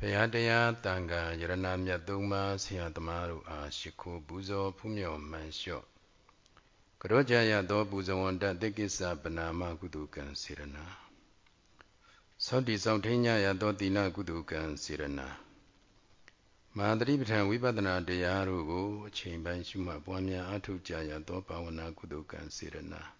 ဘုရားတရားတန်ခါယရဏမြတ်သုံးပါးဆရာသမားတို့အားရှိခိုးပူဇော်ဖူးမြော်မှန်လျှော့ကရောကြရသောပူဇော်ဝန္တတိကိစ္စပနာမကုတုကံစေရနာသောတိဆောင်ထိညရသောတိလကုတုကံစေရနာမဟာတတိပဋ္ဌာန်ဝိပဿနာတရားတို့ကိုအချိန်ပိုင်းရှုမှတ်ပွားများအားထုတ်ကြရသောဘာဝနာကုတုကံစေရနာ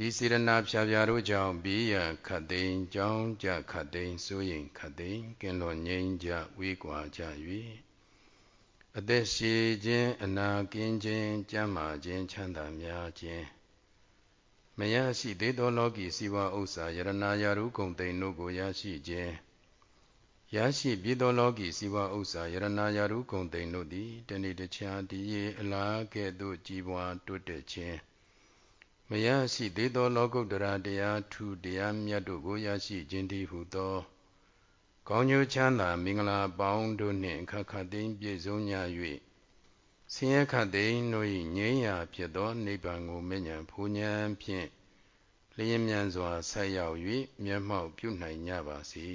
ဤစေရနာဖြာဖြာတို့ကြောင့်ဘေးရန်ခတ်သိမ်းကြောင်းကြခတ်သိမ်းစိုးရင်ခတ်သိမ်းကင်းလွန်ငြိမ်းကြဝေးကွာကြ၍အသက်ရှည်ခြင်းအနာကင်းခြင်းကျမ်းမာခြင်းချမ်းသာများခြင်းမရရှိသေးသောလောကီစီဝါဥစ္စာယရနာယာရုဂုံတိန်တို့ကိုရရှိခြင်းရရှိပြီးသောလောကီစီဝါဥစ္စာယရနာယာရုဂုံတိန်တို့သည်တဏိတခြားတည်ရအလားကဲ့သို့ကြီးပွားတိုးတက်ခြင်း မရရှိသေးသော လောကုတ္တရာတရားထူတရားမြတ်တို့ကိုရရှိခြင်းတည်းဟုသောကောင်းကျိုးချမ်းသာမင်္ဂလာပေါင်းတို့နှင့်အခက်ခတ်သိမ်းပြည့်စုံကြ၍ဆင်းရဲခတ်သိမ်းတို့၏ငြိမ်းရာဖြစ်သောနိဗ္ဗာန်ကိုမဉ္ဇဉ်ဖူးဉဏ်ဖြင့်လျင်မြန်စွာဆက်ရောက်၍မျက်မှောက်ပြုနိုင်ကြပါစေ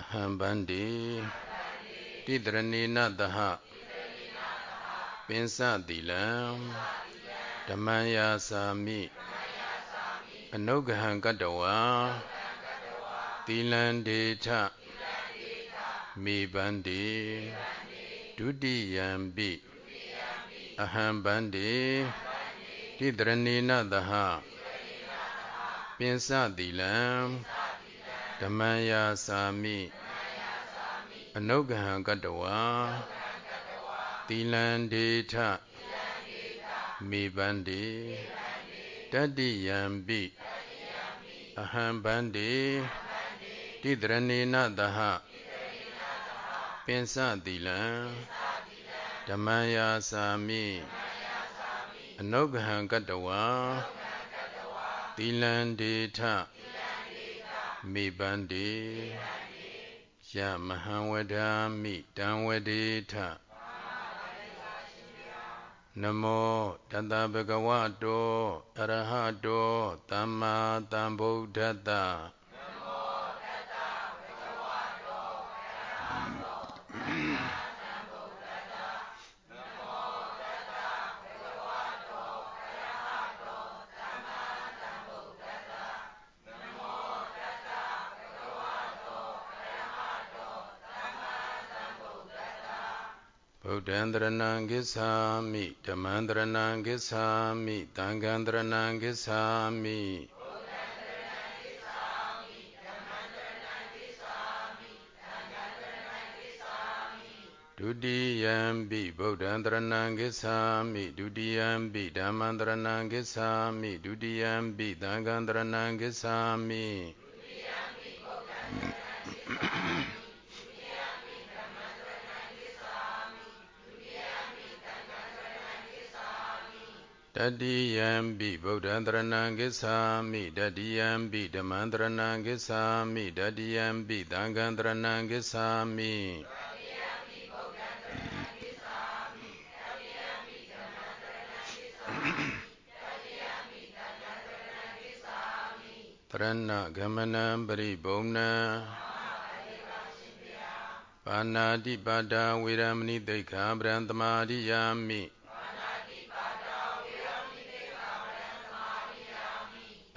အဟံဗန္တိတိတရဏေနတဟ ပင်စတိလံဓမ္မယာစာမိအနုဂဟံကတဝါသီလံဒေထမေဗန္တိဒုတိယံပိအဟံဗန္တိတိတရဏေနသဟပင်စတိလံဓမ္မယာစာမိအနုဂဟံကတဝါ သီလံဒေထမေဗန္တိတတိယံပိအဟံဗန္တိတိတရဏေနသဟပင်စတိလံဓမ္မယာစာမိအနုဂဟံကတဝါသီလံဒေထမေဗန္တိယမဟံဝဒာမိတံဝဒေထ နမောတတဗကဝတောအရဟတောသမ္မာသမ္ဗုဒ္ဓတ္တဗု ဒ္ဓံတရဏံကိသာမိဓမ္မံတရဏံကိသာမိသံဃံတရဏံကိသာမိဒုတိယံပိဗုဒ္ဓံတရဏံကိသာမိဒုတိယံပိဓမ္မံတရဏံကိသာမိဒုတိယံပိသံဃံတရဏံကိသာမိဒုတိယံ တတိယံပိဗုဒ္ဓံတရဏံကိသာမိတတိယံပိဓမ္မံတရဏံကိသာမိတတိယံပိသံဃံတရဏံကိသာမိတတိယံပိဗုဒ္ဓံတရဏံကိသာမိတတိယံပိဓမ္မံတရဏံကိသာမိတတိယံပိသံဃံတရဏံကိသာမိတရဏဂမနံပရိဘုံနံပါဏာတိပါဒဝေရမဏိတိခာဗရံသမာရိယာမိ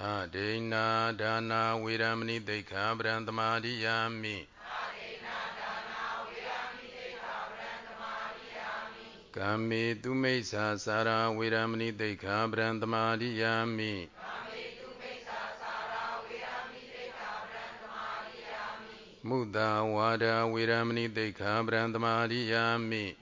အဒိနာဒါနာဝေရမဏိတိခာပရံသမာရိယာမိအဒိနာဒါနာဝေရမဏိတိခာပရံသမာရိယာမိကမ္မေတုမိစ္ဆာစာရာဝေရမဏိတိခာပရံသမာရိယာမိကမ္မေတုမိစ္ဆာစာရာဝေရမဏိတိခာပရံသမာရိယာမိမုဒ္ဒဝါဒဝေရမဏိတိခာပရံသမာရိယာမိသူရာမေရယမစ္ဆပမာဒဌာနာဝေရမဏိတိခာပရံသမာရိယာမိ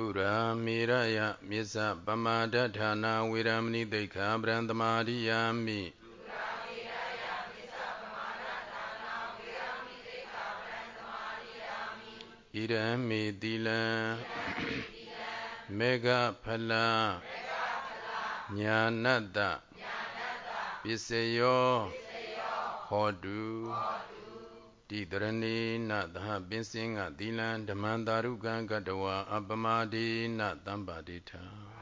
သူရာမေရယမစ္ဆပမာဒဌာနာဝေရမဏိတိခာပရံသမာရိယာမိဣရမေတိလံမေဃဖလံညာနတ္တပစ္စယောဟောတုတိ တရဏေနသဟပင်စင်ကသီလံဓမ္မန္တာရုကံကတဝါအပမဒေနသမ္ပါဒိဋ္ဌာ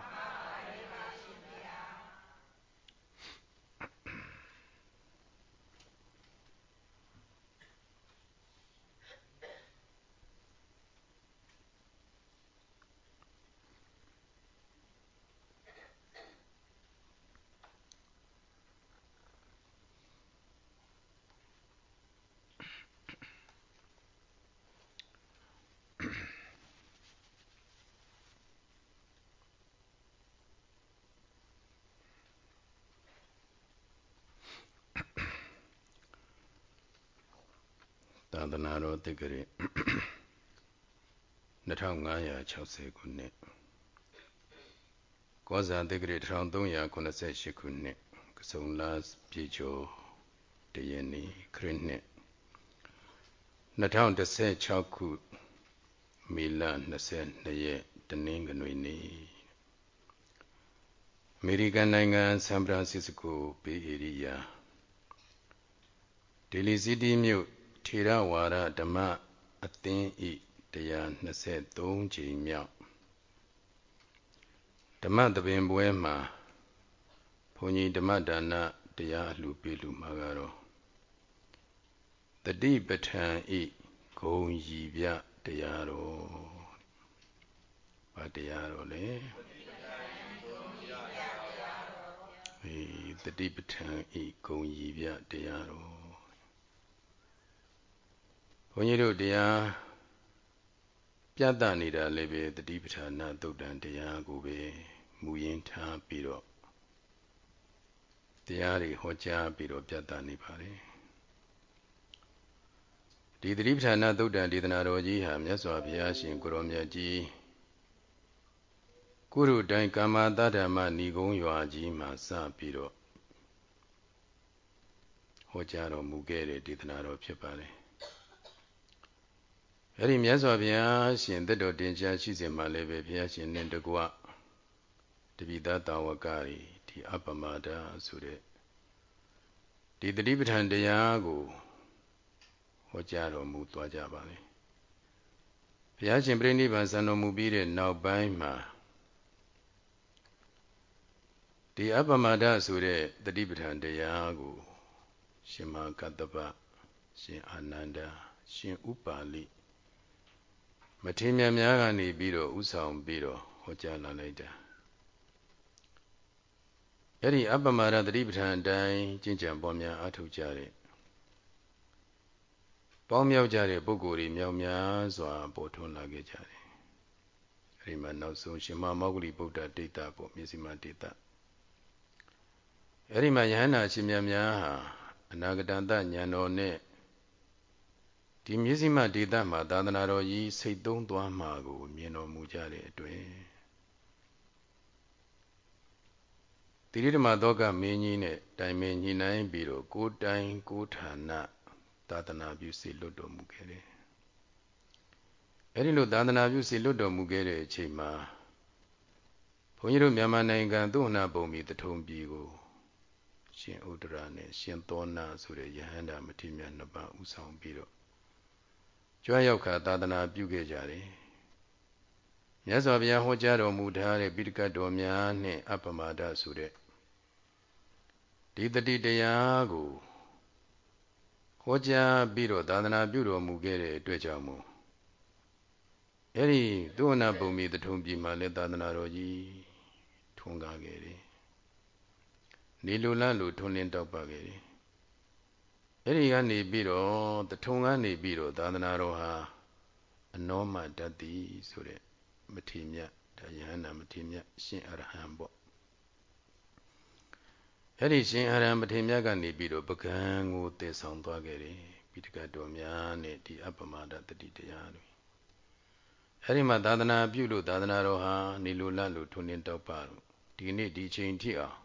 သာသနာ တော်တက္ကရာ2560ခုနှစ်ကောဇာတက္ကရာ1388ခုနှစ်ကစုံလာပြေကျော်တရနေ့ခရစ်နှစ်2016ခုမေလ22ရက်တနင်္ဂနွေနေ့အမေရိကန်နိုင်ငံဆန်ဖရန်စစ္စကိုဘေးဧရိယာဒေလီစီးတီးမြို့ ထေရဝါဒဓမ္မအသင်းဤ123ကြိမ်မြောက်ဓမ္မသဘင်ပွဲမှာဘုန်းကြီးဓမ္မဒါနတရားလှူပေးလူမှာကတော့တတိပဋ္ဌာန်ဤဂုံရည်ပြတရားတော်ဘာတရားတော်လဲအေးတတိပဋ္ဌာန်ဤဂုံရည်ပြတရားတော် ဘုန်းကြီးတို့တရားပြတ်တနေတာလည်းပဲတတိပဋ္ဌာနာသုတ်တံတရားကိုပဲမူရင်းထားပြီးတော့တရားတွေဟောကြားပြီးတော့ပြတ်တနေပါလေဒီတတိပဋ္ဌာနာသုတ်တံဒေသနာတော်ကြီးဟာမြတ်စွာဘုရားရှင်ကိုရောမြတ်ကြီးကုရုတိုင်းကာမတဓမ္မဏီကုံရွာကြီးမှာစပြီးတော့ဟောကြားတော်မူခဲ့တဲ့ဒေသနာတော်ဖြစ်ပါတယ် အဲ့ဒီမြတ်စွာဘုရားရှင်သက်တော်တင်ရှားရှိစဉ်မှာလည်းပဲဘုရားရှင်နဲ့တကွတပိသတာဝကတွေဒီအပမဒဆိုတဲ့ဒီတတိပဋ္ဌာန်တရားကိုဟောကြားတော်မူသွားကြပါလေဘုရားရှင်ပြိဋိဘံစံတော်မူပြီးတဲ့နောက်ပိုင်းမှာဒီအပမဒဆိုတဲ့တတိပဋ္ဌာန်တရားကို ရှင်မကတ္တပရှင်အာနန္ဒာရှင်ဥပါလိ မထေမြတ်များကနေပြီးတော့ဥဆောင်ပြီးတော့ဟောကြားလာလိုက်တာအဲ့ဒီအပမရတတိပဋ္ဌာန်အတိုင်းကျင့်ကြံပေါ်များအထောက်ကြတဲ့ပေါင်းမြောက်ကြတဲ့ပုဂ္ဂိုလ်တွေမြောက်များစွာပေါ်ထွန်းလာခဲ့ကြတယ်အဲ့ဒီမှာနောက်ဆုံးရှင်မမောဂလိဗုဒ္ဓဒိဋ္ဌပေါ့မျက်စိမှဒိဋ္ဌအဲ့ဒီမှာယဟန္တာရှင်မြတ်များဟာအနာဂတန်တဉာဏ်တော်နဲ့ ဒီမျက်စိမှဒေသမှာသာသနာတော်ကြီးစိတ်သုံးသွားမှာကို မြင်တော်မူကြတဲ့အတွက်တိရိဓမ္မသောကမင်းကြီးနဲ့တိုင်ပင်ညှိနှိုင်းပြီးတော့ကိုတိုင်ကိုဌာနသာသနာပြုစေလွတ်တော်မူခဲ့တယ်။အဲဒီလိုသာသနာပြုစေလွတ်တော်မူခဲ့တဲ့အချိန်မှာဘုန်းကြီးတို့မြန်မာနိုင်ငံသုဟနာပုံမီတထုံပြည်ကိုရှင်ဥဒ္ဒရာနဲ့ရှင်သောနာဆိုတဲ့ယဟန္တာမထေရမြတ်နှစ်ပါးဥဆောင်ပြီးတော့ ကြွရောက်ခါသာသနာပြုခဲ့ကြတယ်မြတ်စွာဘုရားဟောကြားတော်မူထားတဲ့ပိဋကတ်တော်များနဲ့အပမဒဆိုတဲ့ဒီတတိတရားကိုဟောကြားပြီးတော့သာသနာပြုတော်မူခဲ့တဲ့အတွက်ကြောင့်မို့အဲ့ဒီသုဝနာပုံမီတထုံပြည်မှာလည်းသာသနာတော်ကြီးထွန်းကားခဲ့တယ်နေလိုလလိုထွန်းလင်းတောက်ပခဲ့တယ် အဲ့ဒီကနေပြီးတော့တထုံကနေပြီးတော့သာသနာတော်ဟာအနောမတတ္တိဆိုတဲ့မထေမြတ်ဒါယဟန္တာမထေမြတ်ရှင်အရဟံပေါ့အဲ့ဒီရှင်အရဟံမထေမြတ်ကနေပြီးတော့ပကံကိုတည်ဆောင်သွားခဲ့တယ်ပိဋကတ်တော်များနဲ့ဒီအပမဒတတိတရားတွေအဲ့ဒီမှာသာသနာပြုလို့သာသနာတော်ဟာနေလိုလတ်လို့ထွန်းနေတောက်ပါလို့ဒီနေ့ဒီချိန်ထိအောင်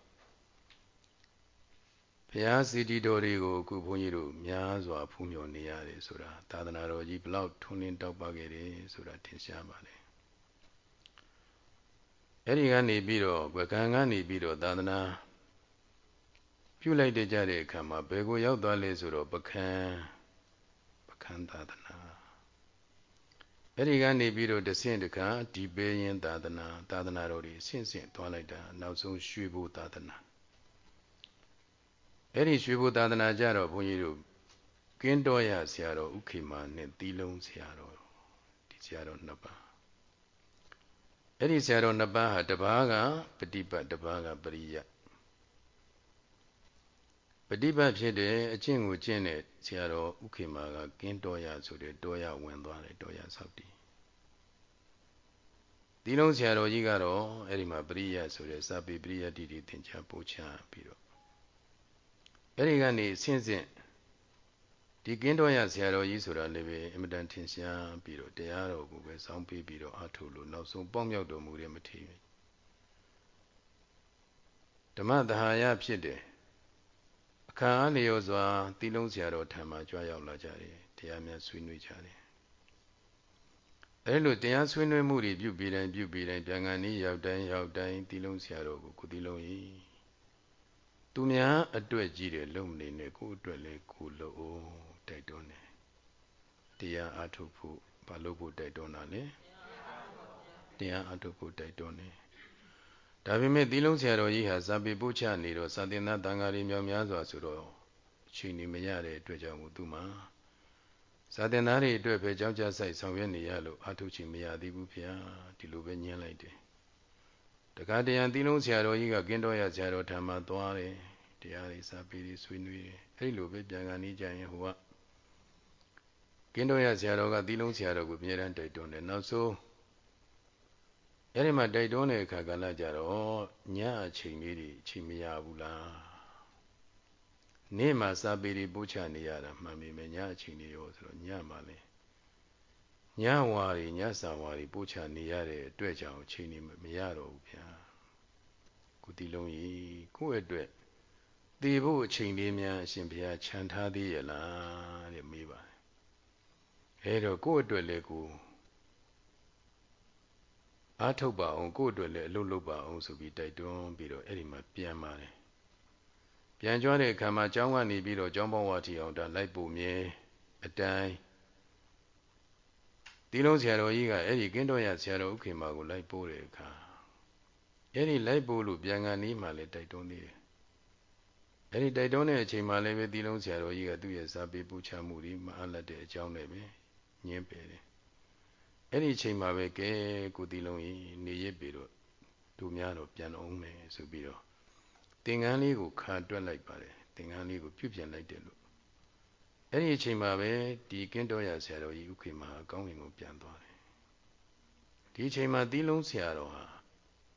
ဘုရားစီတီတော်တွေကိုအခုဘုန်းကြီးတို့များစွာဖူးမြော်နေရတယ်ဆိုတာသာသနာတော်ကြီးဘလောက်ထွန်းလင်းတောက်ပခဲ့တယ်ဆိုတာထင်ရှားပါတယ်အဲ့ဒီကနေပြီးတော့ဝကံကနေပြီးတော့သာသနာပြုလိုက်တဲ့ကြတဲ့အခါမှာဘယ်ကိုရောက်သွားလဲဆိုတော့ပကံပကံသာသနာအဲ့ဒီကနေပြီးတော့တဆင့်တခါဒီပေရင်သာသနာသာသနာတော်တွေဆင့်ဆင့်သွားလိုက်တာနောက်ဆုံးရွှေဘုသာသနာ အဲ့ဒီရွှေဘုသာသနာကြတော့ဘုန်းကြီးတို့ကင်းတော်ရဆရာတော်ဥခေမာနဲ့သီလုံးဆရာတော်ဒီဆရာတော်နှစ်ပါးအဲ့ဒီဆရာတော်နှစ်ပါးဟာတပါးကပฏิပတ်တပါးကပရိယပฏิပတ်ဖြစ်တဲ့အကျင့်ကိုကျင့်တဲ့ဆရာတော်ဥခေမာကကင်းတော်ရဆိုတဲ့တော်ရဝင်သွားတယ်တော်ရဆောက်တည်ဒီလုံးဆရာတော်ကြီးကတော့အဲ့ဒီမှာပရိယဆိုတဲ့စာပေပရိယတိတွေသင်ချပို့ချပြီးတော့ အဲ့ဒီကနေဆင့်ဆင့်ဒီကင်းတော်ရဆရာတော်ကြီးဆိုတာလည်းပဲအင်မတန်ထင်ရှားပြီးတော့တရားတော်ကိုပဲစောင်းပေးပြီးတော့အားထုတ်လို့နောက်ဆုံးပေါက်မြောက်တော်မူတယ်မထင်ဘူးဓမ္မသဟာယဖြစ်တယ်အခါအားလျော်စွာတိလုံးဆရာတော်ထံမှာကြွားရောက်လာကြတယ်တရားများဆွေးနွေးကြတယ်အဲလိုတရားဆွေးနွေးမှုတွေပြုပြီးတိုင်းပြုပြီးတိုင်းပြန်ကန်ဤရောက်တိုင်းရောက်တိုင်းတိလုံးဆရာတော်ကိုကိုတိလုံးဤ သူများအတွက်ကြီးတယ်လုံနေနဲ့ကိုအတွက်လည်းကိုလို့တိုက်တွန်းတယ်တရားအထုတ်ဖို့ဘာလို့ဖို့တိုက်တွန်းတာလဲတရားအထုတ်ဖို့တိုက်တွန်းတယ်ဒါပေမဲ့သီလုံးဆရာတော်ကြီးဟာဇာပေပုချနေတော့စာသင်သားတန်ဃာတွေမြောက်များစွာဆိုတော့အချိန်နေမရတဲ့အတွက်ကြောင့်မို့သူမှာဇာသင်သားတွေအတွက်ပဲကြောင်းကြဆိုင်ဆောင်ရွက်နေရလို့အထုချိန်မရသေးဘူးဗျာဒီလိုပဲညှင်းလိုက်တယ် တခါတရံသီလုံးဆရာတော်ကြီးကကင်းတော်ရဆရာတော်ထံမှာသွားတယ်တရားတွေစာပေတွေဆွေးနွေးတယ်အဲ့လိုပဲပြန်ကန်နေကြရင်ဟိုကကင်းတော်ရဆရာတော်ကသီလုံးဆရာတော်ကိုအမြဲတမ်းတိုက်တွန်းတယ်နောက်ဆုံးအဲ့ဒီမှာတိုက်တွန်းတဲ့အခါကလည်းကြတော့ညအချိန်လေးတွေအချိန်မရဘူးလားနေ့မှာစာပေတွေပို့ချနေရတာမှန်ပြီမယ်ညအချိန်တွေရောဆိုတော့ညမှာလေည ဝါရီညစာဝါရီပို့ချနေရတဲ့အတွက်ကြောင့်အချိန်တွေမရတော့ဘူးဗျာကုတိလုံးကြီးကိုယ့်အတွက်တည်ဖို့အချိန်လေးများအရှင်ဘုရားခြံထားသေးရဲ့လားတဲ့မေးပါတယ်အဲတော့ကိုယ့်အတွက်လည်းကိုအားထုတ်ပါအောင်ကိုယ့်အတွက်လည်းအလုပ်လုပ်ပါအောင်ဆိုပြီးတိုက်တွန်းပြီးတော့အဲ့ဒီမှာပြန်ပါတယ်ပြန်ကြွတဲ့အခါမှာကျောင်းကနေပြီးတော့ကျောင်းပေါင်းဝါထီအောင်ဒါလိုက်ပုံမြဲအတိုင်း ဒီလုံးဆရာတော်ကြီးကအဲ့ဒီကင်းတော်ရဆရာတော်ဥက္ခေမာကိုလိုက်ပို့တဲ့အခါအဲ့ဒီလိုက်ပို့လို့ပြန်ကန်နီးမှလည်းတိုက်တွန်းသေးတယ်အဲ့ဒီတိုက်တွန်းတဲ့အချိန်မှလည်းပဲဒီလုံးဆရာတော်ကြီးကသူ့ရဲ့ဇာပေပူချမှုဒီမအားလက်တဲ့အကြောင်းနဲ့ပဲညင်းပယ်တယ်အဲ့ဒီအချိန်မှာပဲကဲကိုတီလုံးကြီးနေရစ်ပြီတော့သူများတော့ပြန်အောင်မယ်ဆိုပြီးတော့သင်္ကန်းလေးကိုခါတွက်လိုက်ပါတယ်သင်္ကန်းလေးကိုပြုတ်ပြန်လိုက်တယ်လို့ အဲ့ဒီအချိန်မှာပဲဒီကင်းတော်ရဆရာတော်ကြီးဥခေမာအကောင်းကင်ကိုပြန်သွားတယ်ဒီအချိန်မှာသီးလုံးဆရာတော်ဟာ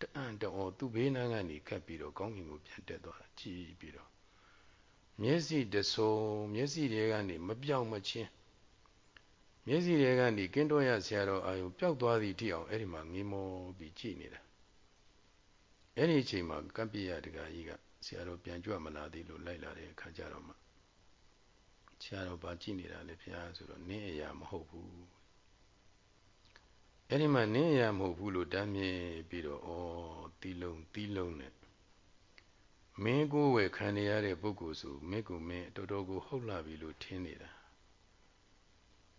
တအံ့တော်သူ့ဘေးနားကနေကပ်ပြီးတော့ကောင်းကင်ကိုပြန်တက်သွားတာကြည်ပြီးတော့မျက်စိတဆုံမျက်စိတွေကနေမပြောင်းမချင်းမျက်စိတွေကနေကင်းတော်ရဆရာတော်အာယုပျောက်သွားသည့်ထိအောင်အဲ့ဒီမှာငေးမောပြီးကြည့်နေတာအဲ့ဒီအချိန်မှာကပ္ပိယတက္ကကြီးကဆရာတော်ပြန်ကြွမလာသေးလို့လိုက်လာတဲ့အခါကျတော့မှ ဆရာတော်ဗာကြည့်နေတာလေဘုရားဆိုတော့နင်းအရာမဟုတ်ဘူးအဲ့ဒီမှာနင်းအရာမဟုတ်ဘူးလို့တမ်းမြင်ပြီးတော့ဩတီးလုံးတီးလုံးနဲ့မင်းကိုယ်ဝယ်ခံရတဲ့ပုဂ္ဂိုလ်ဆိုမင်းကိုမင်းတော်တော်ကိုဟုတ်လာပြီလို့ထင်နေတာ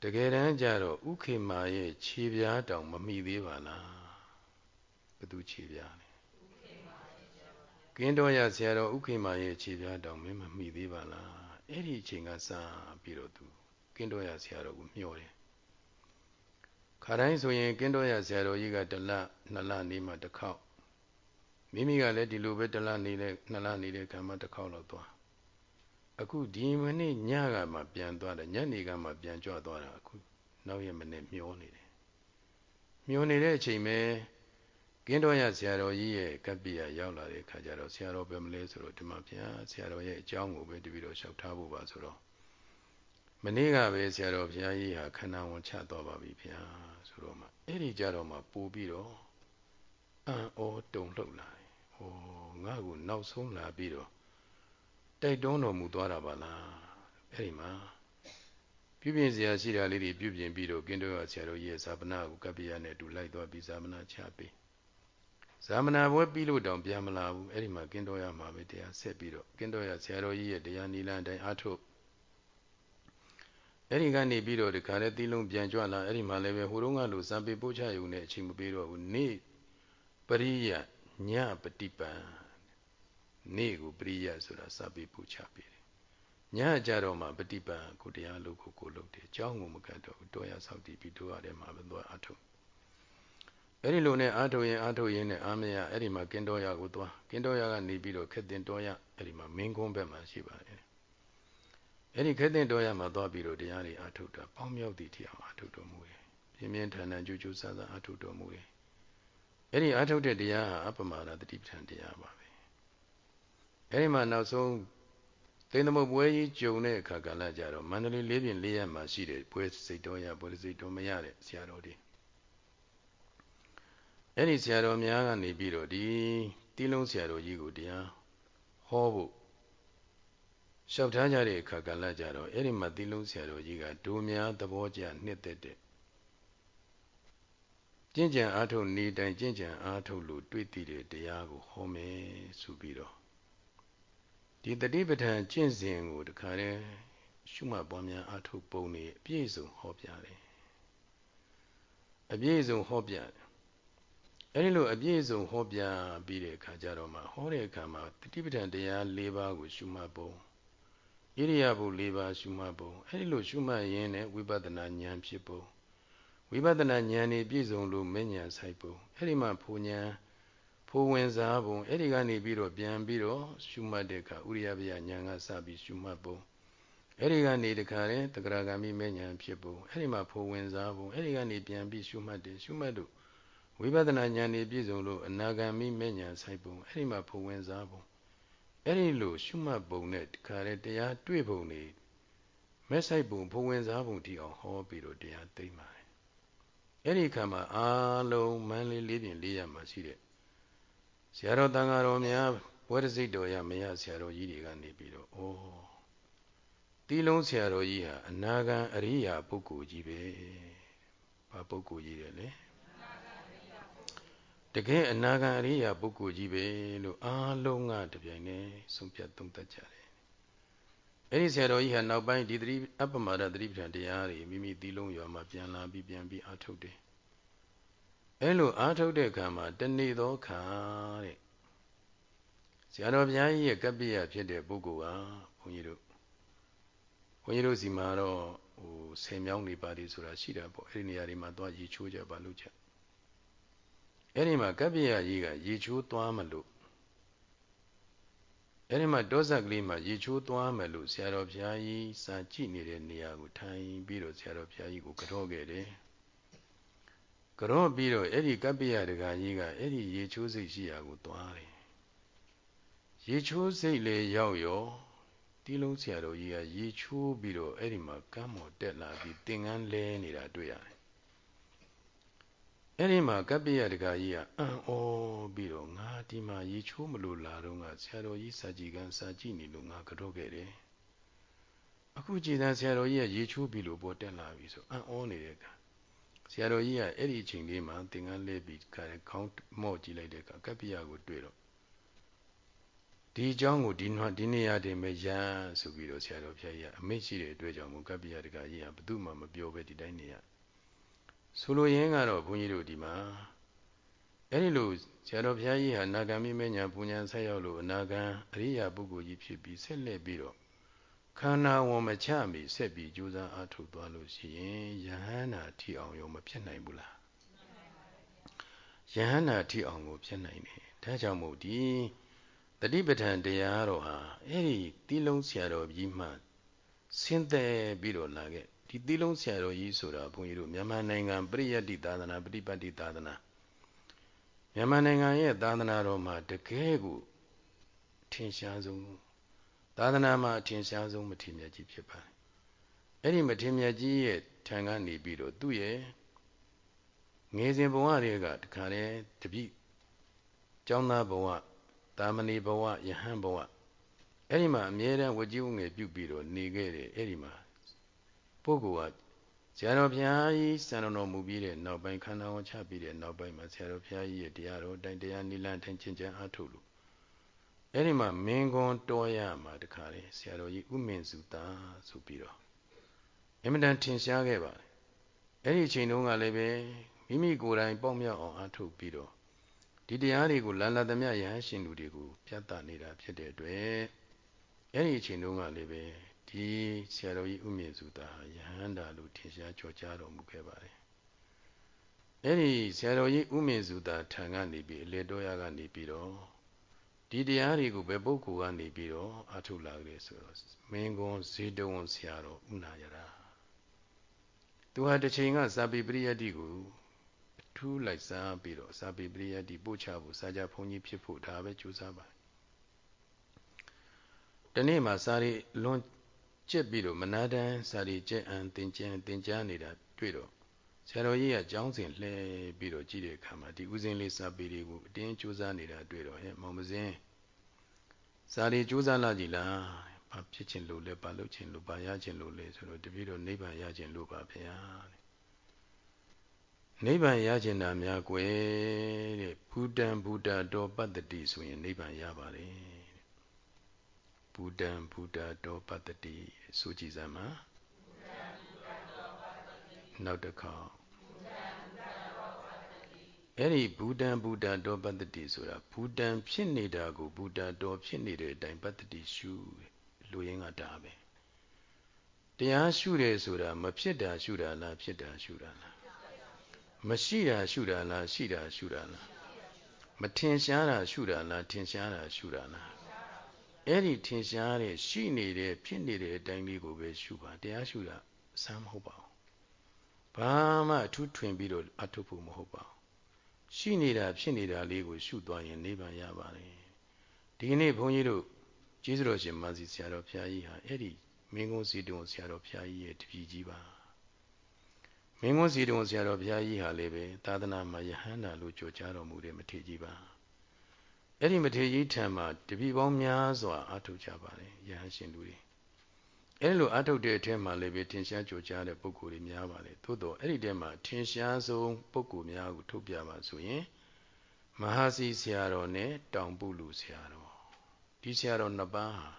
တကယ်တမ်းကျတော့ဥခေမာရဲ့ခြေပြားတောင်မမိသေးပါလားဘသူခြေပြားလဲကင်းတော်ရဆရာတော်ဥခေမာရဲ့ခြေပြားတောင်မင်းမမိသေးပါလား အဲ့ဒီအချိန်ကစပြီးတော့သူကင်းတော်ရဆရာတော်ကိုမျှော်တယ်ခါတိုင်းဆိုရင်ကင်းတော်ရဆရာတော်ကြီးကတလနှစ်လနေမှတစ်ခေါက်မိမိကလည်းဒီလိုပဲတလနေတဲ့နှစ်လနေတဲ့ခံမှတစ်ခေါက်လောက်သွားအခုဒီမနေ့ညကမှပြန်သွားတယ်ညနေကမှပြန်ကြွသွားတာအခုနောက်ရက်မနေ့မျောနေတယ်မျောနေတဲ့အချိန်ပဲ ကင်းတော်ရဆရာတော်ကြီးရဲ့ကပ္ပိယရောက်လာတဲ့အခါကျတော့ဆရာတော်ပဲမလဲဆိုတော့ဒီမှာဘုရားဆရာတော်ရဲ့အကြောင်းကိုပဲတပည့်တော်လျှောက်ထားဖို့ပါဆိုတော့မနေ့ကပဲဆရာတော်ဘုရားကြီးဟာခန္ဓာဝန်ချသွားပါပြီဘုရားဆိုတော့မှအဲ့ဒီကြတော့မှပို့ပြီးတော့အံ့ဩတုန်လှုပ်လာတယ်ဟောငါ့ကိုနောက်ဆုံးလာပြီးတော့တိုက်တွန်းတော်မူသွားတာပါလားအဲ့ဒီမှာပြုပြင်စရာရှိတာလေးတွေပြုပြင်ပြီးတော့ကင်းတော်ရဆရာတော်ရဲ့ဇာပနာကိုကပ္ပိယနဲ့အတူလိုက်သွားပြီးဇာပနာချပေး ဇာမနာဘွဲပြီးလို့တောင်ပြန်မလာဘူးအဲ့ဒီမှာကင်းတော်ရမှာပဲတရားဆက်ပြီးတော့ကင်းတော်ရဆရာတော်ကြီးရဲ့တရားနိလန်တိုင်းအားထုတ်အဲ့ဒီကနေပြီးတော့ဒီခါလေးသီးလုံးပြန်ကြွလာအဲ့ဒီမှာလည်းပဲဟိုတုန်းကလိုဇံပေပို့ချယုံနဲ့အချိန်မပေးတော့ဘူးနေ့ပရိယညပฏิပံနေ့ကိုပရိယဆိုတာဇံပေပို့ချပေးတယ်ညကြတော့မှပฏิပံကိုတရားလုပ်ကိုကိုလုပ်တယ်အကြောင်းကိုမကတ်တော့ဘူးတော်ရဆောက်တည်ပြီးတို့ရတယ်မှာပဲသွားအထုတ် အဲ့ဒီလိုနဲ့အာထုတ်ရင်အာထုတ်ရင်နဲ့အာမရအဲ့ဒီမှာကင်းတော်ရကိုသွားကင်းတော်ရကနေပြီးတော့ခက်တင်တော်ရအဲ့ဒီမှာမင်းကုန်းဘက်မှာရှိပါတယ်အဲ့ဒီခက်တင်တော်ရမှာသွားပြီးတော့တရားတွေအာထုတ်တာပေါင်းမြောက်သည့်တရားအာထုတ်တော်မူတယ်ပြင်းပြင်းထန်ထန်ကြိုးကြိုးဆန်းဆန်းအာထုတ်တော်မူတယ်အဲ့ဒီအာထုတ်တဲ့တရားဟာအပမာဒတတိပဋ္ဌာန်တရားပါပဲအဲ့ဒီမှာနောက်ဆုံးတတိန်သမုတ်ပွဲကြီးကြုံတဲ့အခါကလည်းကြတော့မန္တလေးလေးပြင်လေးရက်မှာရှိတယ်ပွဲစိတ်တော်ရပွဲစိတ်တော်မရတဲ့ဆရာတော်တွေ အဲ့ဒီဆရာတော်များကနေပြီးတော့ဒီတီးလုံးဆရာတော်ကြီးကိုတရားဟောဖို့လျှောက်ထားကြတဲ့အခါကလည်းကြတော့အဲ့ဒီမှာတီးလုံးဆရာတော်ကြီးကဒိုများသဘောကျနှစ်သက်တဲ့ကျင့်ကြံအားထုတ်နေတိုင်းကျင့်ကြံအားထုတ်လို့တွေ့တည်တဲ့တရားကိုဟောမယ်ဆိုပြီးတော့ဒီတတိပဋ္ဌာန်ကျင့်စဉ်ကိုတခါတည်းရှုမှတ်ပွားများအားထုတ်ပုံနေအပြည့်စုံဟောပြတယ်အပြည့်စုံဟောပြတယ် အဲဒီလိုအပြည့်စုံဟောပြပြီးတဲ့အခါကျတော့မှဟောတဲ့အခါမှာတတိပဋ္ဌာန်တရား၄ပါးကိုရှုမှတ်ပုံဣရိယာပု၄ပါးရှုမှတ်ပုံအဲဒီလိုရှုမှတ်ရင်းနဲ့ဝိပဿနာဉာဏ်ဖြစ်ပုံဝိပဿနာဉာဏ်ဤပြည့်စုံလို့မဉဏ်ဆိုင်ပုံအဲ့ဒီမှာဖူဉဏ်ဖူဝင်စားပုံအဲ့ဒီကနေပြီးတော့ပြန်ပြီးတော့ရှုမှတ်တဲ့အခါဥရိယဗျာဉာဏ်ကစပြီးရှုမှတ်ပုံအဲ့ဒီကနေတခါလေတဂရဂามိမဉဏ်ဖြစ်ပုံအဲ့ဒီမှာဖူဝင်စားပုံအဲ့ဒီကနေပြန်ပြီးရှုမှတ်တယ်ရှုမှတ်လို့ ဝိပဿနာဉာဏ်ဤပြည့်စုံလို့အနာဂามိမဉဏ်ဆိုင်ပုံအဲ့ဒီမှာဖူဝင်စားပုံအဲ့ဒီလိုရှုမှတ်ပုံနဲ့တခါလေတရားတွေ့ပုံနေမဲ့ဆိုင်ပုံဖူဝင်စားပုံဒီအောင်ဟောပြီးတော့တရားသိမ့်ပါအဲ့ဒီခါမှာအာလုံးမန်းလေးလေးပြင်လေးရမှာရှိတဲ့ဆရာတော်တန်ဃာတော်များဘဝရစိတ်တော်ရမရဆရာတော်ကြီးတွေကနေပြီးတော့ဩတီလုံးဆရာတော်ကြီးဟာအနာဂံအရိယာပုဂ္ဂိုလ်ကြီးပဲဘာပုဂ္ဂိုလ်ကြီးတယ်လဲ တကယ်အနာဂံအရိယာပုဂ္ဂိုလ်ကြီးပဲလို့အားလုံးကတပြိုင်တည်းဆုံးဖြတ်သုံးသပ်ကြတယ်အဲ့ဒီဆရာတော်ကြီးဟာနောက်ပိုင်းဒီသတိအပ္ပမဒသတိပဋ္ဌာန်တရားတွေမိမိသီလုံးရွာမှာပြန်လာပြီးပြန်ပြီးအားထုတ်တယ်အဲ့လိုအားထုတ်တဲ့အခါမှာတနေ့သောခါတဲ့ဆရာတော်ဘုရားကြီးရဲ့ကပ္ပိယဖြစ်တဲ့ပုဂ္ဂိုလ်ဟာဘုန်းကြီးတို့ဘုန်းကြီးတို့စီမှာတော့ဟိုဆယ်မြောင်းနေပါလိဆိုတာရှိတာပေါ့အဲ့ဒီနေရာတွေမှာသွားရေချိုးကြပါလို့ချက် အဲ့ဒီမှာကပ္ပိယကြီးကရေချိုးသွားမလို့အဲ့ဒီမှာဒေါဇက်ကလေးမှာရေချိုးသွားမယ်လို့ဆရာတော်ဘုရားကြီးစာကြည့်နေတဲ့နေရာကိုထိုင်ပြီးတော့ဆရာတော်ဘုရားကြီးကိုကြောခဲ့တယ်။ကြောပြီးတော့အဲ့ဒီကပ္ပိယတကာကြီးကအဲ့ဒီရေချိုးစိတ်ရှိရာကိုသွားတယ်။ရေချိုးစိတ်လေရောက်ရောတီးလုံးဆရာတော်ကြီးကရေချိုးပြီးတော့အဲ့ဒီမှာကမ်းမော်တက်လာပြီးသင်္ကန်းလဲနေတာတွေ့ရတယ် အဲ့ဒီမှာကပ္ပိယတကာကြီးကအံ့ဩပြီးတော့ငါဒီမှာရေချိုးမလို့လာတော့ငါဆရာတော်ကြီးစာကြည့်ကန်စာကြည့်နေလို့ငါကြော့ခဲ့တယ်အခုကြည်သာဆရာတော်ကြီးကရေချိုးပြီးလို့ပေါ်တက်လာပြီဆိုအံ့ဩနေတဲ့ကဆရာတော်ကြီးကအဲ့ဒီအချိန်လေးမှာသင်္ကန်းလဲပြီးခါခေါင်းမော့ကြည့်လိုက်တဲ့ကကပ္ပိယကိုတွေ့တော့ဒီအကြောင်းကိုဒီနွားဒီနေရာတင်ပဲရန်ဆိုပြီးတော့ဆရာတော်ဖျားကြီးကအမိတ်ရှိတဲ့အတွက်ကြောင့်မို့ကပ္ပိယတကာကြီးကဘယ်သူမှမပြောပဲဒီတိုင်းနေရ ဆိုလိုရင်းကတော့ဘုန်းကြီးတို့ဒီမှာအဲ့ဒီလိုဆရာတော်ဘုရားကြီးဟာနာဂံမိမညာပူညာဆက်ရောက်လို့အနာဂံအရိယာပုဂ္ဂိုလ်ကြီးဖြစ်ပြီးဆက်လက်ပြီးတော့ခန္ဓာဝန်မချမီဆက်ပြီးကြိုးစားအားထုတ်သွားလို့ရှိရင်ယဟန္တာထီအောင်ရောမဖြစ်နိုင်ဘူးလားယဟန္တာထီအောင်ကိုဖြစ်နိုင်တယ်ဒါကြောင့်မို့ဒီတတိပဋ္ဌာန်တရားတော်ဟာအဲ့ဒီတီးလုံးဆရာတော်ကြီးမှဆင်းသက်ပြီးတော့လာခဲ့ ဒီသီလုံးဆရာတော်ကြီးဆိုတာဘုန်းကြီးတို့မြန်မာနိုင်ငံပရိယတ္တိသာသနာပฏิပတ်တိသာသနာမြန်မာနိုင်ငံရဲ့သာသနာတော်မှာတကယ်ကိုထင်ရှားဆုံးသာသနာမှာထင်ရှားဆုံးမထေမြတ်ကြီးဖြစ်ပါတယ်အဲ့ဒီမထေမြတ်ကြီးရဲ့ထံကနေပြီးတော့သူ့ရဲ့ငယ်စဉ်ဘဝတွေကတခါတည်းတပိကျောင်းသားဘဝတာမဏေဘဝယဟန်ဘဝအဲ့ဒီမှာအမြဲတမ်းဝကြည်ဝငယ်ပြုပြီးတော့နေခဲ့တယ်အဲ့ဒီမှာ ပုဂ္ဂိုလ်ကဆရာတော်ဘုရားကြီးစံတော်မူပြီးတဲ့နောက်ပိုင်းခန္ဓာဝန်ချပြီးတဲ့နောက်ပိုင်းမှာဆရာတော်ဘုရားကြီးရဲ့တရားတော်တိုင်တရားနိလန်ထိုင်ချင်းချမ်းအားထုတ်လို့အဲ့ဒီမှာမင်းကွန်တော်ရမှာတခါလေဆရာတော်ကြီးဥမင်စုတာဆိုပြီးတော့အမြဲတမ်းထင်ရှားခဲ့ပါတယ်အဲ့ဒီအချိန်တုန်းကလည်းပဲမိမိကိုယ်တိုင်ပေါက်မြောက်အောင်အားထုတ်ပြီးတော့ဒီတရားတွေကိုလန်လာသမျှယဟန်ရှင်လူတွေကိုပြတ်တနေတာဖြစ်တဲ့အတွက်အဲ့ဒီအချိန်တုန်းကလည်းပဲ ဒီဆရာတော်ကြီးဥမြင့်စုသာယဟန္တာလို့ထင်ရှားကြော်ကြားတော်မူခဲ့ပါတယ်အဲ့ဒီဆရာတော်ကြီးဥမြင့်စုသာထံကနေပြီးအလေတော်ရကနေပြီးတော့ဒီတရားတွေကိုဘယ်ပုဂ္ဂိုလ်ကနေပြီးတော့အထုလာကြလေဆိုတော့မင်းကွန်ဇေတဝန်ဆရာတော်ဥနာရတာသူဟာတစ်ချိန်ကစာပေပရိယတ်တိကိုထူးလိုက်စားပြီးတော့စာပေပရိယတ်တိပို့ချဖို့စာကြဘုန်းကြီးဖြစ်ဖို့ဒါပဲကြိုးစားပါတနေ့မှာစာရီလွန် ကျက်ပြီးတော့မနာတန်းစာရီကျက်အံသင်ကျန်းသင်ကြားနေတာတွေ့တော့ဆရာတော်ကြီးကကြောင်းစဉ်လှည့်ပြီးတော့ကြည့်တဲ့အခါမှာဒီဥစဉ်လေးစာပေတွေကိုအတင်းကြိုးစားနေတာတွေ့တော့ဟဲ့မောင်မစင်းစာရီကြိုးစားလာကြည်လားဘာဖြစ်ခြင်းလို့လဲဘာလုပ်ခြင်းလို့ဘာရခြင်းလို့လဲဆိုတော့တပည့်တော်နိဗ္ဗာန်ရခြင်းလို့ပါဗျာနိဗ္ဗာန်ရခြင်းတာများကွယ်တဲ့ဘူတံဘူတာတော်ပတ္တိဆိုရင်နိဗ္ဗာန်ရပါတယ် ဘူတံဘူတာတော်ပတ္တိဆိုကြည်စမ်းပါနောက်တစ်ခေါက်အဲ့ဒီဘူတံဘူတာတော်ပတ္တိဆိုတာဘူတံဖြစ်နေတာကိုဘူတာတော်ဖြစ်နေတဲ့အတိုင်းပတ္တိရှုလူရင်းကဒါပဲတရားရှုတယ်ဆိုတာမဖြစ်တာရှုတာလားဖြစ်တာရှုတာလားမရှိတာရှုတာလားရှိတာရှုတာလားမထင်ရှားတာရှုတာလားထင်ရှားတာရှုတာလား အဲ့ဒီထင်ရှားတဲ့ရှိနေတဲ့ဖြစ်နေတဲ့အတိုင်းလေးကိုပဲရှုပါတရားရှုတာအဆမ်းမဟုတ်ပါဘူးဘာမှအထူးထွင်ပြီးတော့အထုပ်ဖို့မဟုတ်ပါဘူးရှိနေတာဖြစ်နေတာလေးကိုရှုသွားရင်နိဗ္ဗာန်ရပါတယ်ဒီနေ့ဘုန်းကြီးတို့ကျေးဇူးတော်ရှင်မာစီဆရာတော်ဘုရားကြီးဟာအဲ့ဒီမင်းကုန်းစီတုံဆရာတော်ဘုရားကြီးရဲ့တပည့်ကြီးပါမင်းကုန်းစီတုံဆရာတော်ဘုရားကြီးဟာလည်းပဲသာသနာမှာယဟန္တာလို့ကြိုကြားတော်မူတဲ့မထေကြီးပါ အဲ့ဒီမထေကြီးထံမှာတပည့်ပေါင်းများစွာအထုတ်ကြပါတယ်ယဟန်ရှင်လူတွေအဲ့လိုအထုတ်တဲ့အထက်မှာလည်းပဲထင်ရှားကြိုကြားတဲ့ပုဂ္ဂိုလ်တွေများပါတယ်သို့တော့အဲ့ဒီထဲမှာထင်ရှားဆုံးပုဂ္ဂိုလ်များကိုထုတ်ပြပါဆိုရင်မဟာစီဆရာတော်နဲ့တောင်ပုလူဆရာတော်ဒီဆရာတော်နှစ်ပါးဟာ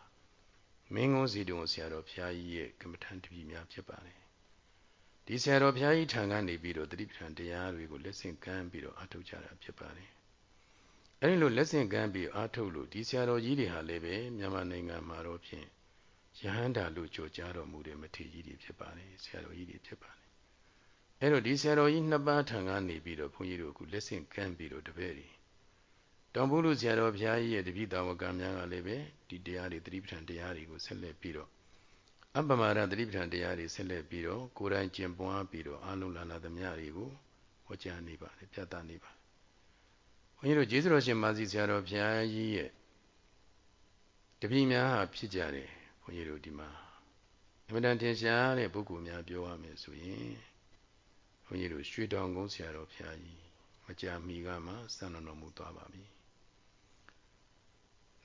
မင်းကုန်းစီတုံဆရာတော်ဘုရားကြီးရဲ့ကမ္မထံတပည့်များဖြစ်ပါတယ်ဒီဆရာတော်ဘုရားကြီးထံကနေပြီးတော့တတိပဌံတရားတွေကိုလက်ဆင့်ကမ်းပြီးတော့အထုတ်ကြတာဖြစ်ပါတယ် အဲဒီလိုလက်ဆင့်ကမ်းပြီးအထုတ်လို့ဒီဆရာတော်ကြီးတွေဟာလည်းပဲမြန်မာနိုင်ငံမှာတော့ဖြင့်ယဟန္တာလို့ကြိုကြားတော်မူတဲ့မထေရကြီးတွေဖြစ်ပါတယ်ဆရာတော်ကြီးတွေဖြစ်ပါတယ်အဲတော့ဒီဆရာတော်ကြီးနှစ်ပါးထံကနေပြီးတော့ဘုန်းကြီးတို့အခုလက်ဆင့်ကမ်းပြီးတော့တပည့်တွေတောင်ပုလူဆရာတော်ဘုရားကြီးရဲ့တပည့်တော်ကံများကလည်းပဲဒီတရားတွေတတိပဌံတရားတွေကိုဆက်လက်ပြီးတော့အပ္ပမာဒတတိပဌံတရားတွေဆက်လက်ပြီးတော့ကိုယ်တိုင်ကျင့်ပွားပြီးတော့အလုံးလာလာသမျှတွေကိုဟောကြားနေပါတယ်ပြသနေပါတယ် ဘုန်းကြီးတို့ကျေးဇူးတော်ရှင်မာစီဆရာတော်ဘုရားကြီးရဲ့တပည့်များဟာဖြစ်ကြတယ်ဘုန်းကြီးတို့ဒီမှာအမှန်တန်ထင်ရှားတဲ့ပုဂ္ဂိုလ်များပြောရမယ်ဆိုရင်ဘုန်းကြီးတို့ရွှေတောင်ကုန်းဆရာတော်ဘုရားကြီးမကြာမီကမှစံတော်မူသွားပါပြီ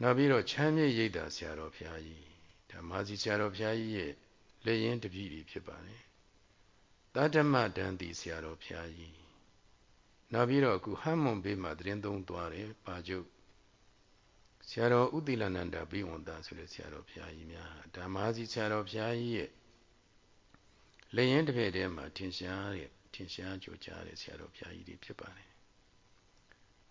နောက်ပြီးတော့ချမ်းမြေ့ရိပ်သာဆရာတော်ဘုရားကြီးဓမ္မစီဆရာတော်ဘုရားကြီးရဲ့လက်ရင်တပည့်တွေဖြစ်ပါတယ်သာဓမ္မတန်တီဆရာတော်ဘုရားကြီး နောက်ပြီးတော့အခုဟမ်းမွန်ဘေးမှာတရင်သုံးသွားတယ်ပါကျုပ်ဆရာတော်ဥတိလနန္ဒဘိဝန္တာဆိုတဲ့ဆရာတော်ဘုရားကြီးများဓမ္မစီဆရာတော်ဘုရားကြီးရဲ့လက်ရင်တစ်ဖက်ထဲမှာထင်ရှားတဲ့ထင်ရှားကြိုကြားတဲ့ဆရာတော်ဘုရားကြီးတွေဖြစ်ပါတယ်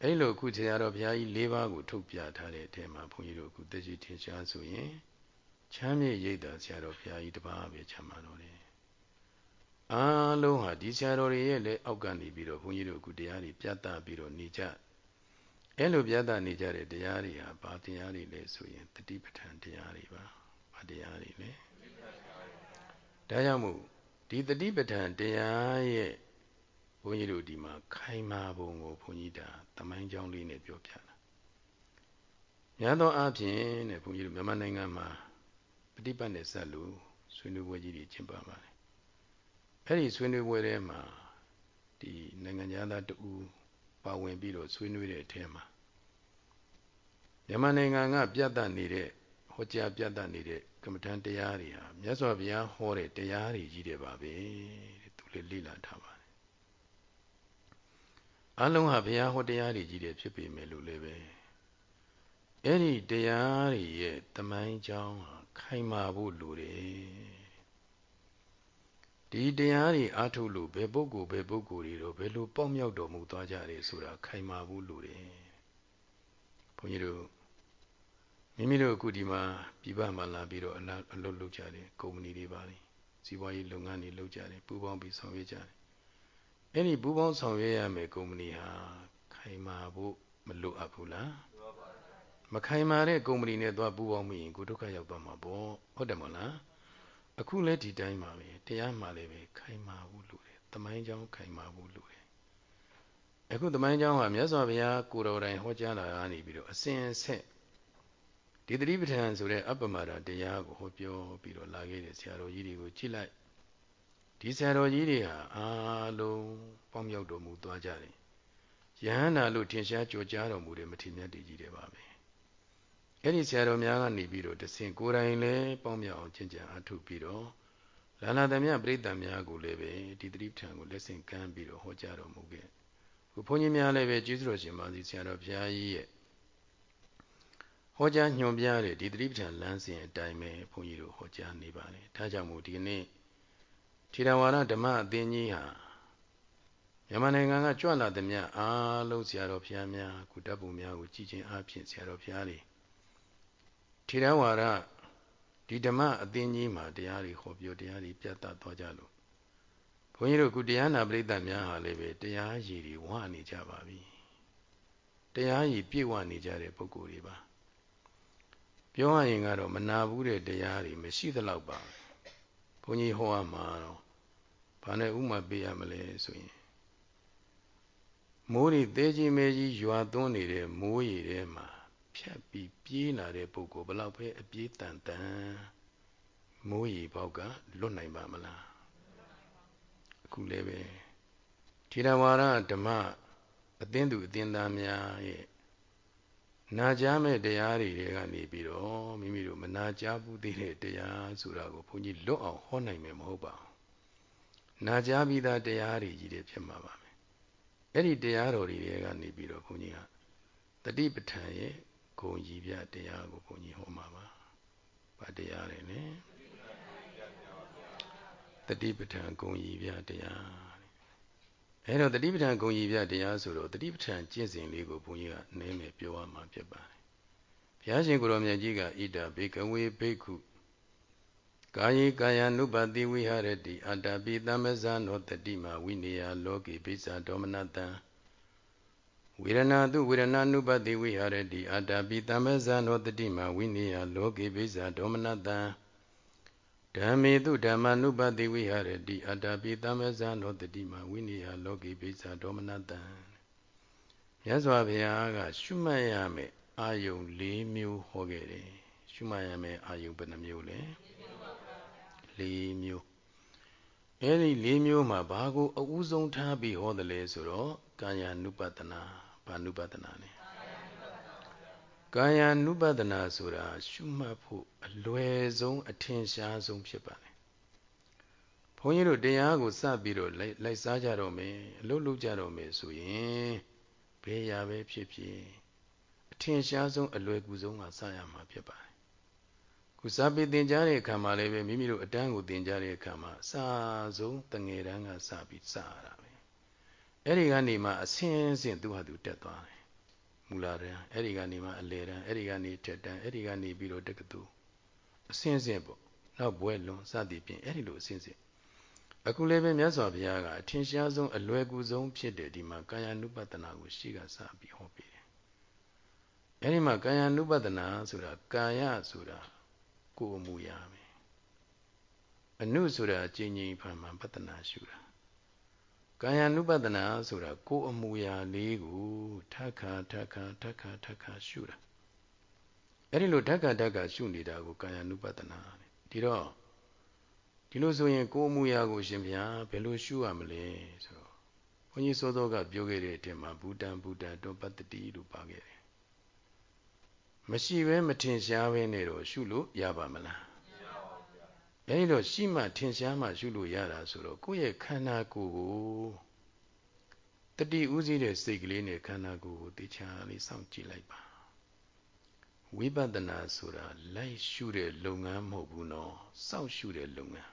အဲ့လိုအခုဆရာတော်ဘုရားကြီး၄ပါးကိုထုတ်ပြထားတဲ့အထဲမှာဘုန်းကြီးတို့အခုတည်ကြည်ထင်ရှားဆိုရင်ချမ်းမြေ့ရိပ်သာဆရာတော်ဘုရားကြီးတစ်ပါးပဲချမ်းသာတော်တယ် အားလုံးဟာဒီဆရာတော်တွေရဲ့လက်အောက်ကနေပြီးတော့ဘုန်းကြီးတို့အခုတရားတွေပြသပြီးတော့နေကြအဲ့လိုပြသနေကြတဲ့တရားတွေဟာဘာတရားတွေလဲဆိုရင်တတိပဋ္ဌာန်တရားတွေပါဘာတရားတွေလဲဒါကြောင့်မို့ဒီတတိပဋ္ဌာန်တရားရဲ့ဘုန်းကြီးတို့ဒီမှာခိုင်မာပုံကိုဘုန်းကြီးဒါတမိုင်းကြောင်းလေးနဲ့ပြောပြတာများသောအားဖြင့်တဲ့ဘုန်းကြီးတို့မြန်မာနိုင်ငံမှာပฏิပတ်နဲ့ဆက်လို့ဆွေးနွေးပွဲကြီးတွေကျင်းပပါတယ် အဲ့ဒီဆွေးနွေးပွဲထဲမှာဒီနိုင်ငံသားတူပါဝင်ပြီးတော့ဆွေးနွေးတဲ့အထဲမှာမြန်မာနိုင်ငံကပြတ်တတ်နေတဲ့ဟောကြားပြတ်တတ်နေတဲ့ကမ္မထံတရားတွေဟာမြတ်စွာဘုရားဟောတဲ့တရားတွေကြီးတယ်ပါပဲတဲ့သူလည်းလေ့လာထားပါတယ်အလုံးဟာဘုရားဟောတရားတွေကြီးတယ်ဖြစ်ပေမဲ့လို့လည်းပဲအဲ့ဒီတရားတွေရဲ့တမိုင်းကြောင်းဟာခိုင်မာဖို့လိုတယ် ဒီတရားတွေအားထုတ်လို့ဘယ်ပုဂ္ဂိုလ်ဘယ်ပုဂ္ဂိုလ်တွေတော့ဘယ်လိုပေါက်မြောက်တော်မူသွားကြတယ်ဆိုတာခိုင်မာဖို့လိုတယ်ဘုန်းကြီးတို့မိမိတို့အခုဒီမှာပြည်ပမှာလာပြီးတော့အလုပ်အလုပ်လုပ်ကြတယ်ကုမ္ပဏီတွေပါလေစီးပွားရေးလုပ်ငန်းတွေလုပ်ကြတယ်ပူးပေါင်းပြီးဆောင်ရွက်ကြတယ်အဲ့ဒီပူးပေါင်းဆောင်ရွက်ရမယ်ကုမ္ပဏီဟာခိုင်မာဖို့မလိုအပ်ဘူးလားမခိုင်မာတဲ့ကုမ္ပဏီနဲ့သွားပူးပေါင်းမိရင်ကိုဒုက္ခရောက်သွားမှာပေါ့ဟုတ်တယ်မဟုတ်လား အခုလည်းဒီတိုင်းပါပဲတရားမှလည်းပဲခိုင်မာဖို့လိုတယ်တမိုင်းကြောင်းခိုင်မာဖို့လိုတယ်အခုတမိုင်းကြောင်းဟာမြတ်စွာဘုရားကိုတော်တိုင်ဟောကြားလာတာနေပြီးတော့အစဉ်အဆက်တဒီသတိပဋ္ဌာန်ဆိုတဲ့အပ္ပမဒတရားကိုဟောပြောပြီးတော့လာခဲ့တဲ့ဆရာတော်ကြီးတွေကိုကြည့်လိုက်ဒီဆရာတော်ကြီးတွေဟာအားလုံးပေါင်းမြောက်တော်မူသွားကြတယ်ယဟန္တာလို့ထင်ရှားကြော်ကြားတော်မူတဲ့မထေရမြတ်ကြီးတွေပါပဲ အဲ့ဒီဆရာတော်များကနေပြီးတော့တဆင့်ကိုယ်တိုင်လည်းပေါင်းမြောက်အောင်ကျင့်ကြံအထုပြီးတော့လာလာသမျှပြိတ္တများကိုလည်းပဲဒီသတိပဋ္ဌာန်ကိုလက်ဆင့်ကမ်းပြီးတော့ဟောကြားတော်မူခဲ့ခုဘုန်းကြီးများလည်းပဲကျေးဇူးတော်ရှင်ပါစီဆရာတော်ဘုရားကြီးရဲ့ဟောကြားညွှန်ပြတဲ့ဒီသတိပဋ္ဌာန်လမ်းစဉ်အတိုင်းပဲဘုန်းကြီးတို့ဟောကြားနေပါလေဒါကြောင့်မို့ဒီနေ့ထေရဝါဒဓမ္မအသင်းကြီးဟာမြန်မာနိုင်ငံကကြွလာသည်များအားလုံးဆရာတော်ဘုရားများကုတပ်ပုံများကိုကြည်ချင်းအားဖြင့်ဆရာတော်ဘုရားတွေ ထေရဝါဒဒီဓမ္မအသင်းကြီးမှာတရားတွေဟောပြောတရားတွေပြတ်သားသွားကြလို့ဘုန်းကြီးတို့ကုတရားနာပရိသတ်များဟာလည်းပဲတရားရည်တွေဝနေကြပါပြီတရားရည်ပြည့်ဝနေကြတဲ့ပုဂ္ဂိုလ်တွေပါပြောရရင်ကတော့မနာဘူးတဲ့တရားတွေမရှိသလောက်ပါဘုန်းကြီးဟောရမှာတော့ဘာနဲ့ဥမာပေးရမလဲဆိုရင်မိုးတွေသေးကြီးမဲကြီးရွာသွန်းနေတဲ့မိုးရေထဲမှာ ဖြတ်ပြီးပြေးလာတဲ့ပုဂ္ဂိုလ်ဘလောက်ပဲအပြေးတန်တန်မိုးရေပေါက်ကလွတ်နိုင်ပါမလားအခုလည်းပဲထေရဝါဒဓမ္မအသင်းသူအသင်းသားများရဲ့နာကြားမဲ့တရားတွေကနေပြီးတော့မိမိတို့မနာကြားဘူးသေးတဲ့တရားဆိုတာကိုဘုန်းကြီးလွတ်အောင်ဟောနိုင်မယ်မဟုတ်ပါဘူးနာကြားပြီးသားတရားတွေကြီးတွေဖြစ်မှာပါမယ်အဲ့ဒီတရားတော်တွေကနေပြီးတော့ဘုန်းကြီးကတတိပဋ္ဌာန်ရဲ့ ဂုံကြီးပြတရားကိုဘုန်းကြီးဟောမှာပါဗာတရားတယ်လေတတိပဋ္ဌာန်ဂုံကြီးပြတရားအဲတော့တတိပဋ္ဌာန်ဂုံကြီးပြတရားဆိုတော့တတိပဋ္ဌာန်ကျင့်စဉ်လေးကိုဘုန်းကြီးကနည်းမယ်ပြောရမှာဖြစ်ပါတယ်ဘုရားရှင်ကိုရောမြတ်ကြီးကဣဒဘေကဝေဘိက္ခုကာယေကာယ ानु ပတိဝိဟရတိအတ္တပိသမ္မဇာနောတတိမဝိနေယလောကေပိစ္ဆာဒေါမနတံ ဝေရဏတုဝေရဏ ानु ပတိဝိဟရတိအတ္တပိသမ္မဇာနောတတိမဝိနေယလောကေပိစ္ဆာဒေါမနတံဓမ္မေတုဓမ္မ ानु ပတိဝိဟရတိအတ္တပိသမ္မဇာနောတတိမဝိနေယလောကေပိစ္ဆာဒေါမနတံမြတ်စွာဘုရားကရှုမှတ်ရမယ်အာယုံ၄မျိုးဟောခဲ့တယ်ရှုမှတ်ရမယ်အာယုံဘယ်နှမျိုးလဲ၄မျိုးအဲ့ဒီ၄မျိုးမှာဘာကိုအဦးဆုံးထားပြီးဟောတယ်လဲဆိုတော့ကာယ ानु ပတနာ ဘာ ानु ပတနာလဲကာယ ानु ပတနာဆိုတာရှုမှတ်ဖို့အလွယ်ဆုံးအထင်ရှားဆုံးဖြစ်ပါတယ်ဘုန်းကြီးတို့တရားကိုစပြီးတော့လိုက်စားကြတော့မယ်အလုပ်လုပ်ကြတော့မယ်ဆိုရင်ဘယ်ရာပဲဖြစ်ဖြစ်အထင်ရှားဆုံးအလွယ်ကူဆုံးကစရမှာဖြစ်ပါတယ်ခုစာပေသင်ကြားတဲ့အခါမှာလည်းပဲမိမိတို့အတန်းကိုသင်ကြားတဲ့အခါမှာအစဆုံးတငယ်တန်းကစပြီးစရတာပဲ အဲ့ဒီကနေမှအစင်းစင်းသူ့ဟာသူတက်သွားတယ်မူလာတန်းအဲ့ဒီကနေမှအလေတန်းအဲ့ဒီကနေထက်တန်းအဲ့ဒီကနေပြီးတော့တက္ကသိုလ်အစင်းစင်းပေါ့နောက်ဘွဲလွန်စသည်ဖြင့်အဲ့ဒီလိုအစင်းစင်းအခုလည်းပဲမြတ်စွာဘုရားကအထင်ရှားဆုံးအလွယ်ကူဆုံးဖြစ်တဲ့ဒီမှာကာယ ानु ပတနာကိုရှိကစပြီးဟောပေးတယ်အဲ့ဒီမှာကာယ ानु ပတနာဆိုတာကာယဆိုတာကိုယ်အမူအရာပဲအနုဆိုတာအကျဉ်းချင်းဖန်မှန်ပတနာရှုတာ ကာယ ानु ပတနာဆိုတာကိုယ်အမူအရာလေးကိုထခါထခါထခါထခါရှုတာအဲ့ဒီလိုဓက္ကဓက္ကရှုနေတာကိုကာယ ानु ပတနာဒီတော့ဒီလိုဆိုရင်ကိုယ်အမူအရာကိုရှင်ဗျာဘယ်လိုရှုရမလဲဆိုတော့ဘုန်းကြီးစောစောကပြောခဲ့တဲ့အထက်မှာဘူတံဘူတံတောပတ္တိလို့ပါခဲ့တယ်မရှိဘဲမထင်ရှားဘဲနဲ့တော့ရှုလို့ရပါမလား အဲဒီတော့ရှိမှထင်ရှားမှရှုလို့ရတာဆိုတော့ကိုယ့်ရဲ့ခန္ဓာကိုယ်ကိုတတိဥစည်းတဲ့စိတ်ကလေးနဲ့ခန္ဓာကိုယ်ကိုတရားလေးစောင့်ကြည့်လိုက်ပါဝိပဿနာဆိုတာလိုက်ရှုတဲ့လုပ်ငန်းမဟုတ်ဘူးနော်စောင့်ရှုတဲ့လုပ်ငန်း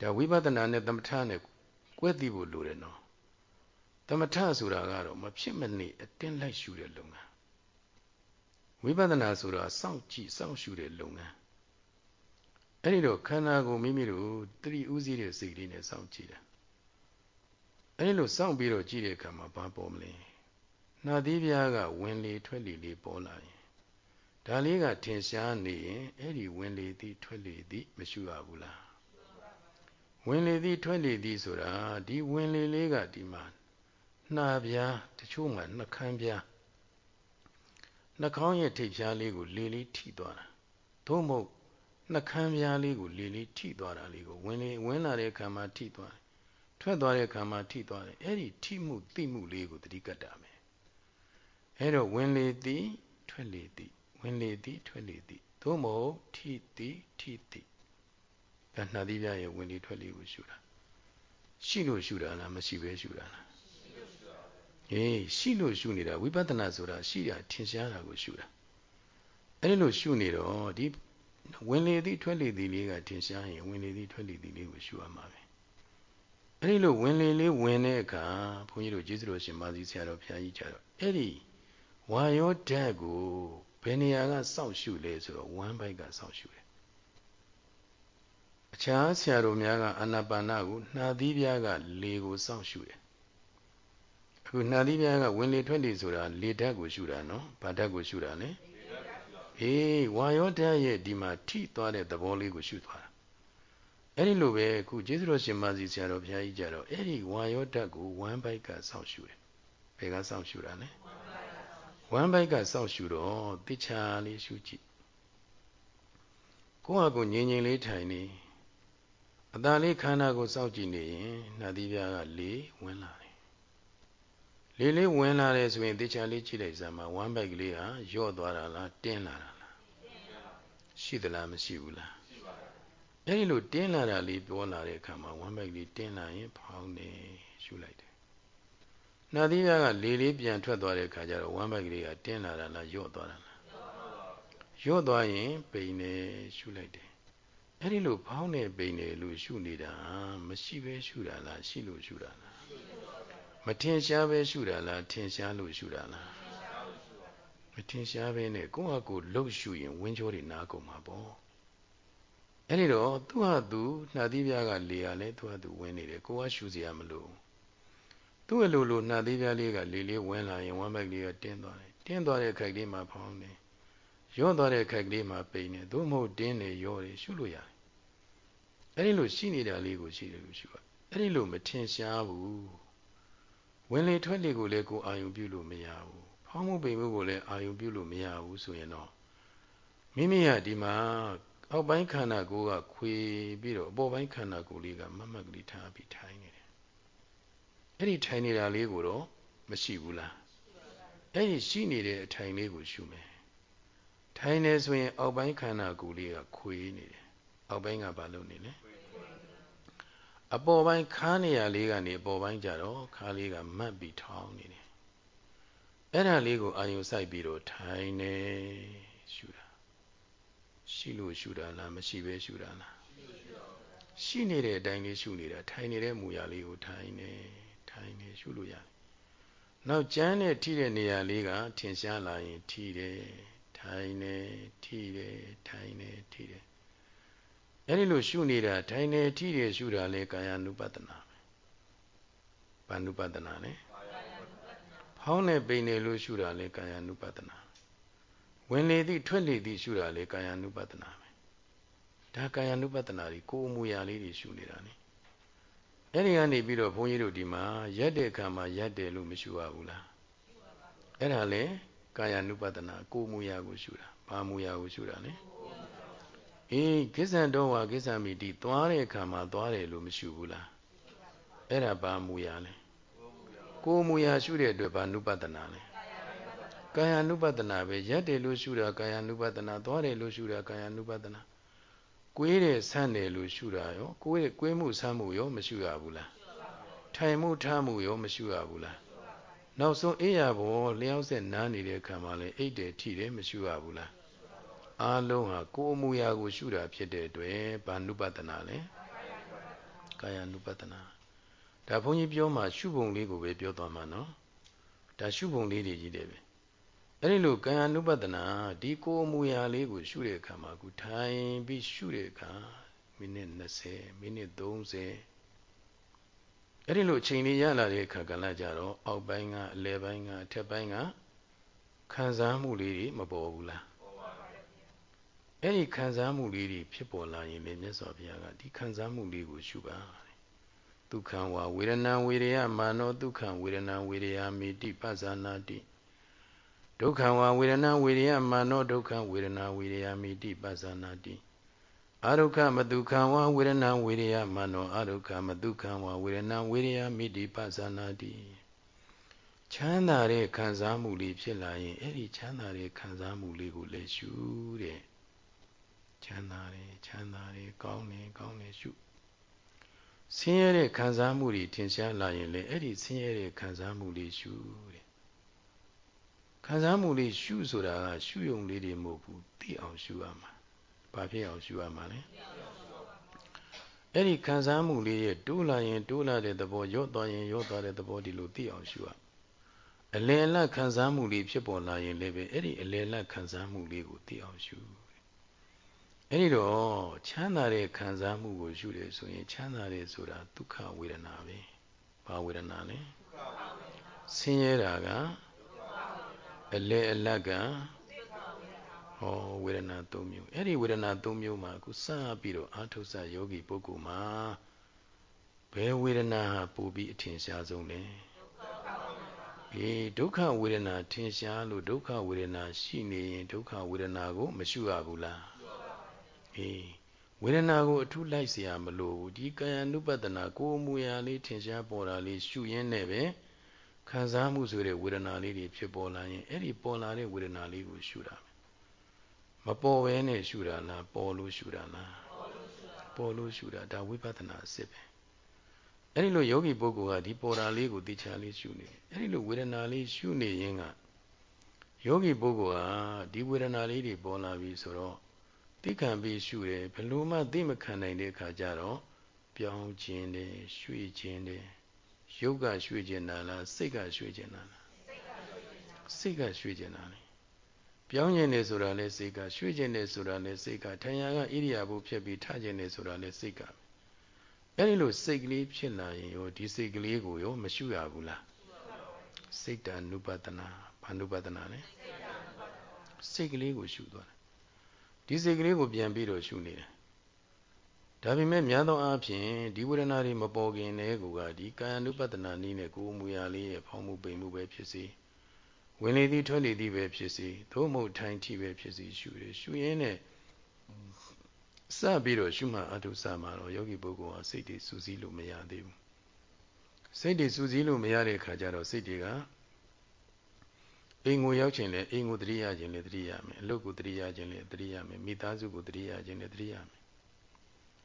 ဒါဝိပဿနာနဲ့သမထနဲ့ကွဲသိဖို့လိုတယ်နော်သမထဆိုတာကတော့မဖြစ်မနေအတင်းလိုက်ရှုတဲ့လုပ်ငန်းဝိပဿနာဆိုတာစောင့်ကြည့်စောင့်ရှုတဲ့လုပ်ငန်း အဲ့ဒီတော့ခန္ဓာကိုမိမိတို့တတိဥစည်းတဲ့စိတ်လေးနဲ့စောင့်ကြည့်တာအဲ့ဒီလိုစောင့်ပြီးတော့ကြည့်တဲ့အခါမှာဘာပေါ်မလဲနှာသီးပြားကဝင်လေထွက်လေလေးပေါ်လာရင်ဒါလေးကထင်ရှားနေရင်အဲ့ဒီဝင်လေသည်ထွက်လေသည်မရှုရဘူးလားဝင်လေသည်ထွက်လေသည်ဆိုတာဒီဝင်လေလေးကဒီမှာနှာပြားတချို့မှာနှာခမ်းပြားနှာခေါင်းရဲ့ထိပ်ဖြားလေးကိုလေလေးထိသွားတာသို့မဟုတ် နှာခမ်းပြားလေးကိုလေလေးထိသွားတာလေးကိုဝင်လေဝင်လာတဲ့ခံမှာထိသွားတယ်ထွက်သွားတဲ့ခံမှာထိသွားတယ်အဲ့ဒီထိမှုသိမှုလေးကိုတတိကတ်တာမယ်အဲ့တော့ဝင်လေသည်ထွက်လေသည်ဝင်လေသည်ထွက်လေသည်သို့မဟုတ်ထိသည်ထိသည်ဒါနှာသီးပြရဲ့ဝင်လေထွက်လေကိုရှုတာရှိလို့ရှုတာလားမရှိပဲရှုတာလားအေးရှိလို့ရှုနေတာဝိပဿနာဆိုတာရှိတာထင်ရှားတာကိုရှုတာအဲ့ဒီလိုရှုနေတော့ဒီ ဝင်လေသည်ထွက်လေသည်လေးကထင်ရှားရင်ဝင်လေသည်ထွက်လေသည်လေးကိုရှုရမှာပဲအဲ့ဒီလိုဝင်လေလေးဝင်တဲ့အခါဘုန်းကြီးတို့ကျေးဇူးတော်ရှင်မာသီဆရာတော်ဘုရားကြီးကြတော့အဲ့ဒီဝါယောဓာတ်ကိုဘယ်နေရာကစောင့်ရှုလဲဆိုတော့ဝမ်းဘိုက်ကစောင့်ရှုတယ်အခြားဆရာတော်များကအာနာပါနကိုနှာသီးပြားကလေကိုစောင့်ရှုတယ်အခုနှာသီးပြားကဝင်လေထွက်လေဆိုတာလေဓာတ်ကိုရှုတာနော်ဘာဓာတ်ကိုရှုတာလဲ အေးဝါယောဓာတ်ရဲ့ဒီမှာထိသွားတဲ့သဘောလေးကိုရှုသွားတာအဲ့ဒီလိုပဲအခုကျေးဇူးတော်ရှင်မာစီဆရာတော်ဘုရားကြီးကြတော့အဲ့ဒီဝါယောဓာတ်ကိုဝမ်းဘိုက်ကစောင့်ရှုတယ်ဘယ်ကစောင့်ရှုတာလဲဝမ်းဘိုက်ကစောင့်ရှုတော့တိချာလေးရှုကြည့်ကိုယ့်ဟာကိုငြိမ်ငြိမ်လေးထိုင်နေအတန်လေးခန္ဓာကိုစောင့်ကြည့်နေရင်နှာသီးပြားကလေးဝင်လာတယ်လေးလေးဝင်လာတယ်ဆိုရင်တိချာလေးကြည့်လိုက်စမ်းပါဝမ်းဘိုက်ကလေးဟာယော့သွားတာလားတင်းလာတာလား ရှိသလားမရှိဘူးလားအဲ့ဒီလိုတင်းလာတာလေးပြောလာတဲ့အခါမှာဝမ်းဘိုက်လေးတင်းလာရင်ဖောင်းနေရှုလိုက်တယ်။နှာသီးပြားကလေလေးပြန်ထွက်သွားတဲ့အခါကျတော့ဝမ်းဘိုက်ကလေးကတင်းလာတာလားယော့သွားတာလားယော့သွားရင်ပိန်နေရှုလိုက်တယ်။အဲ့ဒီလိုဖောင်းနေပိန်နေလို့ရှုနေတာမရှိပဲရှုတာလားရှိလို့ရှုတာလားမထင်ရှားပဲရှုတာလားထင်ရှားလို့ရှုတာလား မထင်ရှားပဲနဲ့ကိုယ့်ဟာကိုယ်လှုပ်ရှုရင်ဝင်းချိုးတွေနားကုန်မှာပေါ့အဲ့ဒီတော့သူ့ဟာသူနှာသီးပြားကလေရလဲသူ့ဟာသူဝင်နေတယ်ကိုကရှူစရာမလိုသူ့အလိုလိုနှာသီးပြားလေးကလေလေးဝင်လာရင်ဝမ်းဘက်လေးကတင်းသွားတယ်တင်းသွားတဲ့ခိုက်ကလေးမှာဖောင်းတယ်ရော့သွားတဲ့ခိုက်ကလေးမှာပိန်တယ်သို့မဟုတ်တင်းတယ်ရော့တယ်ရှုလို့ရတယ်အဲ့ဒီလိုရှိနေတာလေးကိုရှိတယ်လို့ရှုရအဲ့ဒီလိုမထင်ရှားဘူးဝင်လေထွက်လေကိုလည်းကိုအာယုံပြုလို့မရဘူး ဖောင်းမှုပိန်မှုကိုလည်းအာယုံပြုလို့မရဘူးဆိုရင်တော့မိမိဟာဒီမှာအောက်ပိုင်းခန္ဓာကိုယ်ကခွေပြီးတော့အပေါ်ပိုင်းခန္ဓာကိုယ်လေးကမမတ်ကလေးထားပြီးထိုင်နေတယ်အဲ့ဒီထိုင်နေတာလေးကိုတော့မရှိဘူးလားအဲ့ဒီရှိနေတဲ့အထိုင်လေးကိုရှုမယ်ထိုင်နေဆိုရင် အောက်ပိုင်းခန္ဓာကိုယ်လေးကခွေနေတယ်အောက်ပိုင်းကဘာလုပ်နေလဲအပေါ်ပိုင်းခါးနေရလေးကနေအပေါ်ပိုင်းကြတော့ခါးလေးကမတ်ပြီးထောင်းနေတယ် အဲ့ဒါလေးကိုအာယုစိုက်ပြီးတော့ထိုင်နေရှုတာရှိလို့ရှုတာလားမရှိပဲရှုတာလားရှိနေတဲ့အတိုင်းလေးရှုနေတာထိုင်နေတဲ့မူရာလေးကိုထိုင်နေထိုင်နေရှုလို့ရတယ်နောက်ကျမ်းနဲ့ထိတဲ့နေရာလေးကထင်ရှားလာရင်ထိတယ်ထိုင်နေထိတယ်ထိုင်နေထိတယ်အဲ့ဒီလိုရှုနေတာထိုင်နေထိတယ်ရှုတာလေကာယ ानु ပတနာပဲဘာ ानु ပတနာလဲ ဖောင်းနေပိန်နေလို့ရှုတာလေကာယ ानु ပတနာဝင်လေသည့်ထွက်လေသည့်ရှုတာလေကာယ ानु ပတနာပဲဒါကာယ ानु ပတနာကြီးကိုယ်အမူအရာလေးတွေရှုနေတာနိအဲ့ဒီကနေပြီးတော့ဘုန်းကြီးတို့ဒီမှာရက်တဲ့အခါမှာရက်တယ်လို့မရှုရဘူးလားအဲ့ဒါလေကာယ ानु ပတနာကိုယ်မူအရာကိုရှုတာဘာမူအရာကိုရှုတာလဲအေးကိစ္ဆံတော်ဝါကိစ္ဆံမိတိသွားတဲ့အခါမှာသွားတယ်လို့မရှုဘူးလားအဲ့ဒါဘာမူအရာလဲ ကိုယ်မူအရာရှုတဲ့အတွက်ဘာနုပတနာလဲကာယ ानु ပတနာပဲရက်တယ်လို့ရှုတာကာယ ानु ပတနာသွားတယ်လို့ရှုတာကာယ ानु ပတနာကွေးတယ်ဆန့်တယ်လို့ရှုတာရောကိုယ်ကွေးမှုဆန့်မှုရောမရှုရဘူးလားထိုင်မှုထားမှုရောမရှုရဘူးလားနောက်ဆုံးအေးရဘောလျှောက်ဆက်နားနေတဲ့ခံမှာလဲအိတ်တယ်ထိတယ်မရှုရဘူးလားအားလုံးဟာကိုယ်အမူအရာကိုရှုတာဖြစ်တဲ့အတွက်ဘာနုပတနာလဲကာယ ानु ပတနာ ဒါဘုန်းကြီးပြောမှရှုပုံလေးကိုပဲပြောသွားမှာနော်ဒါရှုပုံလေးတွေကြီးတယ်ပဲအဲ့ဒီလိုကာယ ानु ပတနာဒီကိုယ်အမူအရာလေးကို ရှုတဲ့အခါမှာခုထိုင်ပြီးရှုတဲ့အခါမိနစ်20မိနစ်30အဲ့ဒီလိုအချိန်လေးရလာတဲ့အခါကလည်းကြတော့အောက်ပိုင်းကအလယ်ပိုင်းကအထက်ပိုင်းကခံစားမှုလေးတွေမပေါ်ဘူးလားပေါ်ပါပါအဲ့ဒီခံစားမှုလေးတွေဖြစ်ပေါ်လာရင်လည်းမြတ်စွာဘုရားကဒီခံစားမှုလေးကိုရှုပါ ဒုက္ခံဝဝေဒနာဝေရယမာနောဒုက္ခံဝေဒနာဝေရယမိတိပဇာနာတိဒဒုက္ခဝဝေဒနာဝေရယမာနောဒုက္ခဝေဒနာဝေရယမိတိပသနာတိအာရုခမတုခံဝဝေဒနာဝေရယမာနောအာရုခမတုခံဝဝေဒနာဝေရယမိတိပသနာတိချမ်းသာတဲ့ခံစားမှုလေးဖြစ်လာရင်အဲ့ဒီချမ်းသာတဲ့ခံစားမှုလေးကိုလည်းရှုတဲ့ချမ်းသာတယ်ချမ်းသာတယ်ကောင်းတယ်ကောင်းတယ်ရှု ဆင်းရဲတဲ့ခံစားမှုတွေထင်ရှားလာရင်လည်းအဲ့ဒီဆင်းရဲတဲ့ခံစားမှုလေးရှုတဲ့ခံစားမှုလေးရှုဆိုတာကရှုယုံလေးတွေမဟုတ်ဘူးသိအောင်ရှုရမှာဘာဖြစ်အောင်ရှုရမှာလဲအဲ့ဒီခံစားမှုလေးရဲ့တိုးလာရင်တိုးလာတဲ့သဘောရော့သွားရင်ရော့သွားတဲ့သဘောဒီလိုသိအောင်ရှုရအလယ်လတ်ခံစားမှုလေးဖြစ်ပေါ်လာရင်လည်းပဲအဲ့ဒီအလယ်လတ်ခံစားမှုလေးကိုသိအောင်ရှု အဲ့ဒီတော့ချမ်းသာတဲ့ခံစားမှုကိုရှုတယ်ဆိုရင်ချမ်းသာတယ်ဆိုတာဒုက္ခဝေဒနာပဲဘာဝေဒနာလဲဆင်းရဲတာကအလေအလတ်ကဟောဝေဒနာ၃မျိုးအဲ့ဒီဝေဒနာ၃မျိုးမှာအခုစပြီးတော့အာထုဆယောဂီပုဂ္ဂိုလ်မှာဘယ်ဝေဒနာဟာပိုပြီးအထင်ရှားဆုံးလဲအေးဒုက္ခဝေဒနာထင်ရှားလို့ဒုက္ခဝေဒနာရှိနေရင်ဒုက္ခဝေဒနာကိုမရှုရဘူးလား အေးဝေဒနာကိုအထုလိုက်เสียမလို့ဒီကာယ ानु ပတနာကိုယ်မူရာလေးထင်ရှားပေါ်တာလေးရှုရင်းနဲ့ပဲခံစားမှုဆိုတဲ့ဝေဒနာလေးတွေဖြစ်ပေါ်လာရင်အဲ့ဒီပေါ်လာတဲ့ဝေဒနာလေးကိုရှုတာမပေါ်ဘဲနဲ့ရှုတာလားပေါ်လို့ရှုတာလားပေါ်လို့ရှုတာဒါဝိပဿနာအစစ်ပဲအဲ့ဒီလိုယောဂီပုဂ္ဂိုလ်ကဒီပေါ်တာလေးကိုသိချာလေးရှုနေအဲ့ဒီလိုဝေဒနာလေးရှုနေရင်ကယောဂီပုဂ္ဂိုလ်ဟာဒီဝေဒနာလေးတွေပေါ်လာပြီဆိုတော့ သိခံပြီးရှုတယ်ဘလို့မှသိမခံနိုင်တဲ့အခါကျတော့ပြောင်းခြင်းတယ်ရွှေ့ခြင်းတယ်ရုပ်ကရွှေ့ခြင်းလားလားစိတ်ကရွှေ့ခြင်းလားစိတ်ကရွှေ့ခြင်းလားပြောင်းခြင်းတယ်ဆိုတာလဲစိတ်ကရွှေ့ခြင်းတယ်ဆိုတာလဲစိတ်ကထံရကဣရိယာပုဖြစ်ပြီးထခြင်းတယ်ဆိုတာလဲစိတ်ကအဲ့ဒီလိုစိတ်ကလေးဖြစ်လာရင်ရောဒီစိတ်ကလေးကိုရောမရှုရဘူးလားစိတ်တ ानु ပတနာဘာ ानु ပတနာလဲစိတ်ကလေးကိုရှုသွားတယ် ဒီစိတ်ကလေးကိုပြန်ပြီးတော့ရှုနေတယ်ဒါပေမဲ့များသောအားဖြင့်ဒီဝေဒနာတွေမပေါ်ခင်တည်းကဒီကာယ ानु ပတနာနည်းနဲ့ကိုယ်မူရာလေးရဲ့ဖောင်းမှုပိန်မှုပဲဖြစ်စေဝင်လေသည်ထွက်လေသည်ပဲဖြစ်စေသို့မဟုတ်ထိုင်ထိပဲဖြစ်စေရှုတယ်ရှုရင်းနဲ့စပြီးတော့ရှုမှတ်အထုစမှာတော့ယောဂီပုဂ္ဂိုလ်ဟာစိတ်တွေစူးစီးလို့မရသေးဘူးစိတ်တွေစူးစီးလို့မရတဲ့အခါကျတော့စိတ်တွေက အိမ်ကိုရောက်ခြင်းလဲအိမ်ကိုတတိယခြင်းလဲတတိယမယ်အလုပ်ကိုတတိယခြင်းလဲတတိယမယ်မိသားစုကိုတတိယခြင်းလဲတတိယမယ်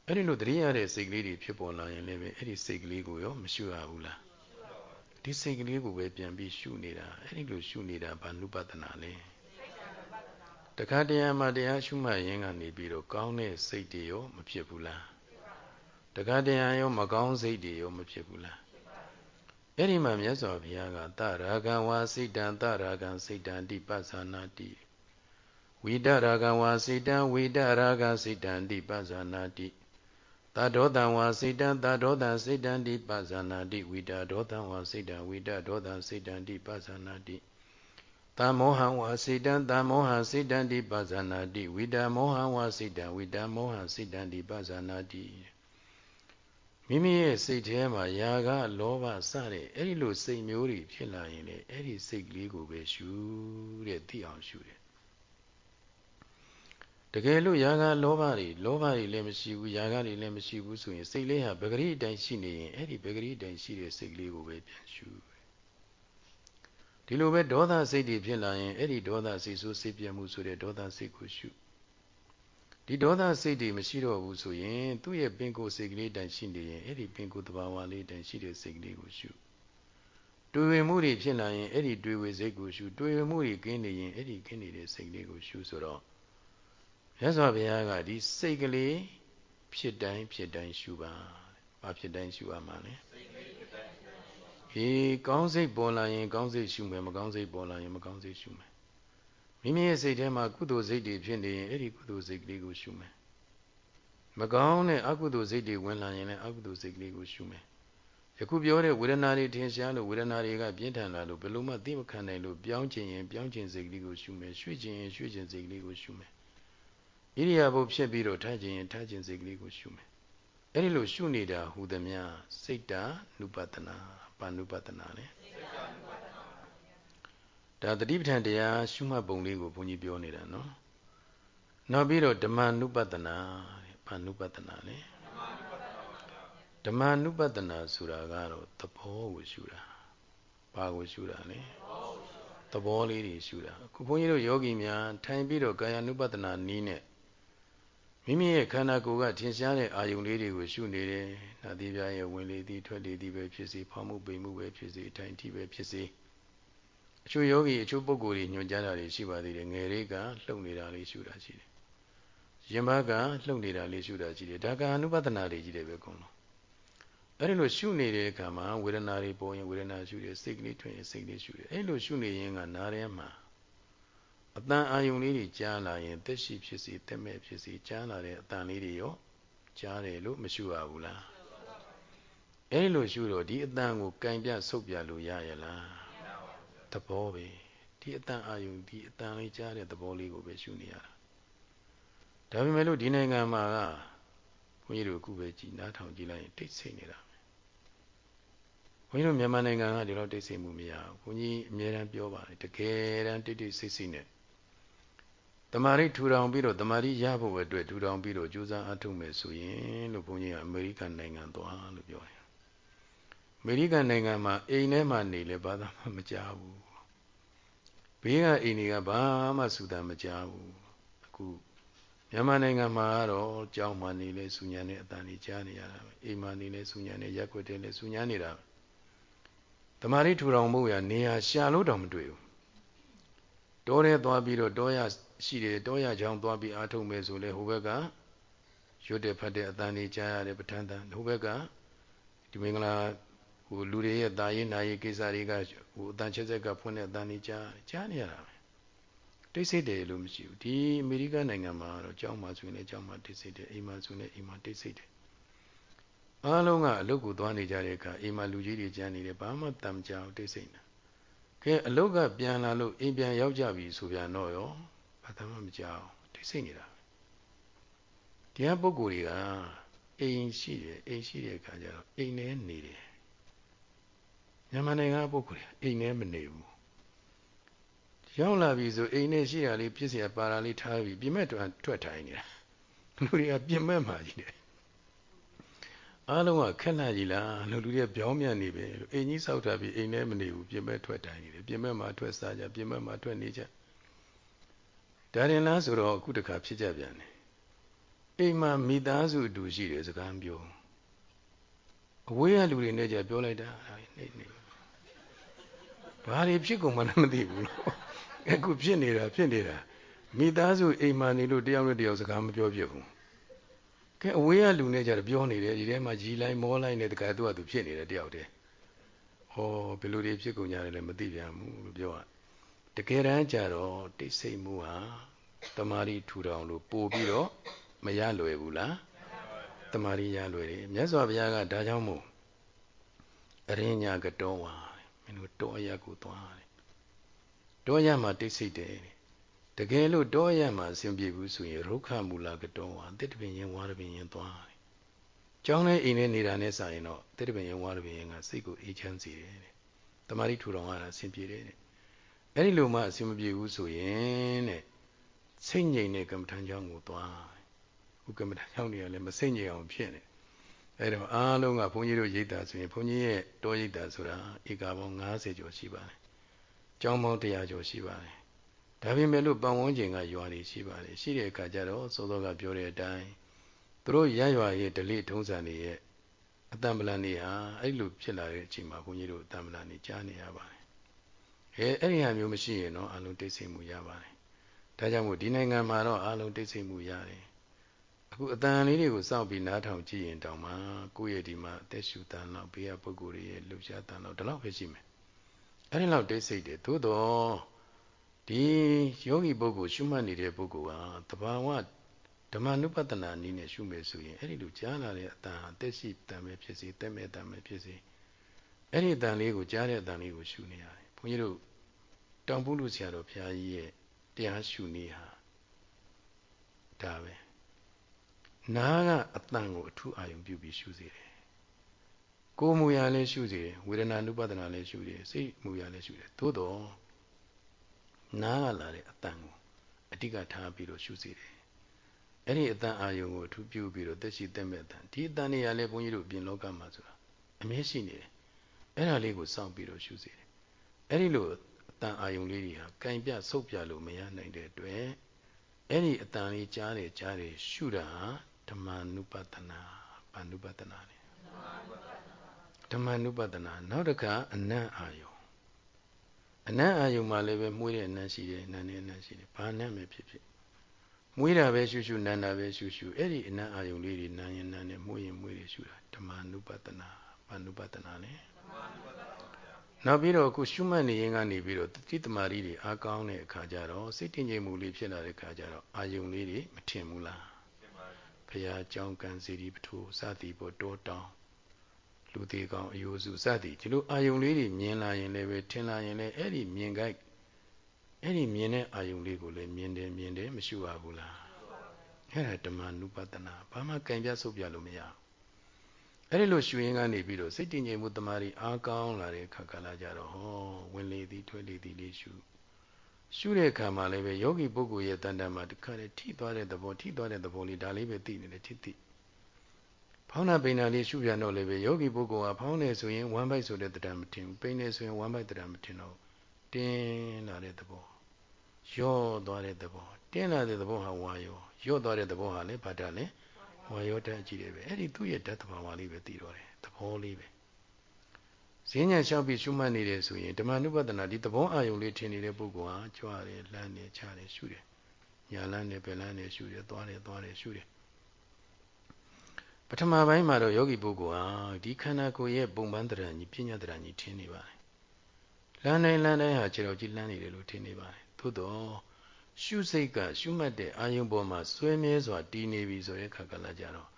အဲ့ဒီလိုတတိယတဲ့စိတ်ကလေးတွေဖြစ်ပေါ်လာရင်လည်းပဲအဲ့ဒီစိတ်ကလေးကိုရောမရှုရဘူးလားဒီစိတ်ကလေးကိုပဲပြန်ပြီးရှုနေတာအဲ့ဒီလိုရှုနေတာဘာနုပဒနာလဲတခါတရံမှာတရားရှုမှတ်ရင်းကနေပြီးတော့ကောင်းတဲ့စိတ်တွေရောမဖြစ်ဘူးလားတခါတရံရောမကောင်းစိတ်တွေရောမဖြစ်ဘူးလား အဲ့ဒီမှာမြတ်စွာဘုရားကတရာဂံဝါစိတ်တံတရာဂံစိတ်တံတိပသနာတိဝိတရာဂံဝါစိတ်တံဝိတရာဂံစိတ်တံတိပသနာတိတဒောတံဝါစိတ်တံတဒောတံစိတ်တံတိပသနာတိဝိတဒောတံဝါစိတ်တံဝိတဒောတံစိတ်တံတိပသနာတိတမောဟံဝါစိတ်တံတမောဟစိတ်တံတိပသနာတိဝိတမောဟံဝါစိတ်တံဝိတမောဟစိတ်တံတိပသနာတိ မိမိရဲ့စိတ်ထဲမှာຢာကလောဘစတဲ့အဲ့ဒီလိုစိတ်မျိုးတွေဖြစ်လာရင်လေအဲ့ဒီစိတ်ကလေးကိုပဲရှုတဲ့သိအောင်ရှုတယ်တကယ်လို့ຢာကလောဘတွေလောဘတွေလည်းမရှိဘူးຢာကတွေလည်းမရှိဘူးဆိုရင်စိတ်လေးဟာပဂရိအတိုင်းရှိနေရင်အဲ့ဒီပဂရိအတိုင်းရှိတဲ့စိတ်ကလေးကိုပဲပြန်ရှုဒီလိုပဲဒေါသစိတ်တွေဖြစ်လာရင်အဲ့ဒီဒေါသစိတ်ဆိုးစိတ်ပြတ်မှုဆိုတဲ့ဒေါသစိတ်ကိုရှု ဒီဒေါသစိတ်တွေမရှိတော့ဘူးဆိုရင် သူ့ရဲ့ပင်ကိုယ်စိတ်ကလေးတိုင်ရှိနေရင်အဲ့ဒီပင်ကိုယ်တဘာဝလေးတိုင်ရှိတဲ့စိတ်ကလေးကိုရှုတွေ့ဝေမှုတွေဖြစ်လာရင်အဲ့ဒီတွေ့ဝေစိတ်ကိုရှုတွေ့ဝေမှုတွေကင်းနေရင်အဲ့ဒီကင်းနေတဲ့စိတ်လေးကိုရှုဆိုတော့မြတ်စွာဘုရားကဒီစိတ်ကလေးဖြစ်တိုင်းဖြစ်တိုင်းရှုပါဘာဖြစ်တိုင်းရှုရမှာလဲဟေးကောင်းစိတ်ပေါ်လာရင် ကောင်းစိတ်ရှုမယ်မကောင်းစိတ်ပေါ်လာရင်မကောင်းစိတ်ရှုမယ် မိမိရဲ့စိတ်ထဲမှာကုသိုလ်စိတ်တွေဖြစ်နေရင်အဲ့ဒီကုသိုလ်စိတ်ကလေးကိုရှုမယ်မကောင်းတဲ့အကုသိုလ်စိတ်တွေဝင်လာရင်လည်းအကုသိုလ်စိတ်ကလေးကိုရှုမယ်ယခုပြောတဲ့ဝေဒနာတွေထင်ရှားလို့ဝေဒနာတွေကပြင်းထန်လာလို့ဘယ်လိုမှသိမခံနိုင်လို့ပြောင်းကျင်ရင်ပြောင်းကျင်စိတ်ကလေးကိုရှုမယ်ရွှေ့ကျင်ရင်ရွှေ့ကျင်စိတ်ကလေးကိုရှုမယ်ဣရိယာပုဖြစ်ပြီးတော့ထားကျင်ရင်ထားကျင်စိတ်ကလေးကိုရှုမယ်အဲ့ဒီလိုရှုနေတာဟူသည်များစိတ်တာနုပတနာဘာနုပတနာလဲ ဒါတတိပဋ္ဌာန်တရားရှုမှတ်ပုံလေးကိုဘုန်းကြီးပြောနေတာနော်နောက်ပြီးတော့ဓမ္မနုပတနာဘာနုပတနာလဲဓမ္မနုပတနာဆိုတာကတော့သဘောကိုရှုတာဘာကိုရှုတာလဲသဘောလေးတွေရှုတာအခုဘုန်းကြီးတို့ယောဂီများထိုင်ပြီးတော့ကာယ ानु ပတနာနည်းနဲ့မိမိရဲ့ခန္ဓာကိုယ်ကထင်ရှားတဲ့အာယုန်လေးတွေကိုရှုနေတယ်။နာသီးပြားရဲ့ဝင်လေသည်ထွက်လေသည်ပဲဖြစ်စေဖောင်းမှုပိန်မှုပဲဖြစ်စေအထိုင်ထိပဲဖြစ်စေ အချို့ယောဂီအချို့ပုဂ္ဂိုလ်တွေညွှန်ကြားတာတွေရှိပါသေးတယ်ငယ်လေးကလှုပ်နေတာလေးရှုတာရှိတယ်။ရင်ဘကလှုပ်နေတာလေးရှုတာရှိတယ်။ဒါက ानु ပတနာတွေကြီးတယ်ပဲအကုန်လုံး။အဲ့ဒီလိုရှုနေတဲ့အခါမှာဝေဒနာတွေပေါ်ရင်ဝေဒနာရှုတယ်စိတ်ကလေးထွက်ရင်စိတ်လေးရှုတယ်။အဲ့လိုရှုနေရင်ကနားထဲမှာအတန်အာယုံလေးတွေကြားလာရင်သက်ရှိဖြစ်စီတက်မဲ့ဖြစ်စီကြားလာတဲ့အတန်လေးတွေရောကြားတယ်လို့မရှုရဘူးလားအဲဒီလိုရှုတော့ဒီအတန်ကိုကင်ပြဆုပ်ပြလို့ရရလား သဘောပဲဒီအတန်အာယုံဒီအတန်လေးကြားတဲ့သဘောလေးကိုပဲရှုနေရတာဒါပေမဲ့လို့ဒီနိုင်ငံမှာကဘုန်းကြီးတို့အခုပဲကြည်နားထောင်ကြည့်လိုက်ရင်တိတ်ဆိတ်နေတာဘုန်းကြီးတို့မြန်မာနိုင်ငံကဒီလိုတိတ်ဆိတ်မှုမရဘူးဘုန်းကြီးအများအားပြောပါတယ်တကယ်တမ်းတိတ်တိတ်ဆိတ်ဆိတ်နဲ့တမာရီထူထောင်ပြီးတော့တမာရီရဖို့အတွက်ထူထောင်ပြီးတော့ကြိုးစားအထုတ်မယ်ဆိုရင်လို့ဘုန်းကြီးကအမေရိကန်နိုင်ငံသွားလို့ပြောတယ် အမေရိကန်နိုင်ငံမှာအိမ်ထဲမှာနေလဲဘာသာမှမကြားဘူးဘေးကအိမ်တွေကဘာမှစူတာမကြားဘူးအခုမြန်မာနိုင်ငံမှာကတော့ကြောင်းမှနေလဲစူညံတဲ့အတန်ကြီးကြားနေရတာပဲအိမ်မှာနေလဲစူညံနေရက်ွက်တယ်လဲစူညံနေတာတမာရီထူထောင်မှုရနေရာရှာလို့တော့မတွေ့ဘူးတောထဲသွားပြီးတော့တောရရှိတယ်တောရချောင်းသွားပြီးအားထုတ်မယ်ဆိုလဲဟိုဘက်ကရွတ်တယ်ဖတ်တယ်အတန်ကြီးကြားရတယ်ပဋ္ဌာန်းတန်ဟိုဘက်ကဒီမင်္ဂလာ ဟိုလူတွေရဲ့တာရေးနာရေးကိစ္စတွေကဟိုအတန်ချက်ဆက်ကဖွင့်တဲ့အတန်ကြီးကြားကြားနေရတာပဲတိတ်ဆိတ်တယ်လို့မရှိဘူးဒီအမေရိကန်နိုင်ငံမှာတော့ကျောင်းမှာဆိုရင်လည်းကျောင်းမှာတိတ်ဆိတ်တယ်အိမ်မှာဆိုရင်လည်းအိမ်မှာတိတ်ဆိတ်တယ်အားလုံးကအလုပ်ကိုသွားနေကြတဲ့အခါအိမ်မှာလူကြီးတွေကြမ်းနေတယ်ဘာမှတမ်းကြအောင်တိတ်ဆိတ်နေကဲအလုတ်ကပြန်လာလို့အိမ်ပြန်ရောက်ကြပြီဆိုပြန်တော့ရောဘာသာမှမကြောက်တိတ်ဆိတ်နေတာတရားပုဂ္ဂိုလ်တွေကအိမ်ရှိတယ်အိမ်ရှိတဲ့အခါကျတော့အိမ်ထဲနေတယ် မြန်မာနိုင်ငံပုဂ္ဂိုလ်တွေအိမ်ထဲမနေဘူးရောက်လာပြီဆိုအိမ်ထဲရှိတာလေးပြည့်စရာပါတာလေးထားပြီးပြင်မဲ့ထွက်ထိုင်နေတာလူတွေကပြင်မဲ့မှာကြီးတယ်အားလုံးကခက်လာကြီးလားလို့လူတွေကပြောင်းပြန်နေပဲလို့အိမ်ကြီးဆောက်တာပြီးအိမ်ထဲမနေဘူးပြင်မဲ့ထွက်တိုင်နေတယ်ပြင်မဲ့မှာထွက်စားကြပြင်မဲ့မှာထွက်နေကြဒါရင်လားဆိုတော့အခုတခါဖြစ်ကြပြန်တယ်အိမ်မှာမိသားစုအတူရှိတယ်စကားပြော အဝေးကလူတွေနဲ့ကြပြောလိုက်တာနေနေဘာတွေဖြစ်ကုန်မှလည်းမသိဘူးလို့အခုဖြစ်နေတာဖြစ်နေတာမိသားစုအိမ်မှာနေလို့တယောက်နဲ့တယောက်စကားမပြောပြဘူးကဲအဝေးကလူနဲ့ကြတော့ပြောနေတယ်ဒီထဲမှာကြီးလိုက်မောလိုက်နဲ့တခါသူ့ဟာသူဖြစ်နေတယ်တယောက်တည်းဟောဘယ်လိုတွေဖြစ်ကုန်ကြတယ်လဲမသိပြန်ဘူးလို့ပြောတာတကယ်တမ်းကျတော့တိတ်ဆိတ်မှုဟာတမာရီထူထောင်လို့ပို့ပြီးတော့မရလွယ်ဘူးလား တမာရီရလွယ်တယ်မြတ်စွာဘုရားကဒါကြောင့်မို့အရင်းညာကတော်ဝါမင်းတို့တောအရကိုသွားတယ်တောရမှာတိတ်ဆိတ်တယ်တကယ်လို့တောရမှာအဆင်ပြေဘူးဆိုရင်ရုက္ခမူလကတော်ဝါတစ်တပင်ရင်ဝါတပင်ရင်သွားတယ်ကျောင်းထဲအိမ်ထဲနေတာနဲ့စာရင်တော့တစ်တပင်ရင်ဝါတပင်ရင်ကစိတ်ကိုအေးချမ်းစေတယ်တဲ့တမာရီထူထောင်ရတာအဆင်ပြေတယ်တဲ့အဲ့ဒီလိုမှအဆင်မပြေဘူးဆိုရင်တဲ့စိတ်ငြိမ်တဲ့ကမ္မထံကြောင့်ကိုသွား ခုကမ္မထံကြောင့်နေရလဲမစိတ်ငြိမ်အောင်ဖြစ်နေအဲ့တော့အားလုံးကဘုန်းကြီးတို့ရိတ်တာဆိုရင်ဘုန်းကြီးရဲ့တောရိတ်တာဆိုတာဧကပေါင်း90ကျော်ရှိပါတယ်ကျောင်းပေါင်း100ကျော်ရှိပါတယ်ဒါပေမဲ့လို့ပတ်ဝန်းကျင်ကရွာတွေရှိပါတယ်ရှိတဲ့အခါကျတော့စောစောကပြောတဲ့အတိုင်းသူတို့ရရွာရဲ့ဒလိထုံးစံတွေရဲ့အတံပလန်တွေဟာအဲ့လိုဖြစ်လာတဲ့အချိန်မှာဘုန်းကြီးတို့အတံပလန်တွေကြားနေရပါတယ်အဲအဲ့ဒီဟာမျိုးမရှိရင်တော့အလုံးတိတ်ဆိတ်မှုရပါတယ်ဒါကြောင့်မို့ဒီနိုင်ငံမှာတော့အလုံးတိတ်ဆိတ်မှုရတယ် အခုအတန်လေးတွေကိုစောင့်ပြီးနားထောင်ကြည့်ရင်တောင်မှကိုယ့်ရဲ့ဒီမှာအသက်ရှူတန်တော့ဘေးကပုဂ္ဂိုလ်တွေရဲ့လှုပ်ရှားတန်တော့ဒီလောက်ပဲရှိမယ်အဲ့ဒီလောက်တိတ်ဆိတ်တယ်သို့တော့ဒီယောဂီပုဂ္ဂိုလ်ရှုမှတ်နေတဲ့ပုဂ္ဂိုလ်ဟာတဘာဝဓမ္မနုပတနာနည်းနဲ့ရှုမယ်ဆိုရင်အဲ့ဒီလိုကြားလာတဲ့အတန်ဟာတက်ရှိတန်ပဲဖြစ်စေတက်မဲ့တန်ပဲဖြစ်စေအဲ့ဒီအတန်လေးကိုကြားတဲ့အတန်လေးကိုရှုနေရတယ်ဘုန်းကြီးတို့တောင်ပုလူဆရာတော်ဘုရားကြီးရဲ့တရားရှုနည်းဟာဒါပဲ နားကအတန်ကိုအထူးအာရုံပြုပြီးရှုစေတယ်ကိုယ်မူရာလည်းရှုစေတယ်ဝေဒနာနုပဒနာလည်းရှုတယ်စိတ်မူရာလည်းရှုတယ်သို့တော့နားကလာတဲ့အတန်ကိုအဓိကထားပြီးတော့ရှုစေတယ်အဲ့ဒီအတန်အာယုံကိုအထူးပြုပြီးတော့သက်ရှိသက်မဲ့အတန်ဒီအတန်နေရာလဲဘုန်းကြီးတို့ပြင်လောကမှာဆိုတာအမြဲရှိနေတယ်အဲ့ဒါလေးကိုစောင့်ပြီးတော့ရှုစေတယ်အဲ့ဒီလိုအတန်အာယုံလေးတွေဟာကင်ပြဆုပ်ပြလို့မရနိုင်တဲ့အတွက်အဲ့ဒီအတန်လေးကြားတယ်ကြားတယ်ရှုတာ ဓမ္မနုပတနာဘာနုပတနာလဲဓမ္မနုပတနာနောက်တစ်ခါအနံ့အာယုံအနံ့အာယုံမှာလည်းပဲမှုတဲ့အနံ့ရှိတယ်နာနဲ့အနံ့ရှိတယ်ဘာနံ့ပဲဖြစ်ဖြစ်မွေးတာပဲရှုရှုနန္တာပဲရှုရှုအဲ့ဒီအနံ့အာယုံလေးတွေနာရင်နာနဲ့မွေးရင်မွေးရရှုတာဓမ္မနုပတနာဘာနုပတနာလဲနောက်ပြီးတော့အခုရှုမှတ်နေရင်ကနေပြီးတော့တတိတမာရီတွေအားကောင်းတဲ့အခါကျတော့စိတ်တည်ငြိမ်မှုလေးဖြစ်လာတဲ့အခါကျတော့အာယုံလေးတွေမထင်ဘူးလား ဘုရားကြောင်းကံစီရီပထိုးစသည်ပေါ်တောတောင်းလူသေးကောင်အယိုးစုစသည်ဒီလိုအာယုံလေးတွေမြင်လာရင်လည်းပဲထင်လာရင်လည်းအဲ့ဒီမြင်ကြိုက်အဲ့ဒီမြင်တဲ့အာယုံလေးကိုလည်းမြင်တယ်မြင်တယ်မရှိပါဘူးလားအဲ့ဒါဓမ္မနုပဒနာဘာမှကံပြဆုပ်ပြလို့မရအဲ့ဒီလိုရှုရင်းကနေပြီးတော့စိတ်တည်ငြိမ်မှုတမာရီအားကောင်းလာတဲ့အခါကလာကြတော့ဟောဝင်လေသည်ထွက်လေသည်လေးရှု ရှုတဲ့အခါမှာလည်းပဲယောဂီပုဂ္ဂိုလ်ရဲ့တန်တန်မှာတခါတည်းထိသွားတဲ့သဘောထိသွားတဲ့သဘောလေးဒါလေးပဲသိနေတယ်ထိသိဖောင်းနာပိန်နာလေးရှုပြန်တော့လည်းပဲယောဂီပုဂ္ဂိုလ်ကဖောင်းနေဆိုရင်ဝမ်းပိုက်ဆိုတဲ့တရားမထင်ဘူးပိန်နေဆိုရင်ဝမ်းပိုက်တရားမထင်တော့တင်းလာတဲ့သဘောရော့သွားတဲ့သဘောတင်းလာတဲ့သဘောဟာဝါယောရော့သွားတဲ့သဘောဟာလည်းဗတ္တလည်းဝါယောဓာတ်ကြီးတယ်ပဲအဲ့ဒီသူ့ရဲ့ဓာတ်သဘာဝလေးပဲသိတော့တယ်သဘောလေးပဲ ဈဉ္ညာလျှောက်ပြီးရှုမှတ်နေတယ်ဆိုရင်ဓမ္မနုပဒနာဒီသဘောအာယုံလေးထင်နေတဲ့ပုဂ္ဂိုလ်ဟာကြွားတယ်လှမ်းတယ်ချတယ်ရှုတယ်ညာလန်းတယ်ဘယ်လန်းတယ်ရှုတယ်သွားတယ်သွားတယ်ရှုတယ်ပထမပိုင်းမှာတော့ယောဂီပုဂ္ဂိုလ်ဟာဒီခန္ဓာကိုယ်ရဲ့ပုံပန်းတရံကြီးပညာတရံကြီးထင်နေပါတယ်လမ်းတိုင်းလမ်းတိုင်းဟာခြေတော်ကြီးလမ်းနေတယ်လို့ထင်နေပါတယ်သို့တော့ရှုစိတ်ကရှုမှတ်တဲ့အာယုံပေါ်မှာစွဲမြဲစွာတည်နေပြီဆိုတဲ့ခါကလာကြတော့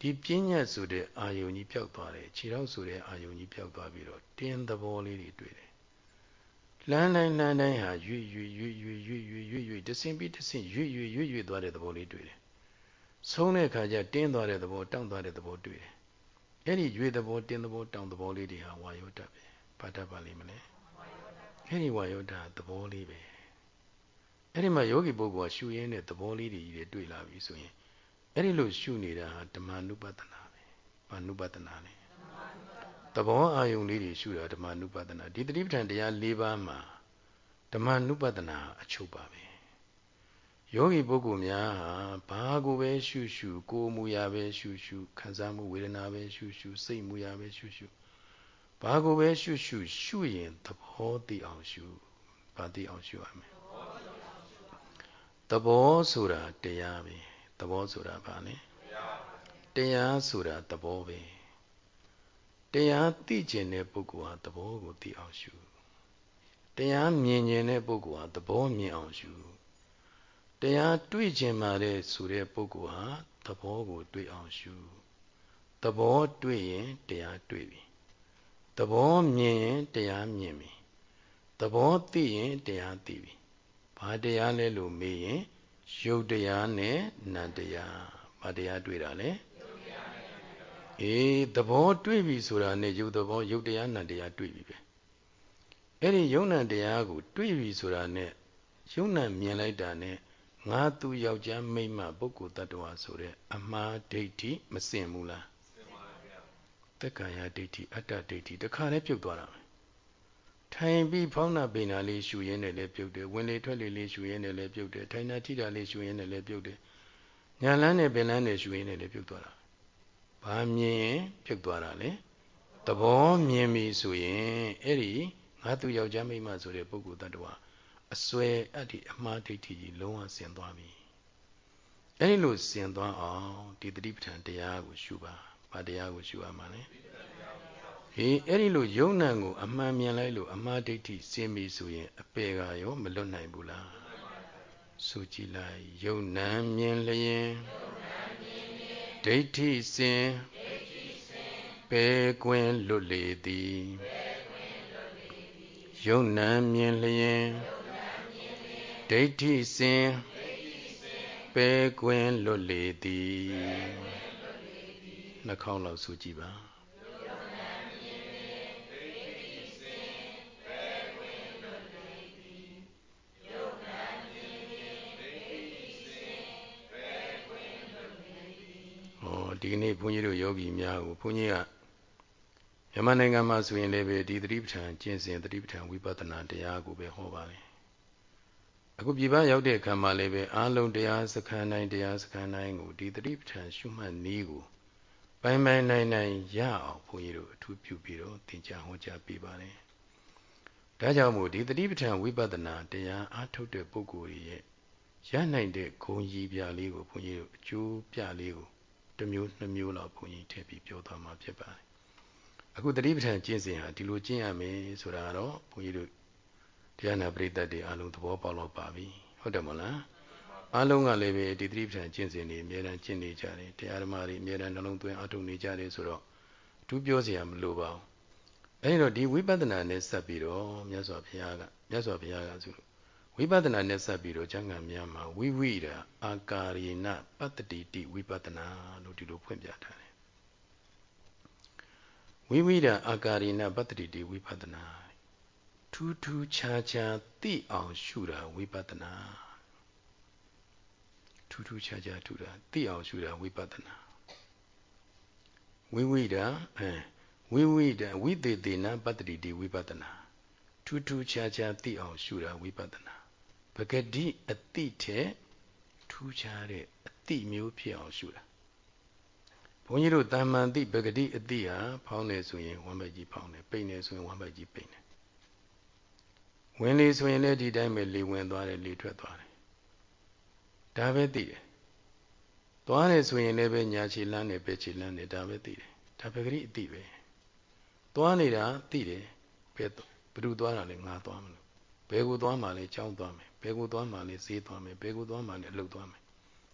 ဒီပညာဆိုတဲ့အာယုံကြီးပျောက်သွားတယ်ခြေတော်ဆိုတဲ့အာယုံကြီးပျောက်သွားပြီးတော့တင်းသဘောလေးတွေတွေ့တယ်လမ်းတိုင်းလမ်းတိုင်းဟာရွေ့ရွေ့ရွေ့ရွေ့ရွေ့ရွေ့ရွေ့ရွေ့တဆင်ပြီးတဆင်ရွေ့ရွေ့ရွေ့ရွေ့သွားတဲ့သဘောလေးတွေ့တယ်ဆုံးတဲ့အခါကျတင်းသွားတဲ့သဘောတောင့်သွားတဲ့သဘောတွေ့တယ်အဲ့ဒီရွေသဘောတင်းသဘောတောင့်သဘောလေးတွေဟာဝါယောဓာတ်ပဲဘာဓာတ်ပါလိမ့်မလဲအဲ့ဒီဝါယောဓာတ်သဘောလေးပဲအဲ့ဒီမှာယောဂီပုဂ္ဂိုလ်ကရှုရင်းတဲ့သဘောလေးတွေကြီးတွေ့လာပြီဆိုရင် အဲ့ဒီလိုရှုနေတာဟာဓမ္မနုပဒနာပဲဘာနုပဒနာလဲသဘောအာယုံလေးတွေရှုတာဓမ္မနုပဒနာဒီတတိပဋ္ဌာန်တရား၄ပါးမှာဓမ္မနုပဒနာအချုပ်ပါပဲယောဂီပုဂ္ဂိုလ်များဟာဘာကိုပဲရှုရှုကိုယ်မူရာပဲရှုရှုခံစားမှုဝေဒနာပဲရှုရှုစိတ်မူရာပဲရှုရှုဘာကိုပဲရှုရှုရှုရင်သဘောသိအောင်ရှုဘာသိအောင်ရှုရမလဲသဘောဆိုတာတရားပဲ သဘောဆိုတာဘာလဲတရားဆိုတာသဘောပဲတရားသိကျင်တဲ့ပုဂ္ဂိုလ်ဟာသဘောကိုသိအောင်ရှုတရားမြင်ကျင်တဲ့ပုဂ္ဂိုလ်ဟာသဘောမြင်အောင်ရှုတရားတွေ့ကျင်ပါတဲ့ဆိုတဲ့ပုဂ္ဂိုလ်ဟာသဘောကိုတွေ့အောင်ရှုသဘောတွေ့ရင်တရားတွေ့ပြီသဘောမြင်ရင်တရားမြင်ပြီသဘောသိရင်တရားသိပြီဘာတရားလဲလို့မေးရင် ရုပ်တရားနဲ့နံတရားဘာတရားတွေ့တာလဲအေးသဘောတွေ့ပြီဆိုတာနဲ့ရုပ်သဘောရုပ်တရားနံတရားတွေ့ပြီပဲအဲ့ဒီယုံနံတရားကို တွေ့ပြီဆိုတာနဲ့ယုံနံမြင်လိုက်တာနဲ့ငါသူယောက်ျားမိန်းမပုဂ္ဂိုလ်တ attva ဆိုတဲ့အမှားဒိဋ္ဌိမစင်ဘူးလားစင်ပါဗျာတက္ကာယဒိဋ္ဌိအတ္တဒိဋ္ဌိတခါနဲ့ပြုတ်သွားတာပဲ ထိုင်ပြီးဖောင်းနာပိနာလေးရှူရင်းနဲ့လည်းပြုတ်တယ်ဝင်လေထွက်လေလေးရှူရင်းနဲ့လည်းပြုတ်တယ်ထိုင်နာထိတာလေးရှူရင်းနဲ့လည်းပြုတ်တယ်ညာလန်းနဲ့ပင်လန်းနဲ့ရှူရင်းနဲ့လည်းပြုတ်သွားတာဘာမြင်ရင်ပြုတ်သွားတာလဲသဘောမြင်ပြီဆိုရင်အဲ့ဒီငါသူယောက်ျားမိန်းမဆိုတဲ့ပုဂ္ဂိုလ်တ attva အစွဲအဲ့ဒီအမှားဒိဋ္ဌိကြီးလုံးဝဆင်သွားပြီအဲ့ဒီလိုဆင်သွားအောင်ဒီတတိပဋ္ဌာန်တရားကိုရှုပါဘာတရားကိုရှုရမှာလဲ ဟေးအဲ့ဒီလိုယုံ nant ကို အမှန်မြင်လိုက်လို့အမှားဒိဋ္ဌိဆင်ပြီဆိုရင် အပေကရောမလွတ်နိုင်ဘူးလားဆိုကြည့်လိုက်ယုံ nant မြင်လျင်ဒိဋ္ဌိစင်ပေကွင်လွတ်လေသည်ယုံ nant မြင်လျင်ဒိဋ္ဌိစင်ပဲကွင်လွတ်လေသည်နှာခေါင်းလောက်ဆိုကြည့်ပါ ဒီကနေ့ဘုန်းကြီးတို့ယောဂီများကိုဘုန်းကြီးကမြန်မာနိုင်ငံမှာဆိုရင်လည်းပဲဒီသတိပဋ္ဌာန်ကျင့်စဉ်သတိပဋ္ဌာန်ဝိပဿနာတရားကိုပဲဟောပါလေအခုပြည်ပရောက်တဲ့အခါမှာလည်းပဲအားလုံးတရားစခန်းတိုင်းတရားစခန်းတိုင်းကိုဒီသတိပဋ္ဌာန်ရှုမှတ်နည်းကိုပိုင်ပိုင်နိုင်နိုင်ရအောင်ဘုန်းကြီးတို့အထူးပြုပြီးတော့သင်ကြားဟောကြားပေးပါတယ်ဒါကြောင့်မို့ဒီသတိပဋ္ဌာန်ဝိပဿနာတရားအားထုတ်တဲ့ပုဂ္ဂိုလ်ရဲ့ရနိုင်တဲ့ဂုံကြီးပြလေးကိုဘုန်းကြီးတို့အကျိုးပြလေးကို တစ်မျိုးနှစ်မျိုးလောက်ဘုန်းကြီးထည့်ပြီးပြောသွားမှာဖြစ်ပါတယ်အခုတတိပဋ္ဌာန်ကျင့်စဉ်ဟာဒီလိုကျင့်ရမယ်ဆိုတာတော့ဘုန်းကြီးတို့တရားနာပရိသတ်တွေအလုံးသဘောပေါက်တော့ပါပြီဟုတ်တယ်မလားအလုံးကလည်းပဲဒီတတိပဋ္ဌာန်ကျင့်စဉ်တွေအများအားကျင့်နေကြတယ်တရားဓမ္မတွေအများအားနှလုံးသွင်းအထုနေကြတယ်ဆိုတော့အထူးပြောစရာမလိုပါဘူးအဲဒီတော့ဒီဝိပဿနာနဲ့ဆက်ပြီးတော့မြတ်စွာဘုရားကမြတ်စွာဘုရားကဆို ဝိပဿနာနဲ့ဆက်ပြီးတော့ကျမ်းဂန်များမှာဝိဝိရာအာကာရိဏပတ္တိတိဝိပဿနာလို့ဒီလိုဖွင့်ပြထားတယ်ဝိဝိရာအာကာရိဏပတ္တိတိဝိပဿနာထူးထူးခြားခြားသိအောင်ရှုတာဝိပဿနာထူးထူးခြားခြားထူတာသိအောင်ရှုတာဝိပဿနာဝိဝိရာအဲဝိဝိဒဝိသေသေနပတ္တိတိဝိပဿနာထူးထူးခြားခြားသိအောင်ရှုတာဝိပဿနာ ပဂတိအတိထဲထူးခြားတဲ့အတိမျိုးဖြစ်အောင်ရှုတာဘုန်းကြီးတို့တာမန်တိပဂတိအတိဟာဖောင်းနေဆိုရင်ဝမ်းပိုက်ကြီးဖောင်းတယ်ပိန်နေဆိုရင်ဝမ်းပိုက်ကြီးပိန်တယ်ဝင်လေဆိုရင်လည်းဒီတိုင်းပဲလေဝင်သွားတယ်လေထွက်သွားတယ်ဒါပဲသိတယ်သွားတယ်ဆိုရင်လည်းပဲညာခြေလန်းတယ်ပဲခြေလန်းတယ်ဒါပဲသိတယ်ဒါပဂတိအတိပဲသွားနေတာသိတယ်ဘယ်ဘယ်သူသွားတာလဲငါသွားမလို့ဘယ်ကိုသွားမှလဲကြောင်းသွားမယ်ဘ ယ်ကိုသွားမှလဲဈေးသွားမယ်ဘယ်ကိုသွားမှလဲအလုပ်သွားမယ်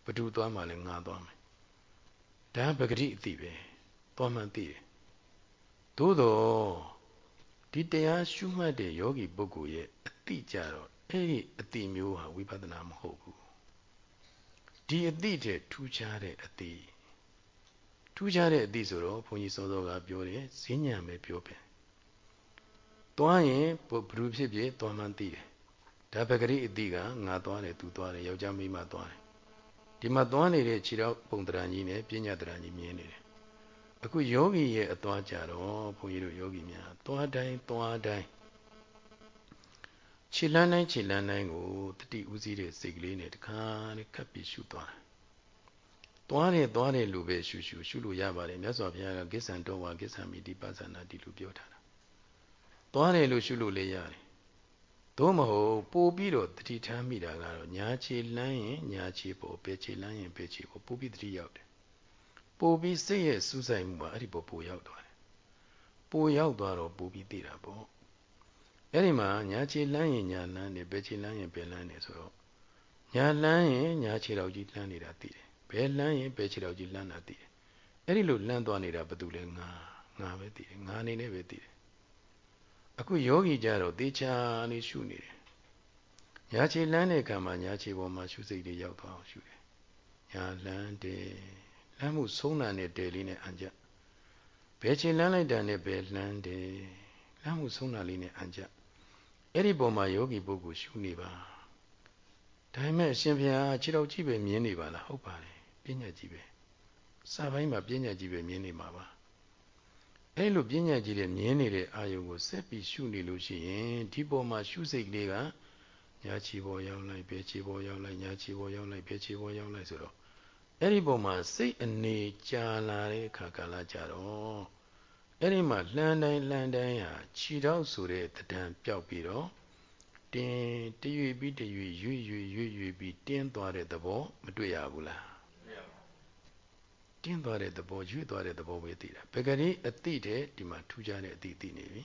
ဘယ်သူသွားမှလဲငါသွားမယ်ဒါပဂတိအတိပဲသွားမှသိတယ်သို့တော့ဒီတရားရှုမှတ်တဲ့ယောဂီပုဂ္ဂိုလ်ရဲ့အတိကြတော့အဲ့ဒီအတိမျိုးဟာဝိပဿနာမဟုတ်ဘူးဒီအတိတဲ့ထူးခြားတဲ့အတိထူးခြားတဲ့အတိဆိုတော့ဘုန်းကြီးစောစောကပြောတယ်ဈဉ္ညာပဲပြောပြန်သွားရင်ဘုသူဖြစ်ဖြစ်သွားမှန်းသိတယ် ဒါပဂရိအတိကငါသွားတယ်သူသွားတယ်ယောက်ျားမိန်းမသွားတယ်ဒီမှာသွားနေတဲ့ခြေတော်ပုံတရံကြီးနဲ့ပညာတရံကြီးမြင်နေတယ်အခုယောဂီရဲ့အသွားကြတော့ဘုန်းကြီးတို့ယောဂီများသွားတိုင်းသွားတိုင်းခြေလန်းတိုင်းခြေလန်းတိုင်းကိုတတိဥစည်းတဲ့စိတ်ကလေးနဲ့တခါနဲ့ခပ်ပြီးရှုသွားတယ်သွားတယ်သွားတယ်လို့ပဲရှုရှုရှုလို့ရပါတယ်မြတ်စွာဘုရားကကိစ္ဆံတော်ဝါကိစ္ဆံမိတိပဿနာဒီလိုပြောထားတာသွားတယ်လို့ရှုလို့လည်းရတယ် သို့မဟုတ်ပို့ပြီးတော့တတိထားမိတာကတော့ညာခြေလန်းရင်ညာခြေပေါ်ပဲခြေလန်းရင်ပဲခြေပေါ်ပို့ပြီးတတိရောက်တယ်ပို့ပြီးစိတ်ရဲ့စူးစိုက်မှုကအဲ့ဒီပေါ်ပို့ရောက်သွားတယ်ပို့ရောက်သွားတော့ပို့ပြီးသိတာပေါ့အဲ့ဒီမှာညာခြေလန်းရင်ညာလန်းတယ်ပဲခြေလန်းရင်ပဲလန်းတယ်ဆိုတော့ညာလန်းရင်ညာခြေတော်ကြီးလန်းနေတာသိတယ်ဘယ်လန်းရင်ဘယ်ခြေတော်ကြီးလန်းတာသိတယ်အဲ့ဒီလိုလန်းသွားနေတာဘာတူလဲငါငါပဲသိတယ်ငါအနေနဲ့ပဲသိတယ် အခုယောဂီကြတော့တေချာလေးရှုနေတယ်ညာခြေလန်းတဲ့ကံမှာညာခြေပေါ်မှာရှုစိတ်တွေရောက်သွားအောင်ရှုတယ်ညာလန်းတယ်လမ်းမှုဆုံးတာနဲ့တယ်လေးနဲ့အံကြဘယ်ခြေလန်းလိုက်တာနဲ့ဘယ်လန်းတယ်လမ်းမှုဆုံးတာလေးနဲ့အံကြအဲ့ဒီပုံမှာယောဂီပုဂ္ဂိုလ်ရှုနေပါဒါပေမဲ့အရှင်ဘုရားခြေတော်ကြည့်ပဲမြင်နေပါလားဟုတ်ပါတယ်ပညာကြည့်ပဲစာပိုင်းမှာပညာကြည့်ပဲမြင်နေမှာပါ အဲ့လိုပညာကြည့်တဲ့မြင်နေတဲ့အာယုံကိုဆက်ပြီးရှုနေလို့ရှိရင်ဒီပေါ်မှာရှုစိတ်ကလေးကညာချီပေါ်ရောက်လိုက်ဘဲချီပေါ်ရောက်လိုက်ညာချီပေါ်ရောက်လိုက်ဘဲချီပေါ်ရောက်လိုက်ဆိုတော့အဲ့ဒီပုံမှာစိတ်အနေကြာလာတဲ့အခါကာလကြတော့အဲ့ဒီမှာလှမ်းတိုင်းလှမ်းတိုင်းဟာခြေတော့ဆိုတဲ့တံပျောက်ပြီးတော့တင်းတရွေပြီးတရွေရွေ့ရွေ့ရွေ့ရွေ့ပြီးတင်းသွားတဲ့သဘောမတွေ့ရဘူးလား တင်းသွားတဲ့သဘောရွေ့သွားတဲ့သဘောပဲသိတာပဂရိအတိတဲ့ဒီမှာထူးခြားတဲ့အတိသိနေပြီ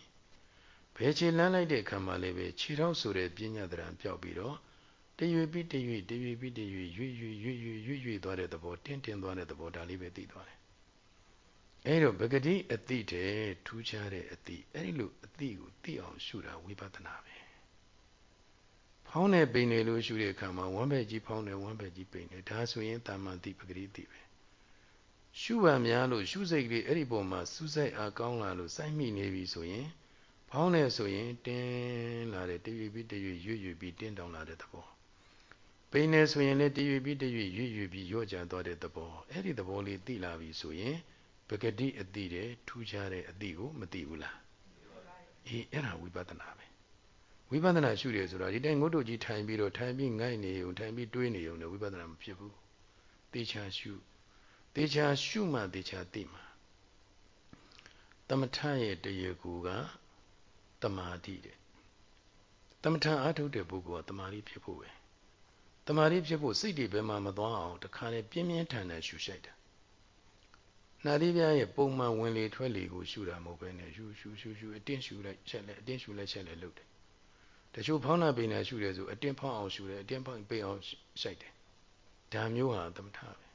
ဘယ်ခြေလန်းလိုက်တဲ့အခါမှာလည်းပဲခြေထောက်ဆိုတဲ့ပညာတရံပျောက်ပြီးတော့တရွေပြီးတရွေတရွေပြီးတရွေရွေ့ရွေ့ရွေ့ရွေ့ရွေ့ရွေ့သွားတဲ့သဘောတင်းတင်းသွားတဲ့သဘောဒါလေးပဲသိသွားတယ်အဲဒါပဂတိအတိတဲ့ထူးခြားတဲ့အတိအဲဒီလိုအတိကိုသိအောင်ရှုတာဝိပဿနာပဲဖောင်းနေပိန်နေလို့ရှုတဲ့အခါမှာဝမ်းဘက်ကြီးဖောင်းနေဝမ်းဘက်ကြီးပိန်နေဒါဆိုရင်တာမန်တိပဂတိတိပဲ ရှုပါများလို့ရှုစိတ်လေးအဲ့ဒီပုံမှာစူးစိုက်အားကောင်းလာလို့စိုက်မိနေပြီဆိုရင်ဖောင်းနေဆိုရင်တင်းလာတဲ့တရွေ့ပြီးတရွေ့ရွေ့ရွေ့ပြီးတင်းတောင်လာတဲ့သဘောပိန်နေဆိုရင်လည်းတရွေပြီးတရွေရွေ့ရွေ့ပြီးရော့ကြသွားတဲ့သဘောအဲ့ဒီသဘောလေးသိလာပြီဆိုရင်ပဂတိအတိတဲ့ထူးခြားတဲ့အတိကိုမသိဘူးလားအေးအဲ့ဒါဝိပဿနာပဲဝိပဿနာရှုတယ်ဆိုတာဒီတိုင်းငုတ်တုတ်ကြီးထိုင်ပြီးတော့ထိုင်ပြီးငိုက်နေုံထိုင်ပြီးတွေးနေုံနဲ့ဝိပဿနာမဖြစ်ဘူးတေချာရှု တေချာရှုမှတေချာသိမှာတမထရဲ့တရေကူကတမာတိတဲ့တမထအားထုတ်တဲ့ပုဂ္ဂိုလ်ကတမာတိဖြစ်ဖို့ပဲတမာတိဖြစ်ဖို့စိတ်တွေဘယ်မှာမသွားအောင်တခါလေပြင်းပြင်းထန်ထန်ရှုရှိုက်တာနာသီးပြားရဲ့ပုံမှန်ဝင်လေထွက်လေကိုရှုတာမဟုတ်ပဲနဲ့ရှုရှုရှုရှုအတင်းရှုလိုက်ချက်လိုက်အတင်းရှုလိုက်ချက်လိုက်လုပ်တယ်တချို့ဖောင်းနာပိန်နာရှုတယ်ဆိုအတင်းဖောင်းအောင်ရှုတယ်အတင်းဖောင်းပိန်အောင်ရှိုက်တယ်ဒါမျိုးဟာသမထပဲ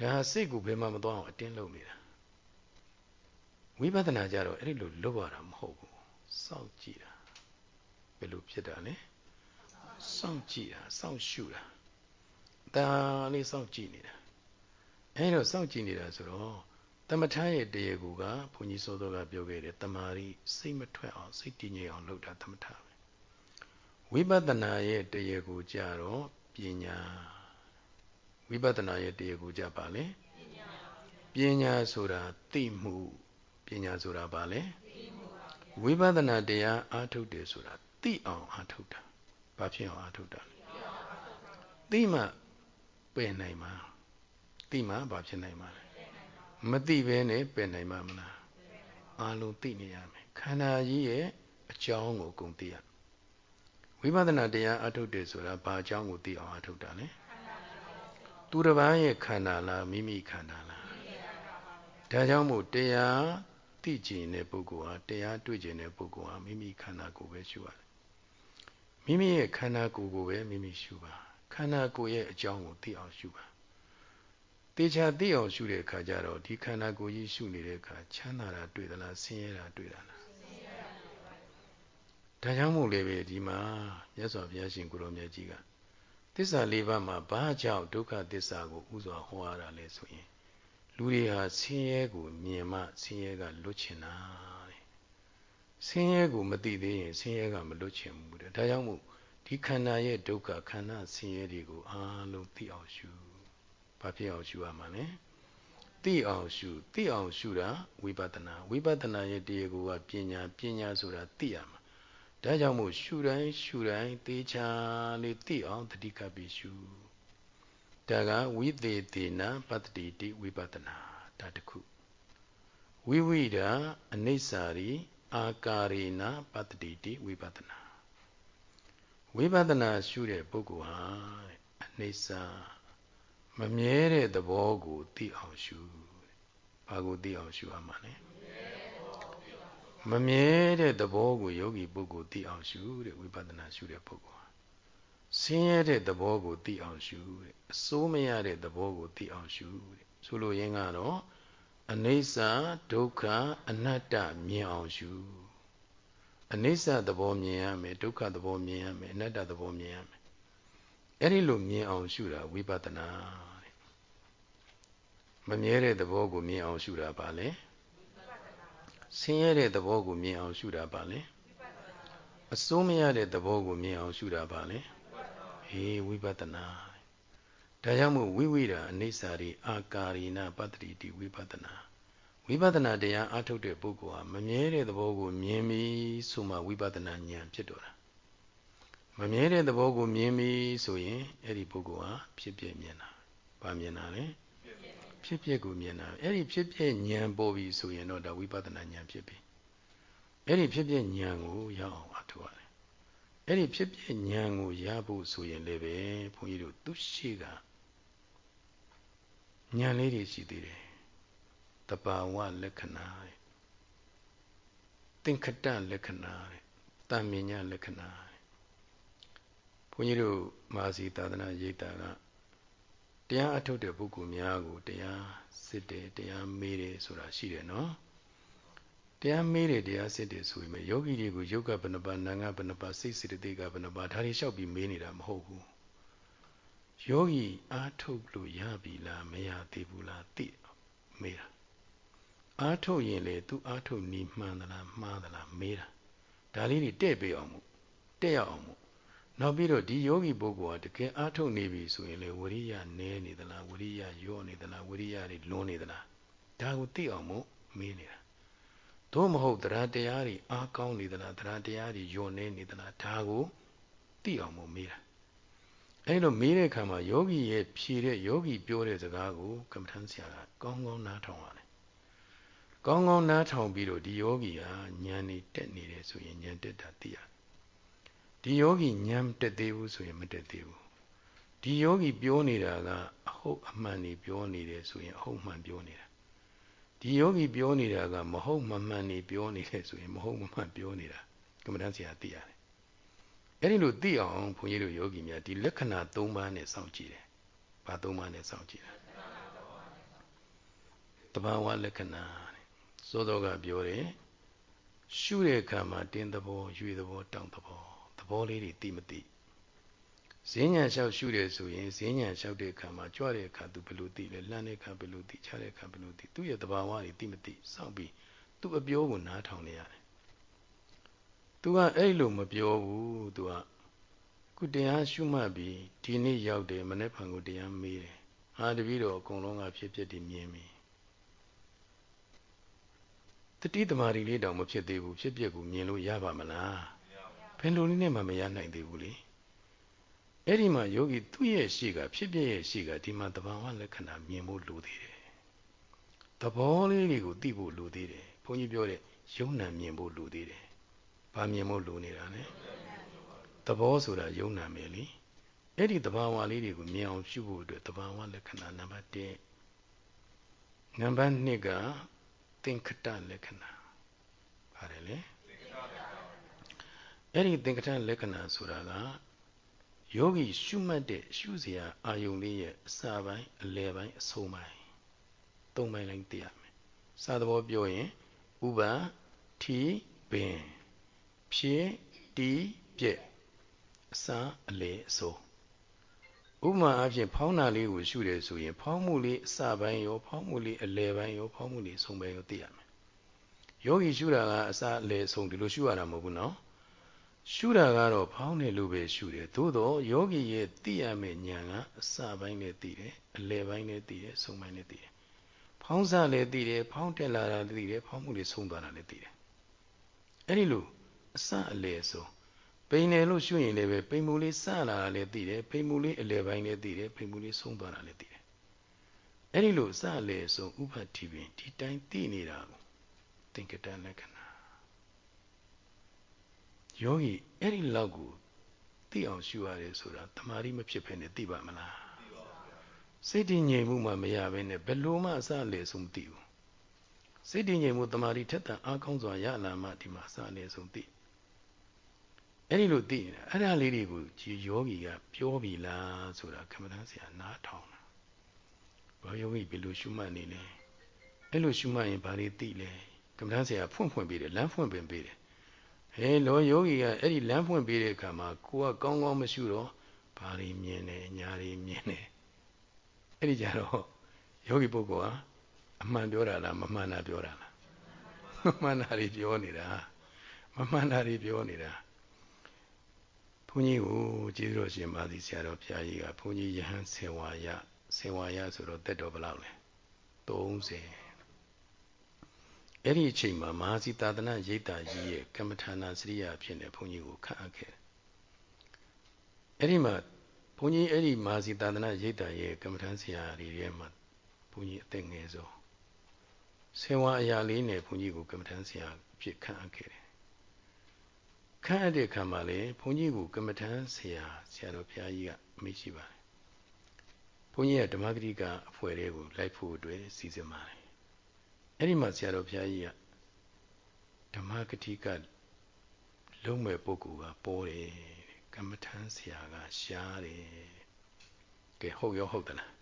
ဒါဟာစိတ်ကိုဘယ်မှာမသွားအောင်အတင်းလုပ်နေတာဝိပဿနာကြတော့အဲ့ဒီလိုလုပ်ရတာမဟုတ်ဘူးစောင့်ကြည့်တာဘယ်လိုဖြစ်တာလဲစောင့်ကြည့်တာစောင့်ရှုတာဒါလေးစောင့်ကြည့်နေတာအဲဒါစောင့်ကြည့်နေတာဆိုတော့တမထရဲ့တရားကူကဘုန်းကြီးစောစောကပြောခဲ့တယ်တမာရီစိတ်မထွက်အောင်စိတ်တည်ငြိမ်အောင်လုပ်တာတမထပဲဝိပဿနာရဲ့တရားကူကြတော့ပညာ ဝိပဿနာရဲ့တရားကူကြပါလေပညာဆိုတာသိမှုပညာဆိုတာပါလေဝိပဿနာတရားအားထုတ်တယ်ဆိုတာသိအောင်အားထုတ်တာဘာဖြစ်အောင်အားထုတ်တာလဲသိမှပယ်နိုင်မှာသိမှဘာဖြစ်နိုင်မှာလဲမသိဘဲနဲ့ပယ်နိုင်မှာမလားအားလုံးသိနေရမယ်ခန္ဓာကြီးရဲ့အကြောင်းကိုအကုန်သိရဝိပဿနာတရားအားထုတ်တယ်ဆိုတာဘာအကြောင်းကိုသိအောင်အားထုတ်တာလဲ သူတစ်ပါးရဲ့ခန္ဓာလားမိမိခန္ဓာလားဒါကြောင့်မို့တရားသိကျင်တဲ့ပုဂ္ဂိုလ်ဟာတရားတွေ့ကျင်တဲ့ပုဂ္ဂိုလ်ဟာမိမိခန္ဓာကိုယ်ပဲရှုရတယ်မိမိရဲ့ခန္ဓာကိုယ်ကိုပဲမိမိရှုပါခန္ဓာကိုယ်ရဲ့အကြောင်းကိုသိအောင်ရှုပါတေချာသိအောင်ရှုတဲ့အခါကျတော့ဒီခန္ဓာကိုယ်ကြီးရှုနေတဲ့အခါချမ်းသာတာတွေ့သလားဆင်းရဲတာတွေ့တာလားဒါကြောင့်မို့လေပဲဒီမှာမြတ်စွာဘုရားရှင်ကိုရောမြတ်ကြီးက သစ္စာလေးပါးမှာဘာကြောင့်ဒုက္ခသစ္စာကိုဥစွာဟောရတာလဲဆိုရင်လူတွေဟာဆင်းရဲကိုမြင်မှဆင်းရဲကလွတ်ချင်တာတဲ့ဆင်းရဲကိုမသိသေးရင်ဆင်းရဲကမလွတ်ချင်ဘူးတဲ့ဒါကြောင့်မို့ဒီခန္ဓာရဲ့ဒုက္ခခန္ဓာဆင်းရဲတွေကိုအားလုံးသိအောင်ရှုဘာဖြစ်အောင်ရှုရမှာလဲသိအောင်ရှုသိအောင်ရှုတာဝိပဿနာဝိပဿနာရဲ့တရားကိုကပညာပညာဆိုတာသိရမှာ ဒါကြောင့်မို့ရှုတိုင်းရှုတိုင်းသေချာလေးသိအောင်တတိကပ်ပြီးရှုဒါကဝိသေသေနပတ္တိတိဝိပဿနာဒါတခုဝိဝိဒာအနိစ္စရိအာကာရေနပတ္တိတိဝိပဿနာဝိပဿနာရှုတဲ့ပုဂ္ဂိုလ်ဟာအနိစ္စမမြဲတဲ့သဘောကိုသိအောင်ရှုဘာကိုသိအောင်ရှုရမှာလဲ မမြဲတဲ့သဘောကိုယောဂီပုဂ္ဂိုလ်သိအောင်ရှုတဲ့ဝိပဿနာရှုတဲ့ပုဂ္ဂိုလ်ဟာဆင်းရဲတဲ့သဘောကိုသိအောင်ရှုတဲ့အစိုးမရတဲ့သဘောကိုသိအောင်ရှုတဲ့ဆိုလိုရင်းကတော့အနိစ္စဒုက္ခအနတ္တမြင်အောင်ရှုအနိစ္စသဘောမြင်ရမယ်ဒုက္ခသဘောမြင်ရမယ်အနတ္တသဘောမြင်ရမယ်အဲ့ဒီလိုမြင်အောင်ရှုတာဝိပဿနာတဲ့မမြဲတဲ့သဘောကိုမြင်အောင်ရှုတာပါလေ ဆင်းရဲတဲ့သဘောကိုမြင်အောင်ရှုတာပါလေအစိုးမရတဲ့သဘောကိုမြင်အောင်ရှုတာပါလေဟေးဝိပဿနာဒါကြောင့်မို့ဝိဝိတာအနိစ္စရိအာကာရိနာပတ္တိတိဝိပဿနာဝိပဿနာတရားအထုတ်တဲ့ပုဂ္ဂိုလ်ဟာမမြဲတဲ့သဘောကိုမြင်ပြီးဆိုမှဝိပဿနာဉာဏ်ဖြစ်တော်တာမမြဲတဲ့သဘောကိုမြင်ပြီးဆိုရင်အဲ့ဒီပုဂ္ဂိုလ်ဟာဖြစ်ပြမြင်တာ။ဘာမြင်တာလဲ။ ဖြစ်ပြကိုမြင်တာ။အဲ့ဒီဖြစ်ပြဉာဏ်ပေါ်ပြီဆိုရင်တော့ဒါဝိပဿနာဉာဏ်ဖြစ်ပြီ။အဲ့ဒီဖြစ်ပြဉာဏ်ကိုရအောင်အထောက်ရတယ်။အဲ့ဒီဖြစ်ပြဉာဏ်ကိုရဖို့ဆိုရင်လည်းပဲဘုန်းကြီးတို့သူရှိကဉာဏ်လေးတွေရှိသေးတယ်။တဘာဝလက္ခဏာတဲ့။သင်္ခတလက္ခဏာတဲ့။တာမြညာလက္ခဏာဘုန်းကြီးတို့မာစီသာသနာရိပ်တာက တရားအထုတ်တဲ့ပုဂ္ဂိုလ်များကိုတရားစစ်တယ်တရားမေးတယ်ဆိုတာရှိတယ်နော်တရားမေးတယ်တရားစစ်တယ်ဆိုရင်ယောဂီတွေကိုယုတ်ကဘယ်နှပါနာငါဘယ်နှပါစိတ်စေတသိက်ကဘယ်နှပါဒါတွေလျှောက်ပြီးမေးနေတာမဟုတ်ဘူးယောဂီအားထုတ်လို့ရပြီလားမရသေးဘူးလားသိမေးတာအားထုတ်ရင်လေ तू အားထုတ်နီးမှန်သလားမှားသလားမေးတာဒါလေးတွေတဲ့ပေးအောင်မို့တဲ့ရအောင်မို့ နောက်ပြီးတော့ဒီယောဂီပုဂ္ဂိုလ်ကတကယ်အားထုတ်နေပြီဆိုရင်လေဝရိယနည်းနေသလားဝရိယယော့နေသလားဝရိယတွေလွန်နေသလားဒါကိုသိအောင်မို့မေးနေတာသို့မဟုတ်တရားတရားတွေအားကောင်းနေသလားတရားတရားတွေယော့နေနေသလားဒါကိုသိအောင်မို့မေးတာအဲလိုမေးတဲ့အခါမှာယောဂီရဲ့ဖြေတဲ့ယောဂီပြောတဲ့စကားကိုကမ္မထမ်းဆရာကကောင်းကောင်းနားထောင်ရတယ်ကောင်းကောင်းနားထောင်ပြီးတော့ဒီယောဂီဟာဉာဏ်နေတက်နေတယ်ဆိုရင်ဉာဏ်တက်တာသိရတယ် ဒီယောဂီဉာဏ်တက်သေးဘူးဆိုရင်မတက်သေးဘူးဒီယောဂီပြောနေတာကအဟုတ်အမှန်နေပြောနေတယ်ဆိုရင်အဟုတ်မှန်ပြောနေတာဒီယောဂီပြောနေတာကမဟုတ်မမှန်နေပြောနေတယ်ဆိုရင်မဟုတ်မမှန်ပြောနေတာကမ္မဋ္ဌာန်းဆရာသိရတယ်အဲ့ဒီလိုသိအောင်ဘုန်းကြီးတို့ယောဂီများဒီလက္ခဏာ၃ပါးနဲ့စောင့်ကြည့်တယ်ဘာ၃ပါးနဲ့စောင့်ကြည့်တာတဘာဝလက္ခဏာစောစောကပြောတယ်ရှုတဲ့အခါမှာတင်းသဘောရွေသဘောတောင့်သဘောသ ဘောလေးတွေသိမသိဈဉ္ညာလျှောက်ရှုတယ်ဆိုရင်ဈဉ္ညာလျှောက်တဲ့အခါမှာကြွတဲ့အခါသူဘယ်လိုသိလဲလှမ်းတဲ့အခါဘယ်လိုသိချတဲ့အခါဘယ်လိုသိသူ့ရဲ့သဘာဝတွေသိမသိစောင့်ပြီးသူ့အပြောကိုနားထောင်နေရတယ်သူကအဲ့လိုမပြောဘူးသူကခုတရားရှုမှတ်ပြီးဒီနေ့ရောက်တယ်မနေ့ဖန်ကိုတရားမေးတယ်ဟာတပည့်တော်အကုန်လုံးကဖြစ်ဖြစ်တည်မြင်ပြီတတိသမารီလေးတောင်မဖြစ်သေးဘူးဖြစ်ပျက်ကိုမြင်လို့ရပါမလား ဘယ်လိုနည်းနဲ့မှမရနိုင်သေးဘူးလေအဲ့ဒီမှာယောဂီသူ့ရဲ့ရှိကဖြစ်ပျက်ရဲ့ရှိကဒီမှာတဘာဝလက္ခဏာမြင်ဖို့လိုသေးတယ်သဘောလေးတွေကိုသိဖို့လိုသေးတယ်ဘုန်းကြီးပြောတဲ့ယုံနာမြင်ဖို့လိုသေးတယ်ဘာမြင်ဖို့လိုနေတာလဲသဘောဆိုတာယုံနာမယ်လေအဲ့ဒီတဘာဝလေးတွေကိုမြင်အောင်ရှုဖို့အတွက်တဘာဝလက္ခဏာနံပါတ်1နံပါတ်2ကသင်္ခတလက္ခဏာပါတယ်လေ အဲ့ဒီသင်္ခတလက္ခဏာဆိုတာကယောဂီရှုမှတ်တဲ့ရှုစရာအာယုံလေးရဲ့အစပိုင်းအလယ်ပိုင်းအဆုံးပိုင်းသုံးပိုင်းလိုက်သိရမယ်စသဘောပြောရင်ဥပထီပင်ဖြည့်တီးပြက်အစအလယ်အဆုံးဥပမာအဖြစ်ဖောင်းတာလေးကိုရှုတယ်ဆိုရင် ဖောင်းမှုလေးအစပိုင်းရော ဖောင်းမှုလေးအလယ်ပိုင်းရောဖောင်းမှုလေးအဆုံးပိုင်းရောသိရမယ်ယောဂီရှုတာကအစအလယ်အဆုံးဒီလိုရှုရတာမဟုတ်ဘူးနော် ရှုတာကတော့ဖောင်းတယ်လို့ပဲရှုတယ်သို့တော့ယောဂီရဲ့သိရမယ့်ဉာဏ်ကအစပိုင်းနဲ့သိတယ်အလယ်ပိုင်းနဲ့သိတယ်ဆုံးပိုင်းနဲ့သိတယ်ဖောင်းစားလည်းသိတယ်ဖောင်းတက်လာတာလည်းသိတယ်ဖောင်းမှုတွေဆုံးသွားတာလည်းသိတယ်အဲ့ဒီလိုအစအလယ်ဆုံးပိန်တယ်လို့ရှုရင်လည်းပဲပိန်မှုလေးစလာတာလည်းသိတယ်ပိန်မှုလေးအလယ်ပိုင်းလည်းသိတယ်ပိန်မှုလေးဆုံးသွားတာလည်းသိတယ်အဲ့ဒီလိုစအလယ်ဆုံးဥပ္ပတ္တိပင်ဒီတိုင်းသိနေတာကိုသင်္ကတလက္ခဏာ ယောဂီအဲ့ဒီလောက်ကိုသိအောင်ရှုရတယ်ဆိုတာတမာရီမဖြစ်ဖ ೇನೆ သိပါမလားစိတ်တည်ငြိမ်မှုမှမရဘဲနဲ့ဘယ်လိုမှအစအလယ်ဆုံးမသိဘူးစိတ်တည်ငြိမ်မှုတမာရီထက်တန်အားကောင်းစွာရလာမှဒီမှာအစအလယ်ဆုံးသိအဲ့ဒီလိုသိနေတာအဲ့ဒါလေးတွေကိုဒီယောဂီကပြောပြီလားဆိုတာကမ္မဋ္ဌာန်းဆရာနားထောင်တာဘာယောဂီဘယ်လိုရှုမှတ်နေလဲအဲ့လိုရှုမှတ်ရင်ဘာတွေသိလဲကမ္မဋ္ဌာန်းဆရာဖွင့်ဖွင့်ပေးတယ်လမ်းဖွင့်ပင်ပေးတယ် ဟဲလောယောဂီကအဲ့ဒီလမ်းဖွင့်ပေးတဲ့အခါမှာကိုကကောင်းကောင်းမရှုတော့ဘာတွေမြင်တယ်ညာတွေမြင်တယ်အဲ့ဒီကြတော့ယောဂီပုဂ္ဂိုလ်ဟာအမှန်ပြောတာလားမမှန်တာပြောတာလားမမှန်တာတွေပြောနေတာမမှန်တာတွေပြောနေတာဘုန်းကြီးကိုကျေးဇူးတော်ရှင်ပါသည်ဆရာတော်ဘုရားကြီးကဘုန်းကြီးယဟန်ဆေဝါယဆေဝါယဆိုတော့တက်တော်ဘယ်လောက်လဲ30 အဲ့ဒီအချိန်မှာမဟာစီသာသနာရိပ်တာကြီးရဲ့ကမ္မထာနာစရိယာဖြစ်နေဘုန်းကြီးကိုခန့်အပ်ခဲ့အဲ့ဒီမှာဘုန်းကြီးအဲ့ဒီမဟာစီသာသနာရိပ်တာရဲ့ကမ္မထာဆရာတွေထဲမှာဘုန်းကြီးအသက်ငယ်ဆုံးဆေဝါအရာလေးနဲ့ဘုန်းကြီးကိုကမ္မထာဆရာဖြစ်ခန့်အပ်ခဲ့တယ်ခန့်အပ်တဲ့အခါမှာလေဘုန်းကြီးကိုကမ္မထာဆရာဆရာတော်ဘုရားကြီးကမေ့ရှိပါတယ်ဘုန်းကြီးကဓမ္မဂတိကအဖွဲတွေကိုလိုက်ဖို့အတွက်စီစဉ်ပါတယ် အဲ့ဒီမှာဆရာတော်ဘုရားကြီးကဓမ္မဂတိကလုံးမဲ့ပုဂ္ဂိုလ်ကပေါ်တယ်ကမ္မထမ်းဆရာကရှားတယ်ကဲဟုတ်ရောဟုတ်သလား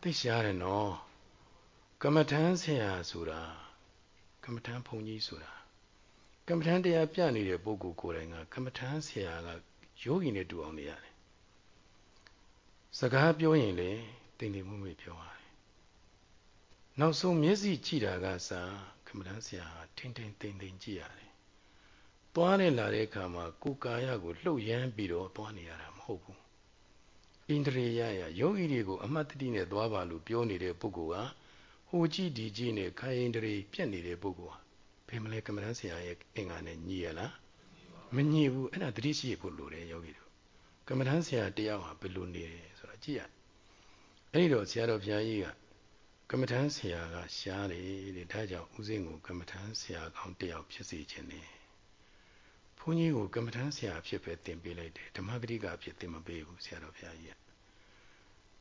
သိရှားတယ်နော်ကမ္မထမ်းဆရာဆိုတာကမ္မထမ်းဘုန်းကြီးဆိုတာကမ္မထမ်းတရားပြနေတဲ့ပုဂ္ဂိုလ်ကိုယ်တိုင်ကကမ္မထမ်းဆရာကယောဂီနဲ့တူအောင်နေရတယ်စကားပြောရင်လေတိမ်တိမ်မွေ့မွေ့ပြောရတယ် နောက်ဆုံးမျက်စိကြည့်တာကစာကမ္မဋ္ဌာန်းဆရာဟာထင်းထင်းသိမ့်သိမ့်ကြည့်ရတယ်သွားနေလာတဲ့အခါမှာကိုယ်ကာယကိုလှုပ်ရမ်းပြီးတော့သွားနေရတာမဟုတ်ဘူးဣန္ဒြေယယယောဂီတွေကိုအမှတ်တတိနဲ့သွားပါလို့ပြောနေတဲ့ပုဂ္ဂိုလ်ကဟိုကြည့်ဒီကြည့်နဲ့ခိုင်ဣန္ဒြေပြက်နေတဲ့ပုဂ္ဂိုလ်ဟာဘယ်မလဲကမ္မဋ္ဌာန်းဆရာရဲ့အင်္ဂါနဲ့ညီရလားမညီဘူးအဲ့ဒါတတိရှိဖို့လိုတယ်ယောဂီတို့ကမ္မဋ္ဌာန်းဆရာတယောက်ဟာဘယ်လိုနေတယ်ဆိုတာကြည့်ရအဲ့ဒီတော့ဆရာတော်ဘုရားကြီးက ကမ္မထမ်းဆရာကရှားတယ်တဲ့ဒါကြောင့်ဦးစင်းကို ကမ္မထမ်းဆရာကောင်းတယောက်ဖြစ်စေခြင်းနဲ့ဘုန်းကြီးကိုကမ္မထမ်းဆရာဖြစ်ပဲသင်ပေးလိုက်တယ်ဓမ္မဂရိကအဖြစ်သင်မပေးဘူးဆရာတော်ဘုရားကြီးက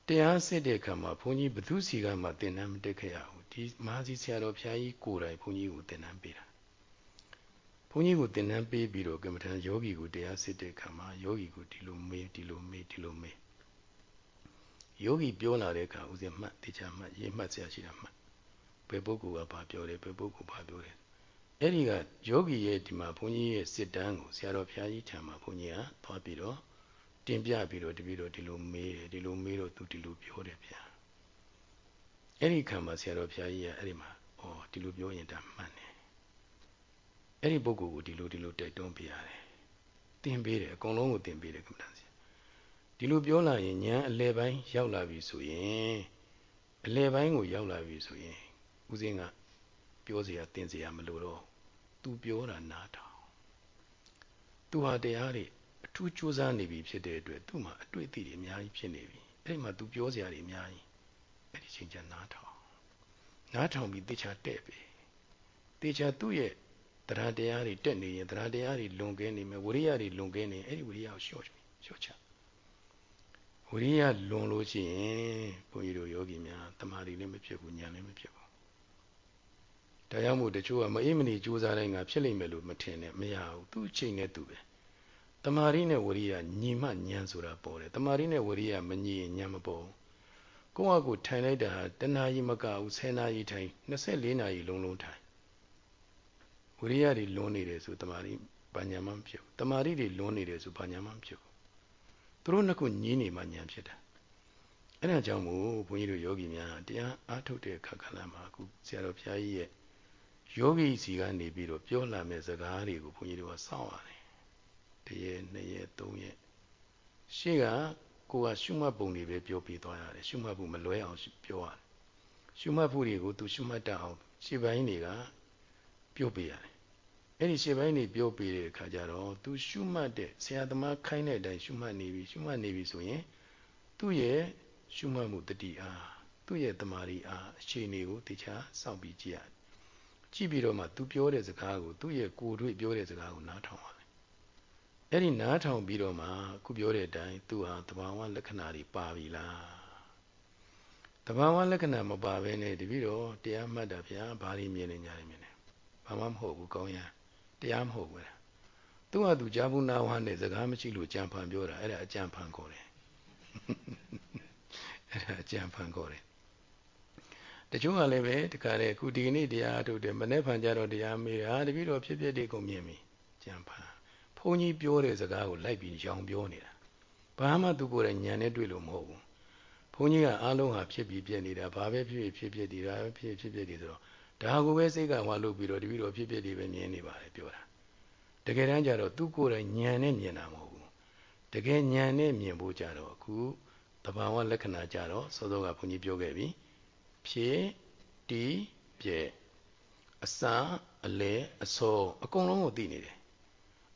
တရားစစ်တဲ့အခါမှာဘုန်းကြီးဘသူစီကမှသင်တန်းမတက်ခဲ့ရဘူးဒီမဟာစီဆရာတော်ဘုရားကြီးကိုယ်တိုင်ဘုန်းကြီးကိုသင်တန်းပေးတာဘုန်းကြီးကိုသင်တန်းပေးပြီးတော့ကမ္မထမ်းယောဂီကိုတရားစစ်တဲ့အခါမှာယောဂီကိုဒီလိုမေးဒီလိုမေးဒီလိုမေး ယောဂီပြောလာတဲ့အခါဦးဇင်းမှတ်တရားမှတ်ရေးမှတ်ဆရာရှိတာမှတ်ဘယ်ပုဂ္ဂိုလ်ကဘာပြောတယ်ဘယ်ပုဂ္ဂိုလ်ဘာပြောတယ်အဲ့ဒီကယောဂီရဲ့ဒီမှာဘုန်းကြီးရဲ့စစ်တမ်းကိုဆရာတော်ဘုရားကြီးထံမှာဘုန်းကြီးကသွားပြီးတော့တင်ပြပြီးတော့တပည့်တော်ဒီလိုမေးတယ်ဒီလိုမေးတော့သူဒီလိုပြောတယ်ဗျာအဲ့ဒီခံမှာဆရာတော်ဘုရားကြီးကအဲ့ဒီမှာဩဒီလိုပြောရင်ဒါမှန်တယ်အဲ့ဒီပုဂ္ဂိုလ်ကိုဒီလိုဒီလိုတိုက်တွန်းပြရတယ်တင်ပေးတယ်အကုန်လုံးကိုတင်ပေးတယ်ကမ္ဘာ ဒီလိုပြောလာရင်ညာအလဲပိုင်းရောက်လာပြီဆိုရင်အလဲပိုင်းကိုရောက်လာပြီဆိုရင်ဦးစင်းကပြောเสียတင်เสียမလို့တော့သူပြောတာနားထောင်သူဟာတရားတွေအထူးကြိုးစားနေပြီဖြစ်တဲ့အတွက်သူ့မှာအတွေ့အထိတွေအများကြီးဖြစ်နေပြီအဲ့ဒီမှာသူပြောเสียတွေအများကြီးအဲ့ဒီချိန်ကျနားထောင်နားထောင်ပြီးတေချာတဲ့ပြီတေချာသူ့ရဲ့တရားတရားတွေတက်နေရင်တရားတရားတွေလွန်ကဲနေမယ်ဝိရိယတွေလွန်ကဲနေအဲ့ဒီဝိရိယကိုလျှော့လျှော့ချ ဝိရိယလွန်လို့ရှိရင်ဘုန်းကြီးတို့ယောဂီများတမာရီလည်းမဖြစ်ဘူးညာလည်းမဖြစ်ဘူးဒါကြောင့်မို့တချို့ကမအေးမနေကြိုးစားတိုင်းကဖြစ်လိမ့်မယ်လို့မထင်နဲ့မရဘူးသူ့အချိန်နဲ့သူပဲတမာရီနဲ့ဝရိယညီမှညံဆိုတာပေါ်တယ်တမာရီနဲ့ဝရိယမညီရင်ညံမပေါ်ကိုယ့်အကူထိုင်လိုက်တာတနာရီမကဘူး10နာရီထိုင်24နာရီလုံးလုံးထိုင်ဝရိယတွေလွန်နေတယ်ဆိုတမာရီဘာညာမှမဖြစ်ဘူးတမာရီတွေလွန်နေတယ်ဆိုဘာညာမှမဖြစ်ဘူး သူတို့နှစ်ခုညီးနေမှညာဖြစ်တာအဲ့ဒါကြောင့်မို့ဘုန်းကြီးတို့ယောဂီများတရားအားထုတ်တဲ့အခါကလည်းမှာအခုဆရာတော်ဘုရားကြီးရဲ့ယောဂီစီကနေပြီးတော့ပြောလာမဲ့စကားတွေကိုဘုန်းကြီးတို့ကစောင့်ရတယ်တရက်နှစ်ရက်သုံးရက်ရှေ့ကကိုကရှုမှတ်ပုံတွေပဲပြောပြသွားရတယ်ရှုမှတ်ဖို့မလွဲအောင်ပြောရတယ်ရှုမှတ်ဖို့တွေကိုသူရှုမှတ်တတ်အောင်ရှေ့ပိုင်းတွေကပြောပြရတယ် အဲ့ဒီရှေ့ပိုင်းတွေပြောပြတဲ့အခါကျတော့သူရှုမှတ်တဲ့ဆရာသမားခိုင်းတဲ့အတိုင်းရှုမှတ်နေပြီရှုမှတ်နေပြီဆိုရင်သူ့ရဲ့ရှုမှတ်မှုတတိအားသူ့ရဲ့တမာရီအားအခြေအနေကိုတရားစောင့်ပြီးကြည့်ရကြည့်ပြီးတော့မှသူပြောတဲ့စကားကိုသူ့ရဲ့ကိုယ်တွေ့ပြောတဲ့စကားကိုနားထောင်ရတယ်အဲ့ဒီနားထောင်ပြီးတော့မှခုပြောတဲ့အတိုင်းသူဟာတဘာဝလက္ခဏာတွေပါပြီလားတဘာဝလက္ခဏာမပါဘဲနဲ့တပည့်တော်တရားမှတ်တာဗျာဘာတွေမြင်နေကြတယ်မြင်တယ်ဘာမှမဟုတ်ဘူးကောင်းရန် တရားမဟုတ်ဘူးလားသူ့ဟာသူကြာဘူးနာဝါနဲ့စကားမရှိလို့ကြံဖန်ပြောတာအဲ့ဒါအကြံဖန်ခေါ်တယ်အဲ့ဒါအကြံဖန်ခေါ်တယ်တချို့ကလည်းပဲတခါလေခုဒီနေ့တရားထုတ်တယ်မနေ့ဖန်ကြတော့တရားမေးတာတပည့်တော်ဖြစ်ဖြစ်တွေကုန်မြင်ပြီကြံဖန်ဘုန်းကြီးပြောတဲ့စကားကိုလိုက်ပြီးရောင်ပြောနေတာဘာမှသူကိုယ်တိုင်ညံနဲ့တွေ့လို့မဟုတ်ဘူးဘုန်းကြီးကအားလုံးဟာဖြစ်ပြီးပြည့်နေတာဘာပဲဖြစ်ဖြစ်ဖြစ်ဖြစ်နေတာဖြစ်ဖြစ်ဖြစ်နေဆိုတော့ ဒါကိုပဲစိတ်ကဟွာလုပ်ပြီးတော့တပည့်တော်ဖြစ်ဖြစ်တွေပဲမြင်နေပါတယ်ပြောတာတကယ်တမ်းကျတော့သူကိုယ်တိုင်ဉာဏ်နဲ့မြင်တာမဟုတ်ဘူးတကယ်ဉာဏ်နဲ့မြင်ဖို့ကြတော့အခုတဘာဝလက္ခဏာကြတော့စောစောကဘုန်းကြီးပြောခဲ့ပြီဖြစ်တီးပြဲအစာအလဲအစောအကုန်လုံးကိုသိနေတယ်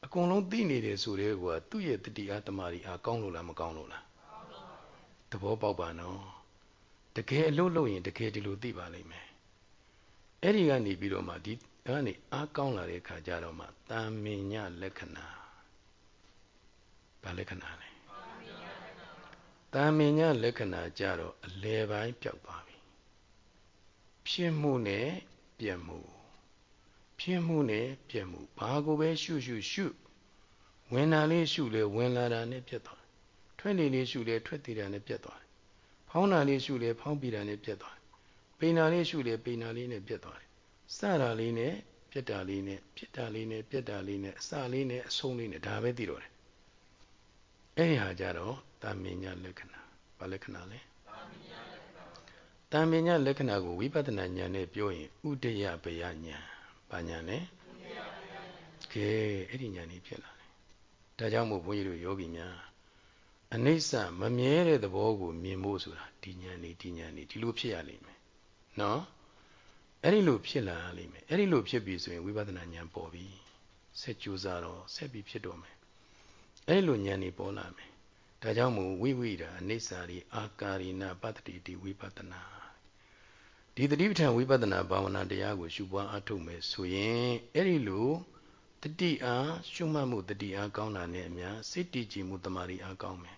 အကုန်လုံးသိနေတယ်ဆိုတဲ့ကွာသူ့ရဲ့တတိအားတမာရီအားကောင်းလို့လားမကောင်းလို့လားသဘောပေါက်ပါနော်တကယ်အလုပ်လုပ်ရင်တကယ်ဒီလိုသိပါလိမ့်မယ် အဲ့ဒီကနေပြီးတော့မှဒီကနေအားကောင်းလာတဲ့ခါကျတော့မှတာမင်ညလက္ခဏာဘာလက္ခဏာလဲတာမင်ညလက္ခဏာကြတော့အလယ်ပိုင်းပျောက်သွားပြီဖြစ်မှုနဲ့ပြက်မှုဖြစ်မှုနဲ့ပြက်မှုဘာကိုပဲရှုရှုရှုဝင်လာလေးရှုလေဝင်လာတာနဲ့ပြက်သွားထွက်နေလေးရှုလေထွက်တည်တာနဲ့ပြက်သွားဖောင်းတာလေးရှုလေဖောင်းပြီးတာနဲ့ပြက်သွား ပိန်နာလေးရှုလေပိန်နာလေးနဲ့ပြက်သွားတယ်စတာလေးနဲ့ပြက်တာလေးနဲ့ပြက်တာလေးနဲ့ပြက်တာလေးနဲ့အစလေးနဲ့အဆုံးလေးနဲ့ဒါပဲသိတော့တယ်အဲ့ဒီဟာကြတော့တာမင်ညာလက္ခဏာဘာလက္ခဏာလဲတာမင်ညာလက္ခဏာကိုဝိပဿနာဉာဏ်နဲ့ပြောရင်ဥဒယဘယဉာဏ်ဘာဉာဏ်လဲခကယ်အဲ့ဒီဉာဏ်ကြီးဖြစ်လာတယ်ဒါကြောင့်မို့ဘုန်းကြီးတို့ယောဂီများအနိစ္စမမြဲတဲ့သဘောကိုမြင်ဖို့ဆိုတာဒီဉာဏ်นี่ဒီဉာဏ်นี่ဒီလိုဖြစ်ရလိမ့်မယ် နော်အဲ့ဒီလိုဖြစ်လာလိမ့်မယ်အဲ့ဒီလိုဖြစ်ပြီဆိုရင်ဝိပဿနာဉာဏ်ပေါ်ပြီဆက်ကြိုးစားတော့ဆက်ပြီးဖြစ်တော့မယ်အဲ့လိုဉာဏ်นี่ပေါ်လာမယ်ဒါကြောင့်မို့ဝိဝိတာအနိစ္စရိအာကာရိနာပတ္တိတိဝိပဿနာဒီတတိပဋ္ဌာန်ဝိပဿနာဘာဝနာတရားကိုရှုပွားအထုတ်မယ်ဆိုရင်အဲ့ဒီလိုတတိအားရှုမှတ်မှုတတိအားကောင်းတာနဲ့အများစိတ်တည်ကြည်မှုတမာရီအားကောင်းမယ်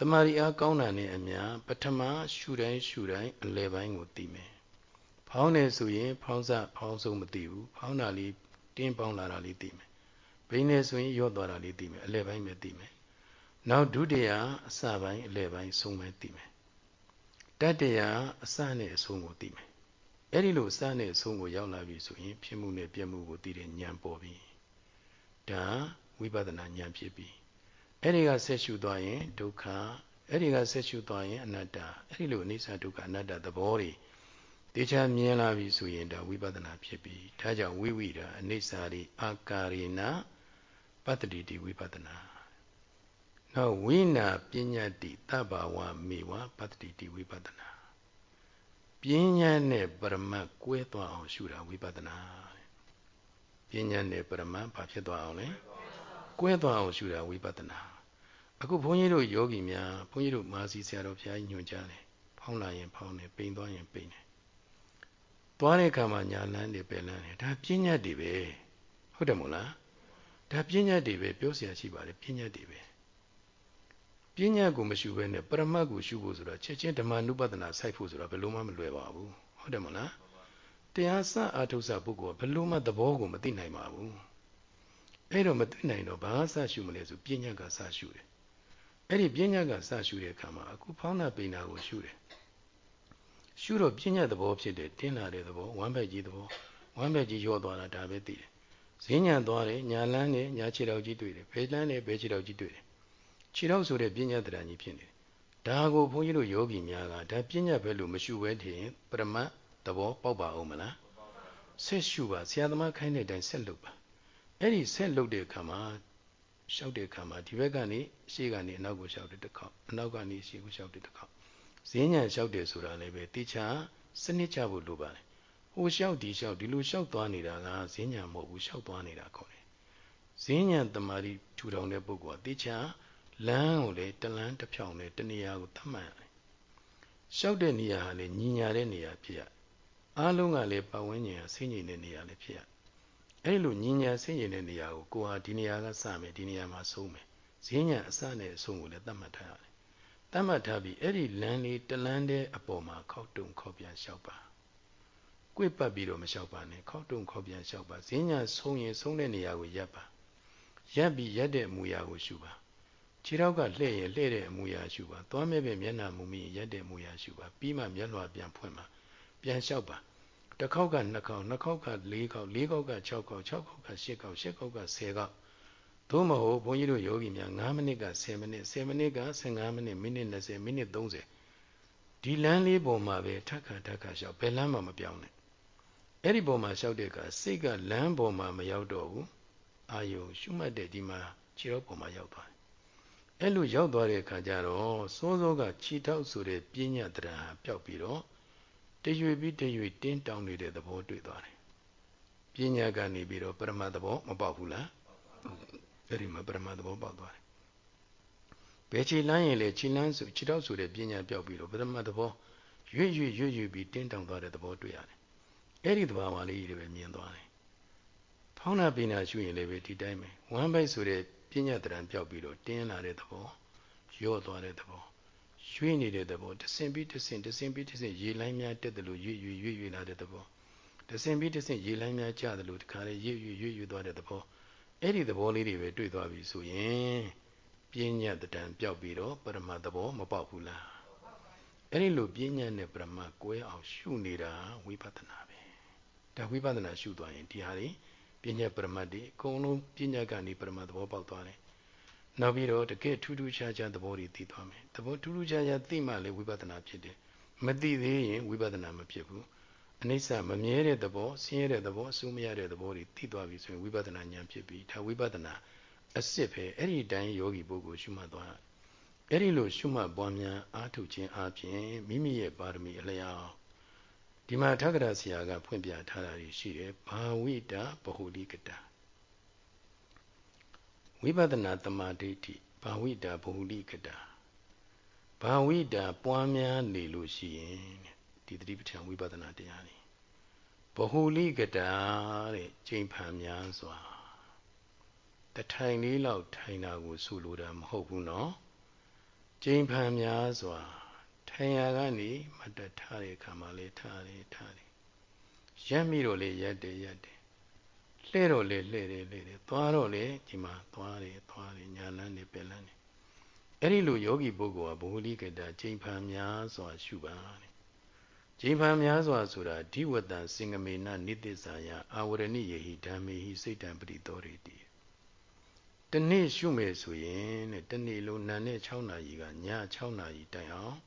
တမာရီအားကောင်းတာနဲ့အများပထမရှုတိုင်းရှုတိုင်းအလယ်ပိုင်းကိုသိမယ် ဖောင်းနေဆိုရင် ဖောင်းစဖောင်းဆုံးမသိဘူးဖောင်းတာလေးတင်းပေါင်းလာတာလေးသိမယ်ဘိန်းနေဆိုရင်ရော့သွားတာလေးသိမယ်အလယ်ပိုင်းပဲသိမယ်နောက်ဒုတိယအစပိုင်းအလယ်ပိုင်းဆုံးပိုင်းသိမယ်တတိယအစနဲ့အဆုံးကိုသိမယ်အဲ့ဒီလိုအစနဲ့အဆုံးကိုရောက်လာပြီဆိုရင်ဖြစ်မှုနဲ့ပြက်မှုကိုသိတဲ့ဉာဏ်ပေါ်ပြီဒါဝိပဿနာဉာဏ်ဖြစ်ပြီအဲ့ဒီကဆက်ရှုသွားရင်ဒုက္ခအဲ့ဒီကဆက်ရှုသွားရင်အနတ္တအဲ့ဒီလိုအနိစ္စဒုက္ခအနတ္တသဘောတွေ တေချာမြင်လာပြီဆိုရင်ဒါဝိပဿနာဖြစ်ပြီဒါကြောင့်ဝိဝိတာအနိစ္စရိအာကာရိနာပတ္တိတိဝိပဿနာနောက်ဝိနာပညာတိတဗ္ဗဝမေဝပတ္တိတိဝိပဿနာပညာနဲ့ပရမတ်ကွဲသွားအောင်ရှုတာဝိပဿနာပညာနဲ့ပရမတ်ဘာဖြစ်သွားအောင်လဲကွဲသွားအောင်ရှုတာဝိပဿနာအခုဘုန်းကြီးတို့ယောဂီများဘုန်းကြီးတို့မာစီဆရာတော်ဘုရားကြီးညွှန်ကြားတယ်ဖောင်းလာရင်ဖောင်းတယ်ပိန်သွားရင်ပိန်တယ် သွားတဲ့အခါမှာညာလန်းတွေပယ်လန်းတယ်ဒါပညာတွေပဲဟုတ်တယ်မို့လားဒါပညာတွေပဲပြောเสียရှိပါတယ်ပညာတွေပဲပညာကိုမရှုဘဲနဲ့ပရမတ်ကိုရှုဖို့ဆိုတာချက်ချင်းဓမ္မနုပဒနာစိုက်ဖို့ဆိုတာဘယ်လိုမှမလွယ်ပါဘူးဟုတ်တယ်မို့လားတရားစအာထုဆပုဂ္ဂိုလ်ကဘယ်လိုမှသဘောကိုမသိနိုင်ပါဘူးအဲ့တော့မသိနိုင်တော့ဘာစရှုမလဲဆိုပညာကစရှုတယ်အဲ့ဒီပညာကစရှုတဲ့အခါမှာအခုဖောင်းနာပိနာကိုရှုတယ် ရှုတော့ပညာသဘောဖြစ်တယ်တင်းလာတဲ့သဘောဝမ်းဘက်ကြီးသဘောဝမ်းဘက်ကြီးရောသွားတာဒါပဲသိတယ်ဈဉ္ညာသွားတယ်ညာလန်းတယ်ညာခြေတော်ကြီးတွေ့တယ်ဘယ်လန်းတယ်ဘယ်ခြေတော်ကြီးတွေ့တယ်ခြေတော်ဆိုတဲ့ပညာတရားကြီးဖြစ်နေတယ်ဒါကိုဘုန်းကြီးတို့ယောဂီများကဒါပညာပဲလို့မရှုဘဲထင်ပရမတ်သဘောပေါက်ပါအောင်မလားဆက်ရှုပါဆရာသမားခိုင်းတဲ့အတိုင်းဆက်လုပ်ပါအဲ့ဒီဆက်လုပ်တဲ့အခါမှာရှောက်တဲ့အခါမှာဒီဘက်ကနေရှေ့ကနေအနောက်ကိုရှောက်တဲ့တစ်ခေါက်အနောက်ကနေရှေ့ကိုရှောက်တဲ့တစ်ခေါက် ဈဉ္ညာလျှောက်တယ်ဆိုတာလည်းပဲတေချာစနစ်ချဖို့လိုပါတယ်ဟိုလျှောက်ဒီလျှောက်ဒီလိုလျှောက်သွားနေတာကဈဉ္ညာမဟုတ်ဘူးလျှောက်သွားနေတာခေါ်တယ်ဈဉ္ညာတမာရီထူထောင်တဲ့ပုဂ္ဂိုလ်ကတေချာလမ်းကိုလေတလန်းတစ်ဖြောင်နဲ့တနေရာကိုသတ်မှတ်ရတယ်လျှောက်တဲ့နေရာဟာလေညီညာတဲ့နေရာဖြစ်ရအားလုံးကလည်းပတ်ဝန်းကျင်ဟာဆင်းရဲတဲ့နေရာလည်းဖြစ်ရအဲ့လိုညီညာဆင်းရဲတဲ့နေရာကိုကိုဟာဒီနေရာကစမယ်ဒီနေရာမှာဆုံးမယ်ဈဉ္ညာအစနဲ့အဆုံးကိုလည်းသတ်မှတ်ထားရတယ် သတ်မှတ်ထားပြီးအဲ့ဒီလမ်းလေးတလန်းတဲ့အပေါ်မှာခောက်တုံခောက်ပြန်လျှောက်ပါကွေ့ပတ်ပြီးတော့မလျှောက်ပါနဲ့ခောက်တုံခောက်ပြန်လျှောက်ပါဈဉ္ညာဆုံးရင်ဆုံးတဲ့နေရာကိုရပ်ပါရပ်ပြီးရပ်တဲ့အမူအရာကိုရှုပါခြေထောက်ကလှဲ့ရင်လှဲ့တဲ့အမူအရာရှုပါသွားမဲ့ပဲမျက်နှာမူမိရင်ရပ်တဲ့အမူအရာရှုပါပြီးမှမျက်လွှာပြန်ဖွင့်ပါပြန်လျှောက်ပါတစ်ခေါက်ကနှစ်ခေါက်နှစ်ခေါက်ကလေးခေါက်လေးခေါက်က6ခေါက်6ခေါက်က8ခေါက်8ခေါက်က10ခေါက် သို့မဟုတ်ဘုန်းကြီးတို့ယောဂီများ9မိနစ်က10မိနစ်10မိနစ်က15မိနစ်မိနစ်20မိနစ်30ဒီလမ်းလေးပေါ်မှာပဲထက်ခါထက်ခါလျှောက်ဘယ်လမ်းမှမပြောင်းနဲ့အဲ့ဒီပေါ်မှာလျှောက်တဲ့အခါစိတ်ကလမ်းပေါ်မှာမရောက်တော့ဘူးအာယုံရှုမှတ်တဲ့ဒီမှာခြေတော်ပေါ်မှာရောက်သွားတယ်အဲ့လိုရောက်သွားတဲ့အခါကျတော့စိုးစိုးကခြေထောက်ဆိုတဲ့ပညာတရားဟာပျောက်ပြီးတော့တရွေပြီးတရွေတင်းတောင်းနေတဲ့သဘောတွေ့သွားတယ်ပညာကနေပြီးတော့ပရမတ်သဘောမပေါက်ဘူးလား အဲ့ဒီမှာပရမတ်သဘောပေါက်သွားတယ်ဘယ်ခြေလန်းရင်လေခြေလန်းဆိုခြေထောက်ဆိုတဲ့ပညာပျောက်ပြီးတော့ပရမတ်သဘောရွေ့ရွေ့ရွေ့ရွေ့ပြီးတင်းတောင်းသွားတဲ့သဘောတွေ့ရတယ်အဲ့ဒီသဘာဝလေးတွေပဲမြင်သွားတယ်ဖောင်းနာပိနာရှုရင်လည်းပဲဒီတိုင်းပဲဝမ်းဘိုက်ဆိုတဲ့ပညာတရံပျောက်ပြီးတော့တင်းလာတဲ့သဘောရော့သွားတဲ့သဘောရွှေ့နေတဲ့သဘောတဆင်ပြီးတဆင်တဆင်ပြီးတဆင်ရေလိုင်းများတက်တယ်လို့ရွေ့ရွေ့ရွေ့ရွေ့လာတဲ့သဘောတဆင်ပြီးတဆင်ရေလိုင်းများကျတယ်လို့တခါလေရွေ့ရွေ့ရွေ့ရွေ့သွားတဲ့သဘော အဲ့ဒီသဘောလေးတွေပဲတွေ့သွားပြီဆိုရင်ပညာတတံပျောက်ပြီးတော့ပရမတ်သဘောမပေါက်ဘူးလားအဲ့ဒီလိုပညာနဲ့ပရမတ်ကွဲအောင်ရှုနေတာဝိပဿနာပဲဒါဝိပဿနာရှုသွားရင်ဒီဟာတွေပညာပရမတ်တွေအကုန်လုံးပညာကနေပရမတ်သဘောပေါက်သွားတယ်နောက်ပြီးတော့တကယ်ထူးထူးခြားခြားသဘောတွေသိသွားမယ်သဘောထူးထူးခြားခြားသိမှလည်းဝိပဿနာဖြစ်တယ်မသိသေးရင်ဝိပဿနာမဖြစ်ဘူး အနိစ္စမမြဲတဲ့သဘောဆင်းရဲတဲ့သဘောအစိုးမရတဲ့သဘောတွေသိသွားပြီဆိုရင်ဝိပဿနာဉာဏ်ဖြစ်ပြီဒါဝိပဿနာအစစ်ပဲအဲ့ဒီတိုင်းယောဂီပုဂ္ဂိုလ်ရှုမှတ်သွားအဲ့ဒီလိုရှုမှတ်ပွားများအားထုတ်ခြင်းအပြင်မိမိရဲ့ပါရမီအလျောက်ဒီမှာထက္ကရာဆရာကဖွင့်ပြထားတာရှိတယ်ဘာဝိတာပဟုလိကတာဝိပဿနာတမာဒိဋ္ဌိဘာဝိတာဘဟုလိကတာဘာဝိတာပွားများနေလို့ရှိရင် ဒီတတိပဋ္ဌာန်ဝိပဿနာတရားတွေဘဟုလိကတာတဲ့ကျင့်ဖန်များစွာတထိုင်လေးလောက်ထိုင်တာကိုဆိုလိုတာမဟုတ်ဘူးနော်ကျင့်ဖန်များစွာထိုင်ရကနေမတထားတဲ့အခါမှာလေထားတယ်ထားတယ်ရက်မိတော့လေရက်တယ်ရက်တယ်လှဲ့တော့လေလှဲ့တယ်လှဲ့တယ်သွားတော့လေဒီမှာသွားတယ်သွားတယ်ညာလန်းတယ်ပယ်လန်းတယ်အဲ့ဒီလိုယောဂီပုဂ္ဂိုလ်ကဘုဟလိကတကျင့်ဖန်များစွာရှုပါတဲ့ ကျင့်ဖန်များစွာဆိုတာဓိဝတ္တစင်္ဂမေနနိတိဇာယအာဝရဏိယေဟိဓမ္မေဟိစိတ်တံပရိသောရိတိတနေ့ရှုမယ်ဆိုရင်တဲ့တနေ့လုံးနာနဲ့6နာရီကည6နာရီတိုင်အောင်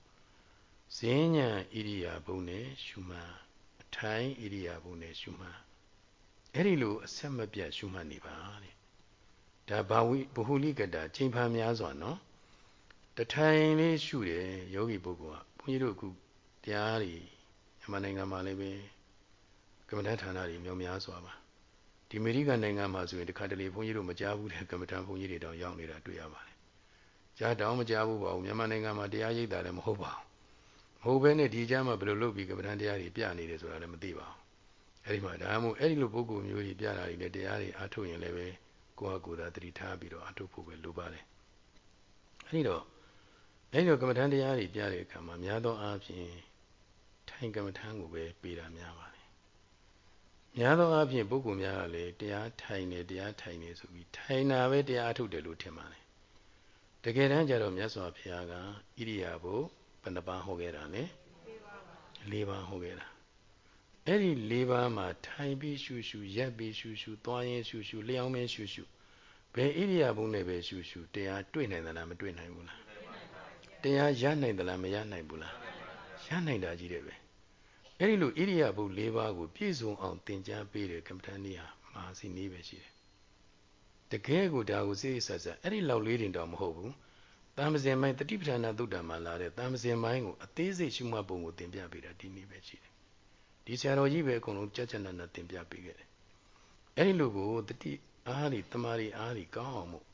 ဇင်းညာဣရိယာပုနဲ့ရှုမှတ်အထိုင်ဣရိယာပုနဲ့ရှုမှတ်အဲ့ဒီလိုအဆက်မပြတ်ရှုမှတ်နေပါတဲ့ဒါဘာဝိဘဟုလိကတာချိန်ဖန်များစွာနော်တထိုင်လေးရှုတယ်ယောဂီပုဂ္ဂိုလ်ကဘုန်းကြီးတို့အခုတရားတွေ မြန်မာနိုင်ငံမှာလည်းပဲကမ္မဋ္ဌာန်းဌာနတွေမြောက်များစွာပါဒီအမေရိကန်နိုင်ငံမှာဆိုရင်တခါတလေဘုန်းကြီးတို့မကြားဘူးတဲ့ကမ္မဋ္ဌာန်းဘုန်းကြီးတွေတောင်ရောက်နေတာတွေ့ရပါတယ်ကြားတောင်မကြားဘူးပါဘူးမြန်မာနိုင်ငံမှာတရားရိပ်တာလည်းမဟုတ်ပါဘူးမဟုတ်ဘဲနဲ့ဒီကြားမှာဘယ်လိုလုပ်ပြီးကမ္မဋ္ဌာန်းတရားတွေပြနေတယ်ဆိုတာလည်းမသိပါဘူးအဲ့ဒီမှာဒါမှမဟုတ်အဲ့ဒီလိုပုဂ္ဂိုလ်မျိုးတွေပြတာတွေလည်းတရားတွေအားထုတ်ရင်လည်းပဲကိုယ့်ဟာကိုယ်သာတတိထားပြီးတော့အားထုတ်ဖို့ပဲလိုပါတယ်အဲ့ဒီတော့အဲ့ဒီကမ္မထမ်းတရားတွေပြတဲ့အခါမှာများသောအားဖြင့် ထိုင်ကမ္မထမ်းကိုပဲပေးတာများပါတယ်များသောအားဖြင့်ပုဂ္ဂိုလ်များကလည်းတရားထိုင်နေတရားထိုင်နေဆိုပြီးထိုင်တာပဲတရားထုတ်တယ်လို့ထင်ပါတယ်တကယ်တမ်းကျတော့မြတ်စွာဘုရားကဣရိယာပုဘယ်နှပါးဟောခဲ့တာလဲ၄ပါးဟောခဲ့တာအဲ့ဒီ၄ပါးမှာထိုင်ပြီးရှုရှုရက်ပြီးရှုရှုသွားရင်ရှုရှုလျှောင်းမင်းရှုရှုဘယ်ဣရိယာပုနဲ့ပဲရှုရှုတရားတွေ့နိုင်သလားမတွေ့နိုင်ဘူးလားတရားရနိုင်သလားမရနိုင်ဘူးလားရနိုင်တာကြီးတယ်ပဲ အဲ့ဒီလိုဣရိယာပု၄ပါးကိုပြည့်စုံအောင်သင်ကြားပေးတဲ့ကမ္မဋ္ဌာန်းကြီးဟာမဟာစီနည်းပဲရှိတယ်တကယ်ကိုဒါကိုစိတ်ဆက်ဆက်အဲ့ဒီလောက်လေးတင်တော့မဟုတ်ဘူးတမ္ပဇင်မိုင်းတတိပဋ္ဌာနာသုတ္တမှာလာတဲ့တမ္ပဇင်မိုင်းကိုအသေးစိတ်ရှုမှတ်ပုံကိုသင်ပြပေးတာဒီနည်းပဲရှိတယ်ဒီဆရာတော်ကြီးပဲအကုန်လုံးကြက်ကြက်နက်နက်သင်ပြပေးခဲ့တယ်အဲ့ဒီလိုကိုတတိအားဒီတမာရီအားဒီကောင်းအောင်မို့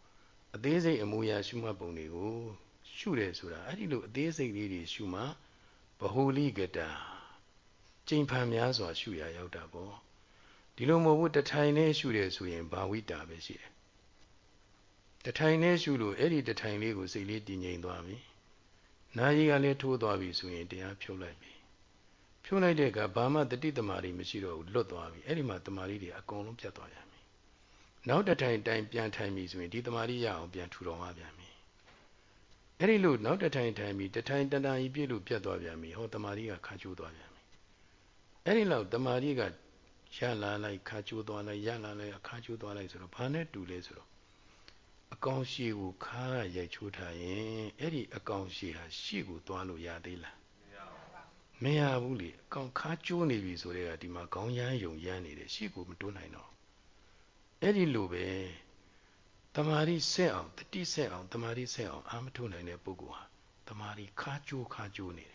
အသေးစိတ်အမူအရာရှုမှတ်ပုံတွေကိုရှုတယ်ဆိုတာအဲ့ဒီလိုအသေးစိတ်လေးတွေရှုမှဘဟုလိကတာ ကျင့်ဖန်များစွာရှုရရောက်တာပေါ့ဒီလိုမဟုတ်ဘူးတထိုင်နဲ့ရှုတယ်ဆိုရင်ဘာဝိတာပဲရှိတယ်တထိုင်နဲ့ရှုလို့အဲ့ဒီတထိုင်လေးကိုစိတ်လေးတည်ငြိမ်သွားပြီနာယီကလည်းထိုးသွားပြီဆိုရင်တရားဖြုတ်လိုက်ပြီဖြုတ်လိုက်တဲ့အခါဘာမှတတိတမာရီမရှိတော့ဘူးလွတ်သွားပြီအဲ့ဒီမှာတမာရီတွေအကုန်လုံးပြတ်သွားပြန်ပြီနောက်တထိုင်တိုင်ပြန်ထိုင်ပြီဆိုရင်ဒီတမာရီရအောင်ပြန်ထူတော်မှပြန်ပြီအဲ့ဒီလိုနောက်တထိုင်ထိုင်ပြီးတထိုင်တဏှာကြီးပြည့်လို့ပြတ်သွားပြန်ပြီဟောတမာရီကခါချိုးသွားပြန်ပြီ အဲ့ဒီလောက်တမာရီကရလာလိုက်ခါချိုးသွားလိုက်ရလာလိုက်ခါချိုးသွားလိုက်ဆိုတော့ဘာနဲ့တူလဲဆိုတော့အကောင်ရှိကိုခါရိုက်ချိုးထားရင်အဲ့ဒီအကောင်ရှိဟာရှေ့ကိုသွားလို့ရသေးလားမရဘူးလေအကောင်ခါကျိုးနေပြီဆိုတဲ့ကဒီမှာခေါင်းရမ်းယုံရမ်းနေတယ်ရှေ့ကိုမတွန်းနိုင်တော့အဲ့ဒီလိုပဲတမာရီဆက်အောင်တတိဆက်အောင်တမာရီဆက်အောင်အာမထုတ်နိုင်တဲ့ပုဂ္ဂိုလ်ဟာတမာရီခါကျိုးခါကျိုးနေတယ်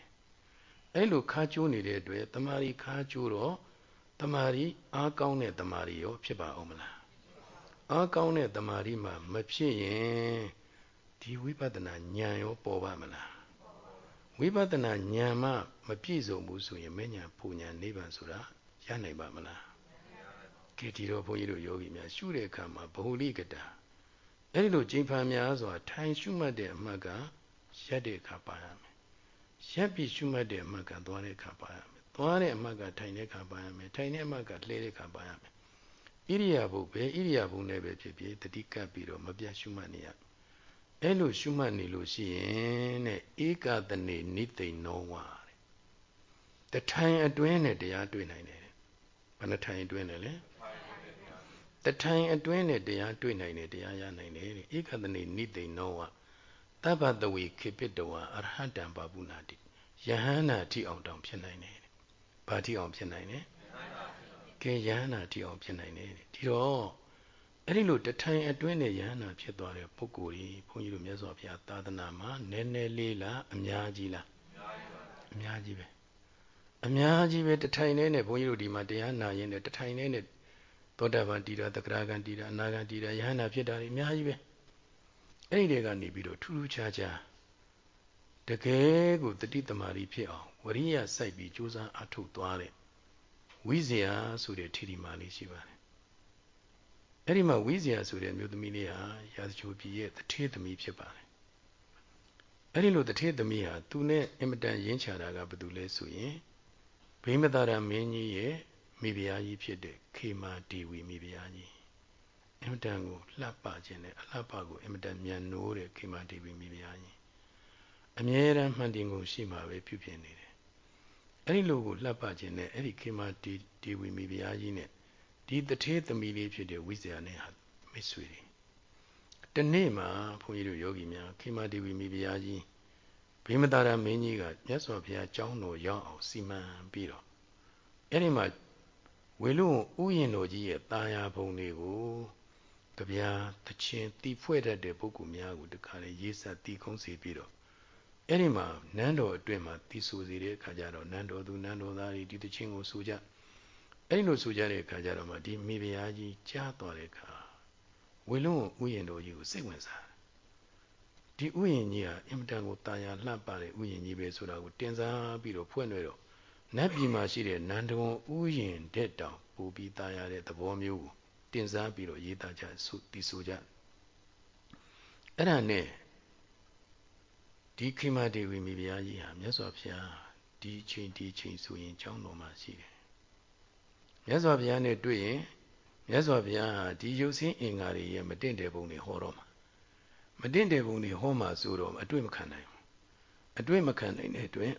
အဲ့လိုခါကျိုးနေတဲ့အတွက်တမာရီခါကျိုးတော့တမာရီအားကောင်းတဲ့တမာရီရောဖြစ်ပါအောင်မလားအားကောင်းတဲ့တမာရီမှာမဖြစ်ရင်ဒီဝိပဿနာဉာဏ်ရောပေါ်ပါမလားဝိပဿနာဉာဏ်မှမပြည့်စုံဘူးဆိုရင်မဉဏ်ပူဉဏ်နိဗ္ဗာန်ဆိုတာရနိုင်ပါမလားကဲဒီတော့ဘုန်းကြီးတို့ယောဂီများရှုတဲ့အခါမှာဘဟုလိကတာအဲ့ဒီလိုကျင့်ဖန်များစွာထိုင်ရှုမှတ်တဲ့အမှတ်ကရက်တဲ့အခါပါရမယ် ရက်ပြီးရှုမှတ်တဲ့အမှတ်ကသွားတဲ့အခါပါရမယ်သွားတဲ့အမှတ်ကထိုင်တဲ့အခါပါရမယ်ထိုင်တဲ့အမှတ်ကလှဲတဲ့အခါပါရမယ်ဣရိယာပုပဲဣရိယာပုနဲ့ပဲဖြစ်ဖြစ်တတိကပ်ပြီးတော့မပြတ်ရှုမှတ်နေရအဲ့လိုရှုမှတ်နေလို့ရှိရင်တဲ့ဧကတနေနိသိဏောဝတဲ့တထိုင်အတွင်းနဲ့တရားတွေ့နိုင်တယ်ဘယ်နှထိုင်အတွင်းနဲ့လဲတထိုင်အတွင်းနဲ့တရားတွေ့နိုင်တယ်တရားရနိုင်တယ်ဧကတနေနိသိဏောဝ တပ္ပတဝေခေပိတဝါအရဟတံပါပုနာတိယဟန္တာထိအောင်တောင်ဖြစ်နိုင်တယ်ဘာဘာတိအောင်ဖြစ်နိုင်လဲကဲယဟနာတိအောင်ဖြစ်နိုင်တယ်ဒီတော့အဲ့ဒီလိုတထိုင်အတွင်းနဲ့ယဟနာဖြစ်သွားတဲ့ပုဂ္ဂိုလ်ကြီးဘုန်းကြီးတို့မြတ်စွာဘုရားသာသနာမှာနည်းနည်းလေးလားအများကြီးလားအများကြီးပဲအများကြီးပဲတထိုင်နဲ့ဘုန်းကြီးတို့ဒီမှာတရားနာရင်လည်းတထိုင်နဲ့သောတာပန်တည်တာတဂရဂံတည်တာအနာဂံတည်တာယဟနာဖြစ်တာတွေအများကြီးပဲ အဲ့ဒီတွေကနေပြီးတော့ထူးထူးခြားခြားတကယ်ကိုတတိတမာရီဖြစ်အောင်ဝရိယစိုက်ပြီးကြိုးစားအထုတ်သွားတဲ့ဝိဇ္ဇာဆိုတဲ့ထီထီမာလေးရှိပါတယ်အဲ့ဒီမှာဝိဇ္ဇာဆိုတဲ့မြို့သမီးလေးဟာရာဇချိုပြည်ရဲ့တထေးသမီးဖြစ်ပါတယ်အဲ့ဒီလိုတထေးသမီးဟာသူနဲ့အင်မတန်ရင်းချတာကဘာလို့လဲဆိုရင်ဘိမသာရမင်းကြီးရဲ့မိဖုရားကြီးဖြစ်တဲ့ခေမာဒေဝီမိဖုရားကြီး အင်မတန်ကိုလှပခြင်းနဲ့အလှပကိုအင်မတန်မြန်နိုးတဲ့ခေမာဒေဝီမိဖုရားကြီးအမြဲတမ်းမှန်တင်ကိုရှိမှပဲပြုပြင်နေတယ်အဲ့ဒီလိုကိုလှပခြင်းနဲ့အဲ့ဒီခေမာဒေဝီမိဖုရားကြီးနဲ့ဒီတထေးသမီးလေးဖြစ်တဲ့ဝိဇ္ဇာနဲ့ဟာမိတ်ဆွေတွေတနေ့မှာဘုန်းကြီးတို့ယောဂီများခေမာဒေဝီမိဖုရားကြီးဘိမသာရမင်းကြီးကမြတ်စွာဘုရားကျောင်းတော်ရောက်အောင်စီမံပြီးတော့အဲ့ဒီမှာဝေလူဥယျင်တော်ကြီးရဲ့တာယာပုံတွေကို ကြပြာတချင်းတီဖွဲ့တတ်တဲ့ပုဂ္ဂိုလ်များကိုတခါလေရေးဆက်တီကုန်းစီပြီးတော့အဲ့ဒီမှာနန်းတော်အတွင်းမှာတီဆူစီတဲ့အခါကျတော့နန်းတော်သူနန်းတော်သားတွေဒီတချင်းကိုဆိုကြအဲ့လိုဆိုကြတဲ့အခါကျတော့မှဒီမိဖုရားကြီးကြားသွားတဲ့အခါဝေလုံဥယျင်တော်ကြီးကိုစိတ်ဝင်စားဒီဥယျင်ကြီးဟာအင်မတန်ကိုတာယာလှပတဲ့ဥယျင်ကြီးပဲဆိုတာကိုတင်စားပြီးတော့ဖွင့်လွှဲတော့နတ်ပြည်မှာရှိတဲ့နန္ဒဝန်ဥယျင်တဲ့တောင်ပူပြီးတာယာတဲ့သဘောမျိုးကို တင်စားပြီးတော့ရေးသားကြဆိုတီဆိုကြအဲ့ဒါနဲ့ဒီခိမဒေဝီမိဖုရားကြီးဟာမြတ်စွာဘုရားဒီချိန်ဒီချိန်ဆိုရင်ကျောင်းတော်မှာရှိတယ်မြတ်စွာဘုရားနဲ့တွေ့ရင်မြတ်စွာဘုရားဟာဒီရုပ်ဆင်းအင်္ဂါတွေရဲ့မတင့်တယ်ပုံတွေဟောတော့မှာမတင့်တယ်ပုံတွေဟောမှာဆိုတော့အတွေ့မခံနိုင်ဘူးအတွေ့မခံနိုင်တဲ့အတွက်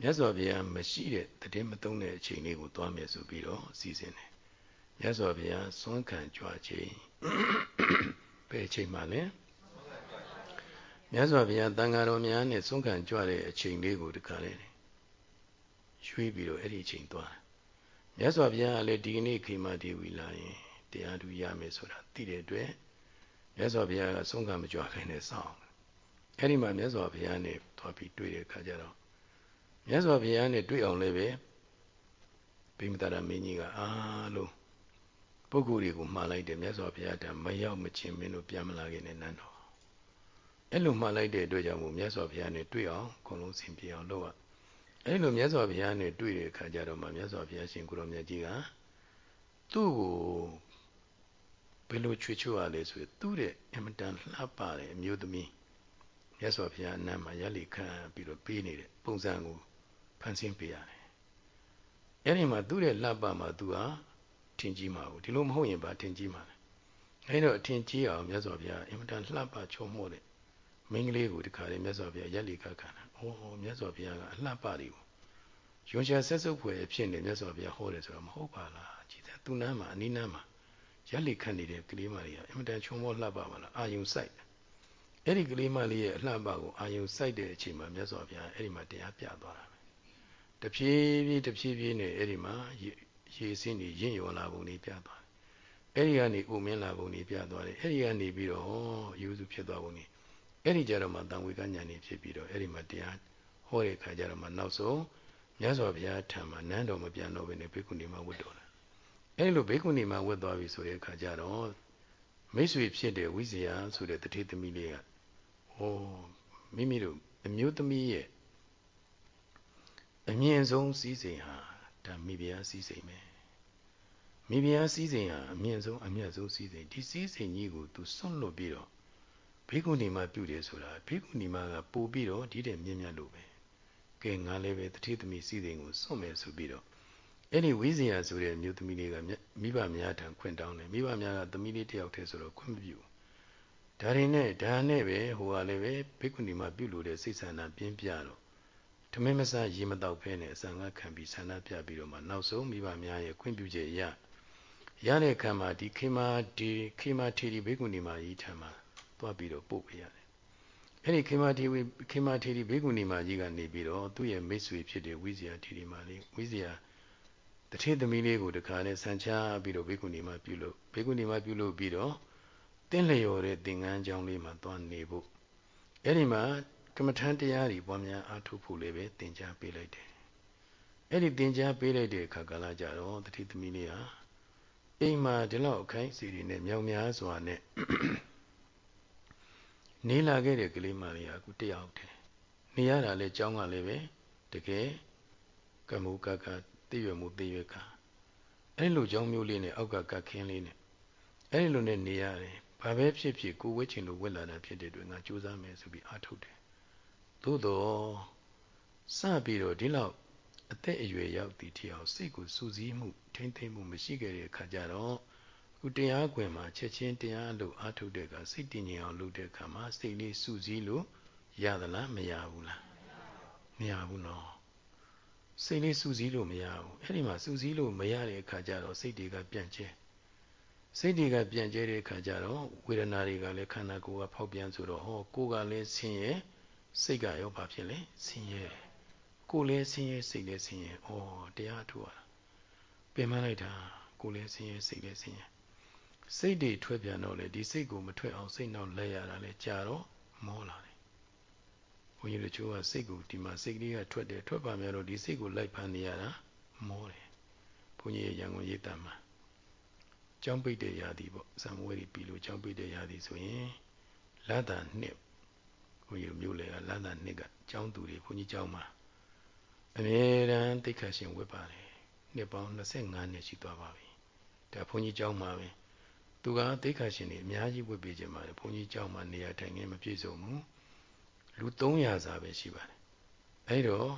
မြတ်စွာဘုရားမရှိတဲ့တည်မသုံးတဲ့အချိန်လေးကိုသွားမယ်ဆိုပြီးတော့စီစဉ်တယ် မြတ်စွာဘုရားစွန့်ခံကြွချိန်ဘယ်အချိန်မှလဲမြတ်စွာဘုရားတန်ဃာတော်များနဲ့စွန့်ခံကြွတဲ့အချိန်လေးကိုတခါလေရွှေ့ပြီးတော့အဲ့ဒီအချိန်သွားမြတ်စွာဘုရားကလည်းဒီကနေ့ခေမဒေဝီလာရင်တရားသူရမယ်ဆိုတာသိတဲ့အတွက်မြတ်စွာဘုရားကဆုံးခံမကြွခိုင်းတဲ့စောင့်အဲ့ဒီမှာမြတ်စွာဘုရားနဲ့သွားပြီးတွေ့တဲ့အခါကျတော့မြတ်စွာဘုရားနဲ့တွေ့အောင်လည်းပဲဘိမတာရမင်းကြီးကအားလုံး ပုဂ္ဂိုလ်တွေကိုမှားလိုက်တယ်မြတ်စွာဘုရားတံမရောက်မချင်းမင်းတို့ပြန်မလာခင်နဲ့နန်းတော်အဲ့လိုမှားလိုက်တဲ့အတွက်ကြောင့်မို့မြတ်စွာဘုရားနဲ့တွေ့အောင်အကုန်လုံးဆင်ပြေအောင်လုပ်ရအဲ့လိုမြတ်စွာဘုရားနဲ့တွေ့တဲ့အခါကျတော့မှမြတ်စွာဘုရားရှင်ကိုရောမြတ်ကြီးကသူ့ကိုဘယ်လိုချွေချွတ်ရလဲဆိုရင်သူ့တဲ့အမတန်လှပတဲ့အမျိုးသမီးမြတ်စွာဘုရားအနတ်မှာရက်လီခံပြီးတော့ပေးနေတဲ့ပုံစံကိုဖန်ဆင်းပေးရတယ်အဲ့ဒီမှာသူ့ရဲ့လှပမှာသူဟာ ထင်ကြီးမှာဘူးဒီလိုမဟုတ်ရင်ဘာထင်ကြီးမှာလဲအဲ့တော့အထင်ကြီးအောင်မြတ်စွာဘုရားအင်မတန်လှပချုံမောတဲ့မင်းကလေးကိုဒီခါလေးမြတ်စွာဘုရားရက်လီခခံတာ။အော်မြတ်စွာဘုရားကအလှပတွေကိုရွှန်ရှာဆက်စုပ်ဖွယ်ဖြစ်နေမြတ်စွာဘုရားဟောတယ်ဆိုတော့မဟုတ်ပါလား။ကြည်တဲ့သူနားမှာအနိနားမှာရက်လီခတ်နေတဲ့ကလေးမလေးကအင်မတန်ချုံမောလှပပါလား။အာယုံစိုက်။အဲ့ဒီကလေးမလေးရဲ့အလှပကိုအာယုံစိုက်တဲ့အချိန်မှာမြတ်စွာဘုရားအဲ့ဒီမှာတရားပြသွားတာပဲ။တဖြည်းဖြည်းတဖြည်းဖြည်းနဲ့အဲ့ဒီမှာ ရေစင်းတွေရင့်ရော်လာပုံတွေပြသွားတယ်။အဲ့ဒီကနေဥမင်းလာပုံတွေပြသွားတယ်။အဲ့ဒီကနေပြီးတော့ယူစုဖြစ်သွားပုံတွေအဲ့ဒီကြတော့မှတန်ဝေကညာနေဖြစ်ပြီးတော့အဲ့ဒီမှာတရားဟောတဲ့ခါကျတော့မှနောက်ဆုံးမြတ်စွာဘုရားထံမှာနန်းတော်မပြန်တော့ဘဲနဲ့ဘိက္ခုနီမဝတ်တော်လာအဲ့လိုဘိက္ခုနီမဝတ်သွားပြီဆိုတဲ့အခါကျတော့မိတ်ဆွေဖြစ်တဲ့ဝိဇ္ဇာဆိုတဲ့တတိသမီးလေးကဟောမိမိတို့အမျိုးသမီးရဲ့အမြင့်ဆုံးစည်းစိမ်ဟာဒါမိဖုရားစည်းစိမ်ပဲ မိဖုရားစည်းစိမ်ဟာအမြင့်ဆုံးအမြတ်ဆုံးစည်းစိမ်ဒီစည်းစိမ်ကြီးကိုသူစွန့်လွတ်ပြီးတော့ဘေကုဏီမပြုတယ်ဆိုတာဘေကုဏီမကပို့ပြီးတော့ဒီတဲ့မြင့်မြတ်လို့ပဲကဲငါလည်းပဲတတိသမီးစီစဉ်ကိုစွန့်မယ်ဆိုပြီးတော့အဲ့ဒီဝိဇ္ဇာဆိုတဲ့မြို့သမီးလေးကမိဘများထံခွင့်တောင်းတယ်မိဘများကသမီးလေးတယောက်တည်းဆိုတော့ခွင့်မပြုဒါရင်းနဲ့ဒါနဲ့ပဲဟိုကလည်းပဲဘေကုဏီမပြုလို့တဲ့စိတ်ဆန္ဒပြင်းပြတော့ထမင်းမစားရေမတောက်ဖဲနဲ့အစံကခံပြီးဆန္ဒပြပြီးတော့မှနောက်ဆုံးမိဘများရဲ့ခွင့်ပြုချက်အရ ရတဲ့ခံမှာဒီခေမာဒီခေမာထေရီဘေကုဏီမကြီးထံမှာသွားပြီးတော့ပို့ပေးရတယ်အဲ့ဒီခေမထေဝီခေမထေရီဘေကုဏီမကြီးကနေပြီးတော့သူ့ရဲ့မိတ်ဆွေဖြစ်တဲ့ဝိဇ္ဇာထေရီမလေးဝိဇ္ဇာတထေသမီးလေးကိုတခါနဲ့ဆန်ချပြီးတော့ဘေကုဏီမပြုလို့ဘေကုဏီမပြုလို့ပြီးတော့တင်းလျော်တဲ့သင်္ကန်းကျောင်းလေးမှာသွားနေဖို့အဲ့ဒီမှာကမ္မထန်တရားတွေပွားများအားထုတ်ဖို့လည်းပဲသင်ကြားပေးလိုက်တယ်အဲ့ဒီသင်ကြားပေးလိုက်တဲ့အခါကလာကြတော့တတိသမီးလေးဟာ အိမ်မှာဒီလောက်အခိုင်စီတွေနဲ့မြောင်များစွာနဲ့နေလာခဲ့တဲ့ကလေးမလေးဟာအခုတယောက်တည်းနေရတာလဲကြောင်းကလည်းပဲတကယ်ကမှုကကသိရမှုသိရကအဲ့လိုကြောင်းမျိုးလေးနဲ့အောက်ကကခင်းလေးနဲ့အဲ့လိုနဲ့နေရတယ်ဘာပဲဖြစ်ဖြစ်ကိုဝဲချင်လို့ဝက်လာတာဖြစ်တဲ့အတွက်ငါစူးစမ်းမယ်ဆိုပြီးအားထုတ်တယ်သို့တော့စပြီးတော့ဒီလောက် အသက်အရွယ်ရောက်သည့်ထီအောင်စိတ်ကိုစူးစီးမှုထိမ့်သိမ့်မှုမရှိခဲ့တဲ့အခါကျတော့ခုတရားခွင်မှာချက်ချင်းတရားလို့အားထုတ်တဲ့အခါစိတ်တည်ငြိမ်အောင်လုပ်တဲ့အခါမှာစိတ်လေးစူးစီးလို့ရသလားမရဘူးလားမရဘူးနော်စိတ်လေးစူးစီးလို့မရဘူးအဲ့ဒီမှာစူးစီးလို့မရတဲ့အခါကျတော့စိတ်တွေကပြန့်ကျဲစိတ်တွေကပြန့်ကျဲတဲ့အခါကျတော့ဝေဒနာတွေကလည်းခန္ဓာကိုယ်ကဖောက်ပြန်ဆိုတော့ဟောကိုယ်ကလည်းဆင်းရဲစိတ်ကရောဘာဖြစ်လဲဆင်းရဲ ကိုယ်လည်းဆင်းရဲစိတ်လည်းဆင်းရဲဩတရားထုတ်ရတာပြင်မလိုက်တာကိုယ်လည်းဆင်းရဲစိတ်လည်းဆင်းရဲစိတ်တွေထွက်ပြန်တော့လေဒီစိတ်ကိုမထွက်အောင်စိတ်နောက်လဲရတာလေကြာတော့မောလာတယ်ဘုန်းကြီးတို့ချိုးကစိတ်ကိုဒီမှာစိတ်ကလေးကထွက်တယ်ထွက်ပါများတော့ဒီစိတ်ကိုလိုက်ဖမ်းနေရတာမောတယ်ဘုန်းကြီးရဲ့ရန်ကုန်ရေးတမ်းမှာကြောင်းပိတ်တဲ့ရာသီပေါ့ဇံဝဲတွေပြီးလို့ကြောင်းပိတ်တဲ့ရာသီဆိုရင်လတ်တာနှစ်ဘုန်းကြီးမျိုးလေကလတ်တာနှစ်ကကြောင်းသူတွေဘုန်းကြီးကြောင်းမှာ အမြဲတမ်းတိတ်ခတ်ရှင်ဝတ်ပါတယ်နှစ်ပေါင်း25နှစ်ရှိသွားပါပြီဒါဘုန်းကြီးကြောင်းမှာပဲသူကတိတ်ခတ်ရှင်တွေအများကြီးဝတ်ပေးကြပါတယ်ဘုန်းကြီးကြောင်းမှာနေရာထိုင်ခင်းမပြည့်စုံဘူးလူ300စာပဲရှိပါတယ်အဲဒီတော့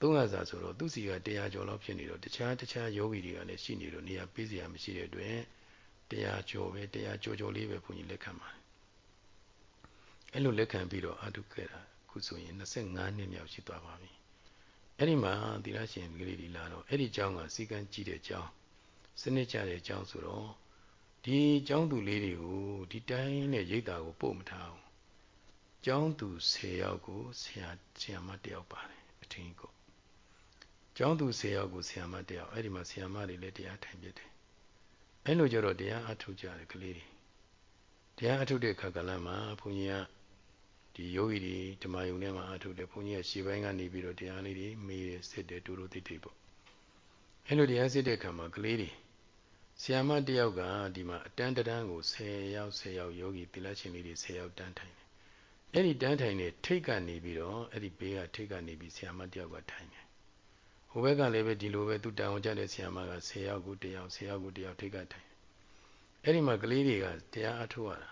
300စာဆိုတော့သူစီက100ကျော်လောက်ဖြစ်နေတော့တခြားတခြားယောဂီတွေကလည်းရှိနေတော့နေရာပေးစရာမရှိတဲ့အတွက်တရားကျော်ပဲတရားကျော်ကျော်လေးပဲဘုန်းကြီးလက်ခံပါတယ်အဲ့လိုလက်ခံပြီးတော့အာထုခဲ့တာခုဆိုရင်25နှစ်မြောက်ရှိသွားပါပြီ အဲ့ဒီမှာသီလရှင်ကလေးတွေလာတော့အဲ့ဒီเจ้าကစီကံကြည့်တဲ့เจ้าစနစ်ကြတဲ့เจ้าဆိုတော့ဒီเจ้าသူလေးတွေကိုဒီတိုင်းနဲ့ရိတ်တာကိုပို့မထားဘူးเจ้าသူ10ယောက်ကိုဆရာဆရာမတယောက်ပါတယ်အထင်ကိုเจ้าသူ10ယောက်ကိုဆရာမတယောက်အဲ့ဒီမှာဆရာမတွေလည်းတရားထိုင်ပြတယ်အဲ့လိုကြတော့တရားအထုတ်ကြတယ်ကလေးတွေတရားအထုတ်တဲ့ခါကလည်းမှာဘုန်းကြီးက ဒီယောဂီတွေဓမ္မယုံထဲမှာအထုတ်တယ်ဘုန်းကြီးကရှေ့ပိုင်းကနေပြီးတော့တရားလေးတွေမေးတယ်စစ်တယ်တူတူတိတ်တိတ်ပေါ့အဲ့လိုတရားစစ်တဲ့ခါမှာကလေးတွေဆီယာမတယောက်ကဒီမှာအတန်းတန်းကို10ယောက်10ယောက်ယောဂီသီလရှင်လေးတွေ10ယောက်တန်းထိုင်တယ်အဲ့ဒီတန်းထိုင်နေထိတ်ကနေပြီးတော့အဲ့ဒီဘေးကထိတ်ကနေပြီးဆီယာမတယောက်ကထိုင်တယ်ဟိုဘက်ကလည်းပဲဒီလိုပဲသူတောင်ကြတဲ့ဆီယာမက10ယောက်ကို1ယောက်10ယောက်ကို1ယောက်ထိတ်ကထိုင်အဲ့ဒီမှာကလေးတွေကတရားအထုတ်ရတာ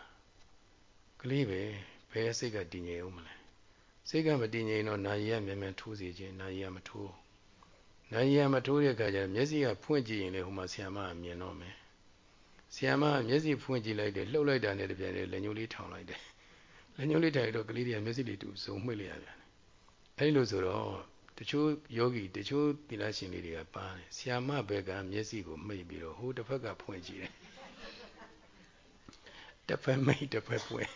ကလေးပဲ ဘယ်စိတ်ကတည်ငြိမ်အောင်မလဲစိတ်ကမတည်ငြိမ်တော့နာရီကမြန်မြန်ထိုးစီခြင်းနာရီကမထိုးနာရီကမထိုးတဲ့အခါကျမျက်စိကဖွင့်ကြည့်ရင်လေဟိုမှာဆီယမကမြင်တော့မယ်ဆီယမကမျက်စိဖွင့်ကြည့်လိုက်တယ်လှုပ်လိုက်တာနဲ့တပြိုင်တည်းလက်ညှိုးလေးထောင်လိုက်တယ်လက်ညှိုးလေးထိုင်တော့ကလေးတွေကမျက်စိလေးတူစုံမှွေ့လိုက်ရပြန်တယ်အဲဒီလိုဆိုတော့တချို့ယောဂီတချို့သီလရှင်လေးတွေကပါတယ်ဆီယမဘက်ကမျက်စိကိုမှိတ်ပြီးတော့ဟိုတစ်ဖက်ကဖွင့်ကြည့်တယ်တစ်ဖက်မိတ်တစ်ဖက်ပွင့်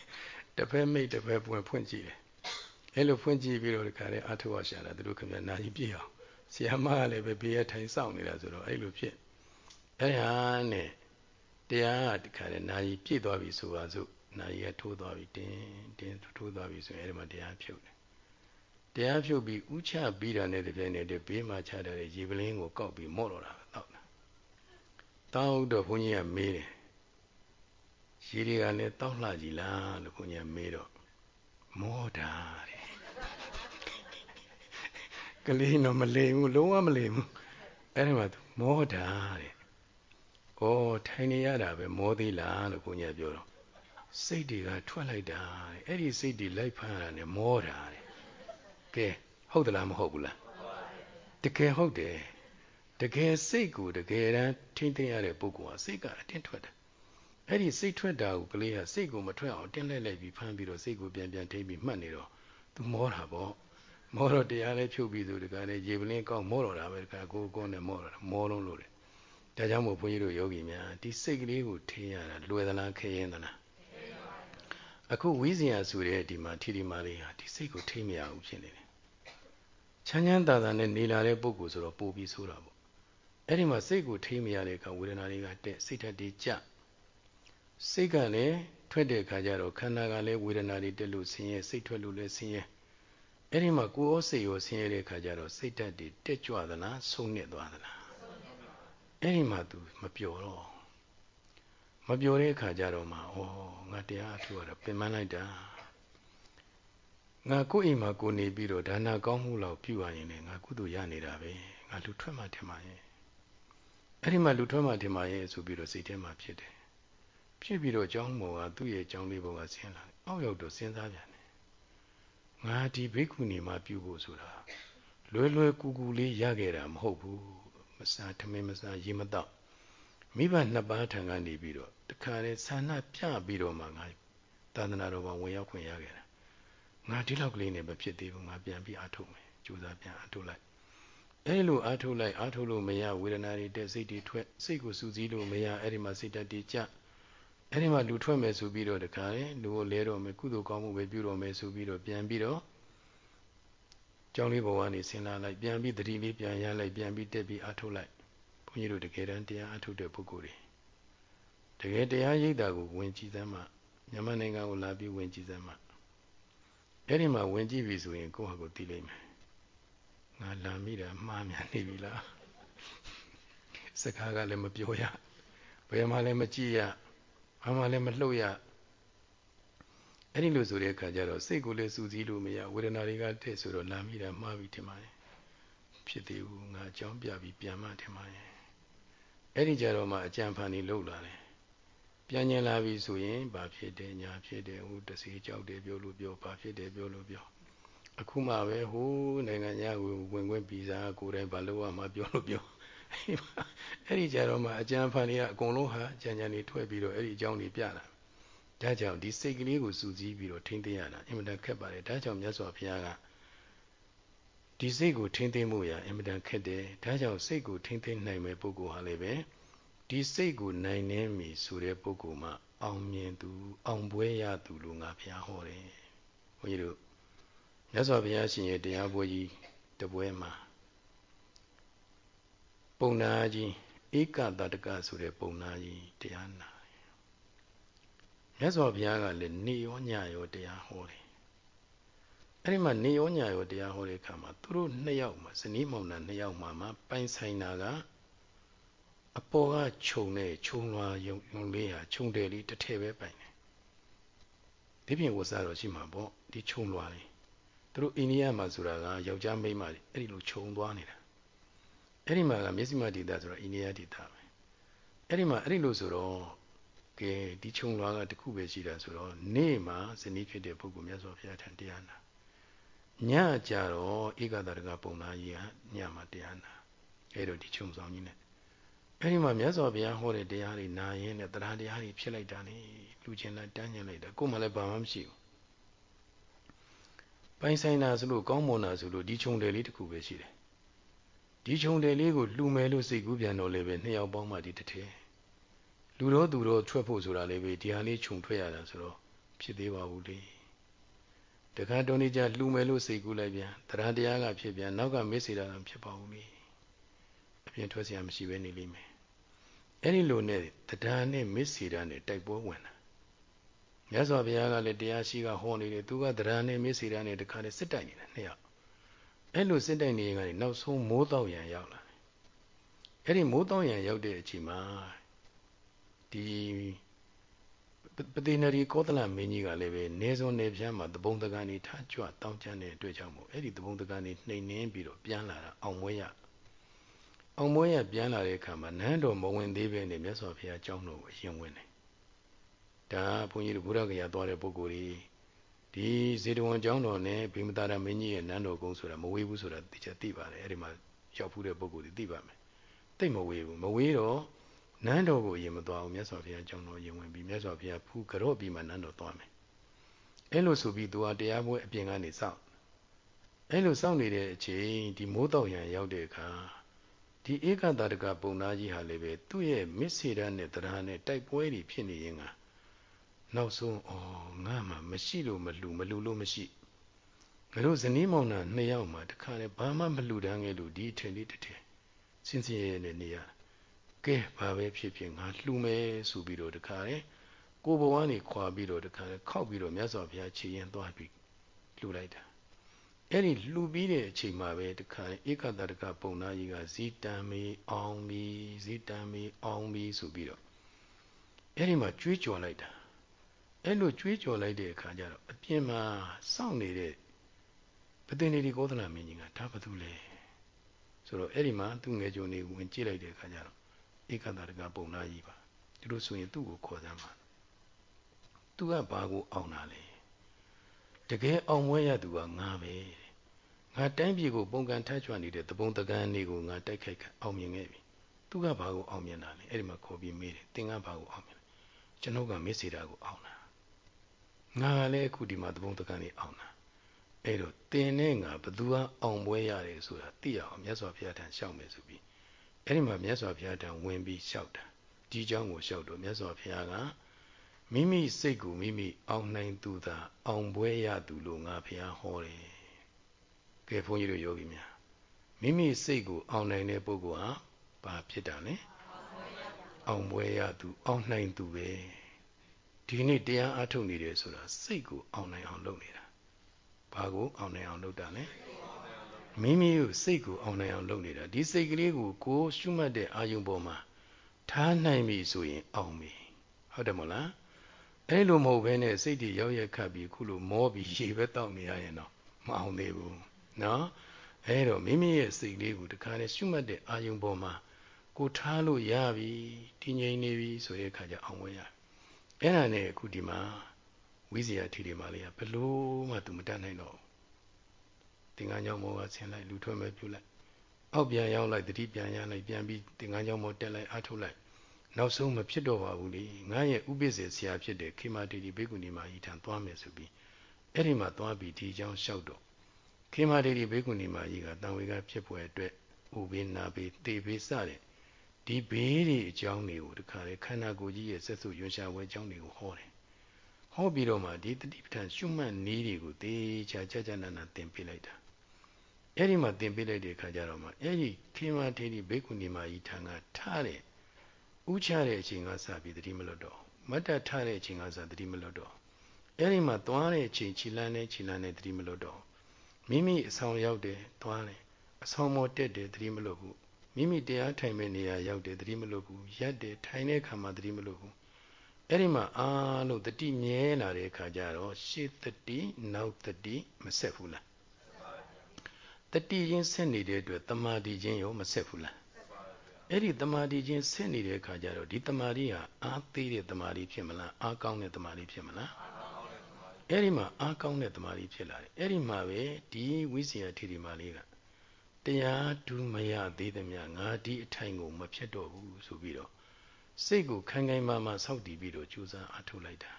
တစ်ဖက်မိတ်တစ်ဖက်ပွင့်ဖွင့်ကြည့်တယ်အဲလိုဖွင့်ကြည့်ပြီးတော့ဒီခါလေးအထုဝရှာတာသူတို့ခင်ဗျာနာကြီးပြည့်အောင်ဆီယမကလည်းပဲဘေးရထိုင်စောင့်နေတာဆိုတော့အဲလိုဖြစ်အဲဟာနဲ့တရားကဒီခါလေးနာကြီးပြည့်သွားပြီဆိုပါစို့နာကြီးကထိုးသွားပြီတင်းတင်းထိုးသွားပြီဆိုရင်အဲဒီမှာတရားဖြုတ်တယ်တရားဖြုတ်ပြီးဥချပြီးတာနဲ့တပြိုင်နက်တည်းဘေးမှာချတဲ့ရေပလင်းကိုကောက်ပြီးမော့တော့တာပဲတောက်တာတောက်တော့ဘုန်းကြီးကမေးတယ် ရေတွေကလည်းတောက်လှကြည်လားလို့ဘုန်းကြီးမေးတော့မောတာတဲ့ကလေးတော့မလိမ်ဘူးလုံးဝမလိမ်ဘူးအဲ့ဒီမှာမောတာတဲ့ဩထိုင်နေရတာပဲမောသေးလားလို့ဘုန်းကြီးပြောတော့စိတ်တွေကထွက်လိုက်တာတဲ့အဲ့ဒီစိတ်တွေလိုက်ဖမ်းရတာနဲ့မောတာတဲ့ကဲဟုတ်သလားမဟုတ်ဘူးလားတကယ်ဟုတ်တယ်တကယ်စိတ်ကိုတကယ်တမ်းထိမ့်သိရတဲ့ပုဂ္ဂိုလ်ဟာစိတ်ကအတင်းထွက်တယ် အဲ့ဒီစိတ်ထွက်တာကိုကလေးကစိတ်ကိုမထွက်အောင်တင်းလိုက်လိုက်ပြီးဖမ်းပြီးတော့စိတ်ကိုပြန်ပြန်ထိပြီးမှတ်နေတော့သူမောတာပေါ့မောတော့တရားလေးဖြုတ်ပြီးသူတကယ်လေရေပလင်းကောက်မောတော့တာပဲတကယ်ကိုကိုနဲ့မောတော့မောလုံးလို့တယ်ဒါကြောင့်မို့ဘုန်းကြီးတို့ယောဂီများဒီစိတ်ကလေးကိုထင်းရတာလွယ်သလားခဲရင်သလားအအခုဝိဇ္ဇာဆိုတဲ့ဒီမှာထီထီမာလေးဟာဒီစိတ်ကိုထိမရဘူးဖြစ်နေတယ်ချမ်းချမ်းသာသာနဲ့နေလာတဲ့ပုဂ္ဂိုလ်ဆိုတော့ပို့ပြီးဆိုတာပေါ့အဲ့ဒီမှာစိတ်ကိုထိမရတဲ့အခါဝေဒနာတွေကတက်စိတ်ဓာတ်တွေကြ စိတ်ကလည်းထွက်တဲ့အခါကျတော့ခန္ဓာကလည်းဝေဒနာတွေတက်လို့ဆင်းရဲစိတ်ထွက်လို့လည်းဆင်းရဲအဲ့ဒီမှာကိုယ်ရောစိတ်ရောဆင်းရဲတဲ့အခါကျတော့စိတ်ဓာတ်တွေတက်ကြွသလားဆုံးနစ်သွားသလားအဲ့ဒီမှာ तू မပျော်တော့မပျော်တဲ့အခါကျတော့မှဩငါတရားအထုရတာပင်ပန်းလိုက်တာငါကိုယ့်အိမ်မှာကိုနေပြီးတော့ဒါနာကောင်းမှုလောက်ပြုရရင်လည်းငါကုသိုလ်ရနေတာပဲငါလူထွက်မှထင်ပါရဲ့အဲ့ဒီမှာလူထွက်မှထင်ပါရဲ့ဆိုပြီးတော့စိတ်ထဲမှာဖြစ်တယ် ဖြစ်ပြီးတော့ကျောင်းမောကသူ့ရဲ့ကျောင်းလေးဘောကဆင်းလာတယ်အောက်ရောက်တော့စဉ်းစားပြန်တယ်ငါဒီဘိက္ခုနီမှာပြုဖို့ဆိုတာလွယ်လွယ်ကူကူလေးရခဲ့တာမဟုတ်ဘူးမစားထမင်းမစားရေမတော့မိဘနှစ်ပါးထံကနေပြီးတော့တခါလေဆန္ဒပြပြီးတော့မှငါသာသနာတော်မှာဝင်ရောက်ခွင့်ရခဲ့တာငါဒီလောက်ကလေးနဲ့မဖြစ်သေးဘူးငါပြန်ပြီးအားထုတ်မယ်ကြိုးစားပြန်အားထုတ်လိုက်အဲလိုအားထုတ်လိုက်အားထုတ်လို့မရဝေဒနာတွေတက်စိတ်တွေထွက်စိတ်ကိုစူးစီးလို့မရအဲ့ဒီမှာစိတ်တက်တွေကြ အဲ့ဒီမှာလူထွက်မယ်ဆိုပြီးတော့တခါလေလူကိုလဲတော့မယ်ကုသိုလ်ကောင်းမှုပဲပြုတော့မယ်ဆိုပြီးတော့ပြန်ပြီးတော့ကြောင်းလေးဘဝကနေဆင်းလာလိုက်ပြန်ပြီးတတိလေးပြန်ရလိုက်ပြန်ပြီးတက်ပြီးအားထုတ်လိုက်ဘုန်းကြီးတို့တကယ်တမ်းတရားအားထုတ်တဲ့ပုဂ္ဂိုလ်တွေတကယ်တရားရိပ်တာကိုဝင်ကြည့်သမ်းမှမြန်မာနိုင်ငံကိုလာပြီးဝင်ကြည့်သမ်းမှအဲ့ဒီမှာဝင်ကြည့်ပြီဆိုရင်ကိုယ့်ဟာကိုယ်သိလိမ့်မယ်ငါလာမိတာမှားများနေပြီလားစကားကလည်းမပြောရဘယ်မှလည်းမကြည့်ရ ဘာမှလည်းမလှုပ်ရအဲ့ဒီလိုဆိုတဲ့အခါကျတော့စိတ်ကိုလည်းစူးစီးလို့မရဝေဒနာတွေကတဲ့ဆိုတော့လာမိတာမှားပြီထင်ပါရဲ့ဖြစ်သေးဘူးငါအကြောင်းပြပြီးပြန်မှထင်ပါရဲ့အဲ့ဒီကြတော့မှအကြံဖန်နေလှုပ်လာတယ်ပြန်ကျင်လာပြီဆိုရင်ဘာဖြစ်တယ်ညာဖြစ်တယ်ဟိုတစီကြောက်တယ်ပြောလို့ပြောဘာဖြစ်တယ်ပြောလို့ပြောအခုမှပဲဟိုနိုင်ငံညာကိုဝင်ခွင့်ပြီးစားကိုယ်တိုင်ဘာလို့ရမှာပြောလို့ပြော အဲ့ဒီကြတော့မှအကြံဖန်တွေကအကုန်လုံးဟာကြံကြံနေထွက်ပြီးတော့အဲ့ဒီအကြောင်းတွေပြတာဒါကြောင့်ဒီစိတ်ကလေးကိုစူးစီးပြီးတော့ထိမ့်သိရတာအင်မတန်ခက်ပါတယ်ဒါကြောင့်မြတ်စွာဘုရားကဒီစိတ်ကိုထိမ့်သိမှုရအင်မတန်ခက်တယ်ဒါကြောင့်စိတ်ကိုထိမ့်သိနိုင်မဲ့ပုဂ္ဂိုလ်ဟာလည်းပဲဒီစိတ်ကိုနိုင်နှင်းပြီဆိုတဲ့ပုဂ္ဂိုလ်မှအောင်မြင်သူ အောင်ပွဲရသူလို့ငါဘုရားဟောတယ်ဘုန်းကြီးတို့မြတ်စွာဘုရားရှင်ရဲ့တရားပွဲကြီးတပွဲမှာ ပုံနာကြီးဧကတတကဆိုတဲ့ပုံနာကြီးတရားနာမြတ်စွာဘုရားကလည်းနေရောညရောတရားဟောတယ်အဲ့ဒီမှာနေရောညရောတရားဟောတဲ့အခါမှာသူတို့နှစ်ယောက်မှာဇနီးမောင်နှံနှစ်ယောက်မှာမှပိုင်ဆိုင်တာကအပေါ်ကခြုံနဲ့ခြုံလွာယုံယုံလေးဟာခြုံတယ်လေးတစ်ထည့်ပဲပိုင်တယ်ဒီပြင်ဝစားတော့ရှိမှာပေါ့ဒီခြုံလွာလေးသူတို့အိန္ဒိယမှာဆိုတာကယောက်ျားမိန်းမအဲ့ဒီလိုခြုံသွားနေတာ အဲ့ဒီမှာကမျက်စိမဒေတာဆိုတာအိန္ဒိယဒေတာပဲအဲ့ဒီမှာအဲ့ဒီလိုဆိုတော့ကဲဒီခြုံလွာကတခုပဲရှိတာဆိုတော့နေ့မှာဇနီးဖြစ်တဲ့ပုဂ္ဂိုလ်မြတ်စွာဘုရားထံတရားနာညကြတော့ဧကတရကပုံသားကြီးကညမှာတရားနာအဲ့တော့ဒီခြုံဆောင်ကြီးနဲ့အဲ့ဒီမှာမြတ်စွာဘုရားဟောတဲ့တရားတွေနာရင်နဲ့တရားတရားတွေဖြစ်လိုက်တာလေလူချင်းလိုက်တန်းကျင်လိုက်တာကိုယ်မှလည်းဘာမှမရှိဘူးပိုင်ဆိုင်တာဆိုလို့ကောင်းမွန်တာဆိုလို့ဒီခြုံတယ်လေးတစ်ခုပဲရှိတယ် ဒီခြုံတယ်လေးကိုလူမယ်လို့စိတ်ကူးပြန်တော့လည်းပဲနှစ်ယောက်ပေါင်းမှဒီတစ်ထည်လူတော့သူတော့ထွက်ဖို့ဆိုတာလည်းပဲဒီဟာလေးခြုံထွက်ရတာဆိုတော့ဖြစ်သေးပါဘူးလေတခါတုန်းကလူမယ်လို့စိတ်ကူးလိုက်ပြန်တရားတရားကဖြစ်ပြန်နောက်ကမေ့စေတာဖြစ်ပါဘူးလေအပြင်ထွက်စရာမရှိပဲနေလိမ့်မယ်အဲ့ဒီလိုနဲ့တရားနဲ့မေ့စေတာနဲ့တိုက်ပွဲဝင်တာမြတ်စွာဘုရားကလည်းတရားရှိကဟောနေတယ်သူကတရားနဲ့မေ့စေတာနဲ့တခါနဲ့စစ်တိုက်နေတာနှစ်ယောက် အဲ့လိုစစ်တိုက်နေရင်ကနေနောက်ဆုံးမိုးတော့ရန်ရောက်လာတယ်အဲ့ဒီမိုးတော့ရန်ရောက်တဲ့အချိန်မှာဒီပတိနရီကောသလမင်းကြီးကလည်းပဲနေစုံနေပြမ်းမှာတပုံတကန်နေထားကြွတောင်းကျမ်းတဲ့အတွက်ကြောင့်မို့အဲ့ဒီတပုံတကန်နေနှိမ်နှင်းပြီးတော့ပြန်လာတာအောင်မွေးရအောင်မွေးရပြန်လာတဲ့အခါမှာနန်းတော်မဝင်သေးပဲနဲ့မြတ်စွာဘုရားကျောင်းတော်ကိုအရင်ဝင်တယ်ဒါဘုန်းကြီးတို့ဘုရားကရာသွားတဲ့ပုဂ္ဂိုလ်ကြီး ဒီဇေတဝန်ကျောင်းတော်နဲ့ဗိမတာရမင်းကြီးရဲ့နန်းတော်ကုန်းဆိုတာမဝေးဘူးဆိုတာသိချင်သိပါတယ်အဲ့ဒီမှာရောက်ဖူးတဲ့ပုဂ္ဂိုလ်တွေသိပါမယ်တိတ်မဝေးဘူးမဝေးတော့နန်းတော်ကိုရင်မသွားဘူးမြတ်စွာဘုရားကျောင်းတော်ရင်ဝင်ပြီးမြတ်စွာဘုရားဖူးကြော့ပြီးမှနန်းတော်သွားမယ်အဲ့လိုဆိုပြီးသူဟာတရားပွဲအပြင်ကနေစောင့်အဲ့လိုစောင့်နေတဲ့အချိန်ဒီမိုးတော့ရန်ရောက်တဲ့အခါဒီဧကတာတကပုံနာကြီးဟာလည်းပဲသူ့ရဲ့မစ္ဆေရနဲ့တရားနဲ့တိုက်ပွဲတွေဖြစ်နေရင်က နောက်ဆုံးဩငါမှမရှိလို့မလူမလူလို့မရှိငါတို့ဇနီးမောင်နှံနှစ်ယောက်မှတခါလေဘာမှမလူတန်းခဲ့လို့ဒီထင်လေးတစ်ထင်စင်စင်ရဲ့နေရကဲဘာပဲဖြစ်ဖြစ်ငါလှူမယ်ဆိုပြီးတော့တခါလေကိုဘဝကနေခွာပြီးတော့တခါလေခောက်ပြီးတော့မြတ်စွာဘုရားခြေရင်သွားပြီးလှူလိုက်တာအဲ့ဒီလှူပြီးတဲ့အချိန်မှာပဲတခါဧကတတကပုံနာကြီးကဇီတံမီအောင်မီဇီတံမီအောင်မီဆိုပြီးတော့အဲ့ဒီမှာကြွေးကြော်လိုက်တာ အဲ့လိုကြွေးကြော်လိုက်တဲ့အခါကျတော့အပြင်မှာစောင့်နေတဲ့ပသိနေဒီကောသလမင်းကြီးကဒါဘာလို့လဲဆိုတော့အဲ့ဒီမှာသူ့ငယ်ကြုံလေးဝင်ကြည့်လိုက်တဲ့အခါကျတော့ဧကတတကပုံနာကြီးပါဒီလိုဆိုရင်သူ့ကိုခေါ်စမ်းပါသူကဘာကိုအောင်တာလဲတကယ်အောင်ပွဲရသူကငါပဲငါတိုင်းပြည်ကိုပုံကန်ထချွနေတဲ့တပုံတကန်းလေးကိုငါတိုက်ခိုက်အောင်မြင်ခဲ့ပြီသူကဘာကိုအောင်မြင်တာလဲအဲ့ဒီမှာခေါ်ပြီးမေးတယ်သင်ကဘာကိုအောင်မြင်လဲကျွန်တော်ကမစ္စေတာကိုအောင်တာ ငါလည်းအခုဒီမှာတပုံတကန်းလေးအောင်တာအဲ့တော့တင်နဲ့ငါဘသူကအောင်ပွဲရတယ်ဆိုတာသိရအောင်မြတ်စွာဘုရားထံရှောက်မယ်ဆိုပြီးအဲ့ဒီမှာမြတ်စွာဘုရားထံဝင်ပြီးရှောက်တာဒီเจ้าကိုရှောက်တော့မြတ်စွာဘုရားကမိမိစိတ်ကိုမိမိအောင်နိုင်သူသာအောင်ပွဲရသူလို့ငါဘုရားဟောတယ်ကဲဘုန်းကြီးတို့ယောဂီများမိမိစိတ်ကိုအောင်နိုင်တဲ့ပုဂ္ဂိုလ်ဟာဘာဖြစ်တာလဲအောင်ပွဲရသူအောင်နိုင်သူပဲ ဒီနေ့တရားအထုတ်နေတယ်ဆိုတာစိတ်ကိုအောင်နိုင်အောင်လုပ်နေတာဘာကိုအောင်နိုင်အောင်လုပ်တာလဲမိမိကိုစိတ်ကိုအောင်နိုင်အောင်လုပ်နေတာဒီစိတ်ကလေးကိုကို ရှုမှတ်တဲ့အာယုံပေါ်မှာထားနိုင်ပြီဆိုရင်အောင်ပြီဟုတ်တယ်မဟုတ်လားအဲ့လိုမဟုတ်ဘဲနဲ့စိတ်တွေရောက်ရက်ခတ်ပြီးခုလိုမောပြီးရေပဲတောက်နေရရင်တော့မအောင်သေးဘူးနော်အဲ့တော့မိမိရဲ့စိတ်လေးကိုတခါနဲ့ရှုမှတ်တဲ့အာယုံပေါ်မှာကိုထားလို့ရပြီတည်ငြိမ်နေပြီဆိုတဲ့အခါကျအောင်ဝင်ရ အဲ့ဒါနဲ့အခုဒီမှာဝိဇ္ဇာထီတွေမှာလေးကဘလို့မှသူမတတ်နိုင်တော့သင်္ကန်းကြောင့်မောကဆင်းလိုက်လူထွက်မဲ့ပြုလိုက်အောက်ပြန်ရောက်လိုက်တတိပြန်ရလိုက်ပြန်ပြီးသင်္ကန်းကြောင့်မောတက်လိုက်အထုတ်လိုက်နောက်ဆုံးမဖြစ်တော့ပါဘူးလေငါရဲ့ဥပိ္ပစေဆရာဖြစ်တဲ့ခေမာတီတီဘေကုဏီမာကြီးထံသွားမယ်ဆိုပြီးအဲ့ဒီမှာသွားပြီးဒီအကြောင်းလျှောက်တော့ခေမာတီတီဘေကုဏီမာကြီးကတန်ဝေကဖြစ်ပွဲအတွက်ဥပိနာဘေတေဘေစတဲ့ ဒီဘေးတွေအကြောင်းတွေကိုတခါလေခန္ဓာကိုယ်ကြီးရဲ့ဆက်စုရွှန်ရှားဝဲအကြောင်းတွေကိုဟောတယ်ဟောပြီးတော့မှဒီတတိပဋ္ဌာန်ရှုမှတ်နည်းတွေကိုသေချာကြကြနာနာသင်ပေးလိုက်တာအဲ့ဒီမှာသင်ပေးလိုက်တဲ့အခါကျတော့မှအဲ့ဒီခေမာထေရီဘေကုဏီမာကြီးထံကထားတဲ့ဥချတဲ့အချိန်ကစပြီးတတိမလွတ်တော့မတ်တထားတဲ့အချိန်ကစတတိမလွတ်တော့အဲ့ဒီမှာသွားတဲ့အချိန်ခြိလန်းနဲ့ခြိလန်းနဲ့တတိမလွတ်တော့မိမိအဆောင်ရောက်တယ်သွားတယ်အဆောင်မောတက်တယ်တတိမလွတ်ဘူး မိမိတရားထိုင်မဲ့နေရာရောက်တယ်တတိမလွတ်ဘူးရက်တယ်ထိုင်တဲ့အခါမှာတတိမလွတ်ဘူးအဲ့ဒီမှာအာလို့တတိမြဲလာတဲ့အခါကျတော့ရှေ့တတိနောက်တတိမဆက်ဘူးလားတတိချင်းဆက်နေတဲ့အတွက်တမာတိချင်းရောမဆက်ဘူးလားအဲ့ဒီတမာတိချင်းဆက်နေတဲ့အခါကျတော့ဒီတမာတိဟာအားသေးတဲ့တမာတိဖြစ်မလားအားကောင်းတဲ့တမာတိဖြစ်မလားအဲ့ဒီမှာအားကောင်းတဲ့တမာတိဖြစ်လာတယ်အဲ့ဒီမှာပဲဒီဝိဇ္ဇာထေရီမာလေးက တရားဒူးမရသေးသမျှငါဒီအထိုင်ကို မဖြစ်တော့ဘူးဆိုပြီးတော့စိတ်ကိုခိုင်ခိုင်မာမာစောင့်တည်ပြီးတော့ကြိုးစားအားထုတ်လိုက်တာ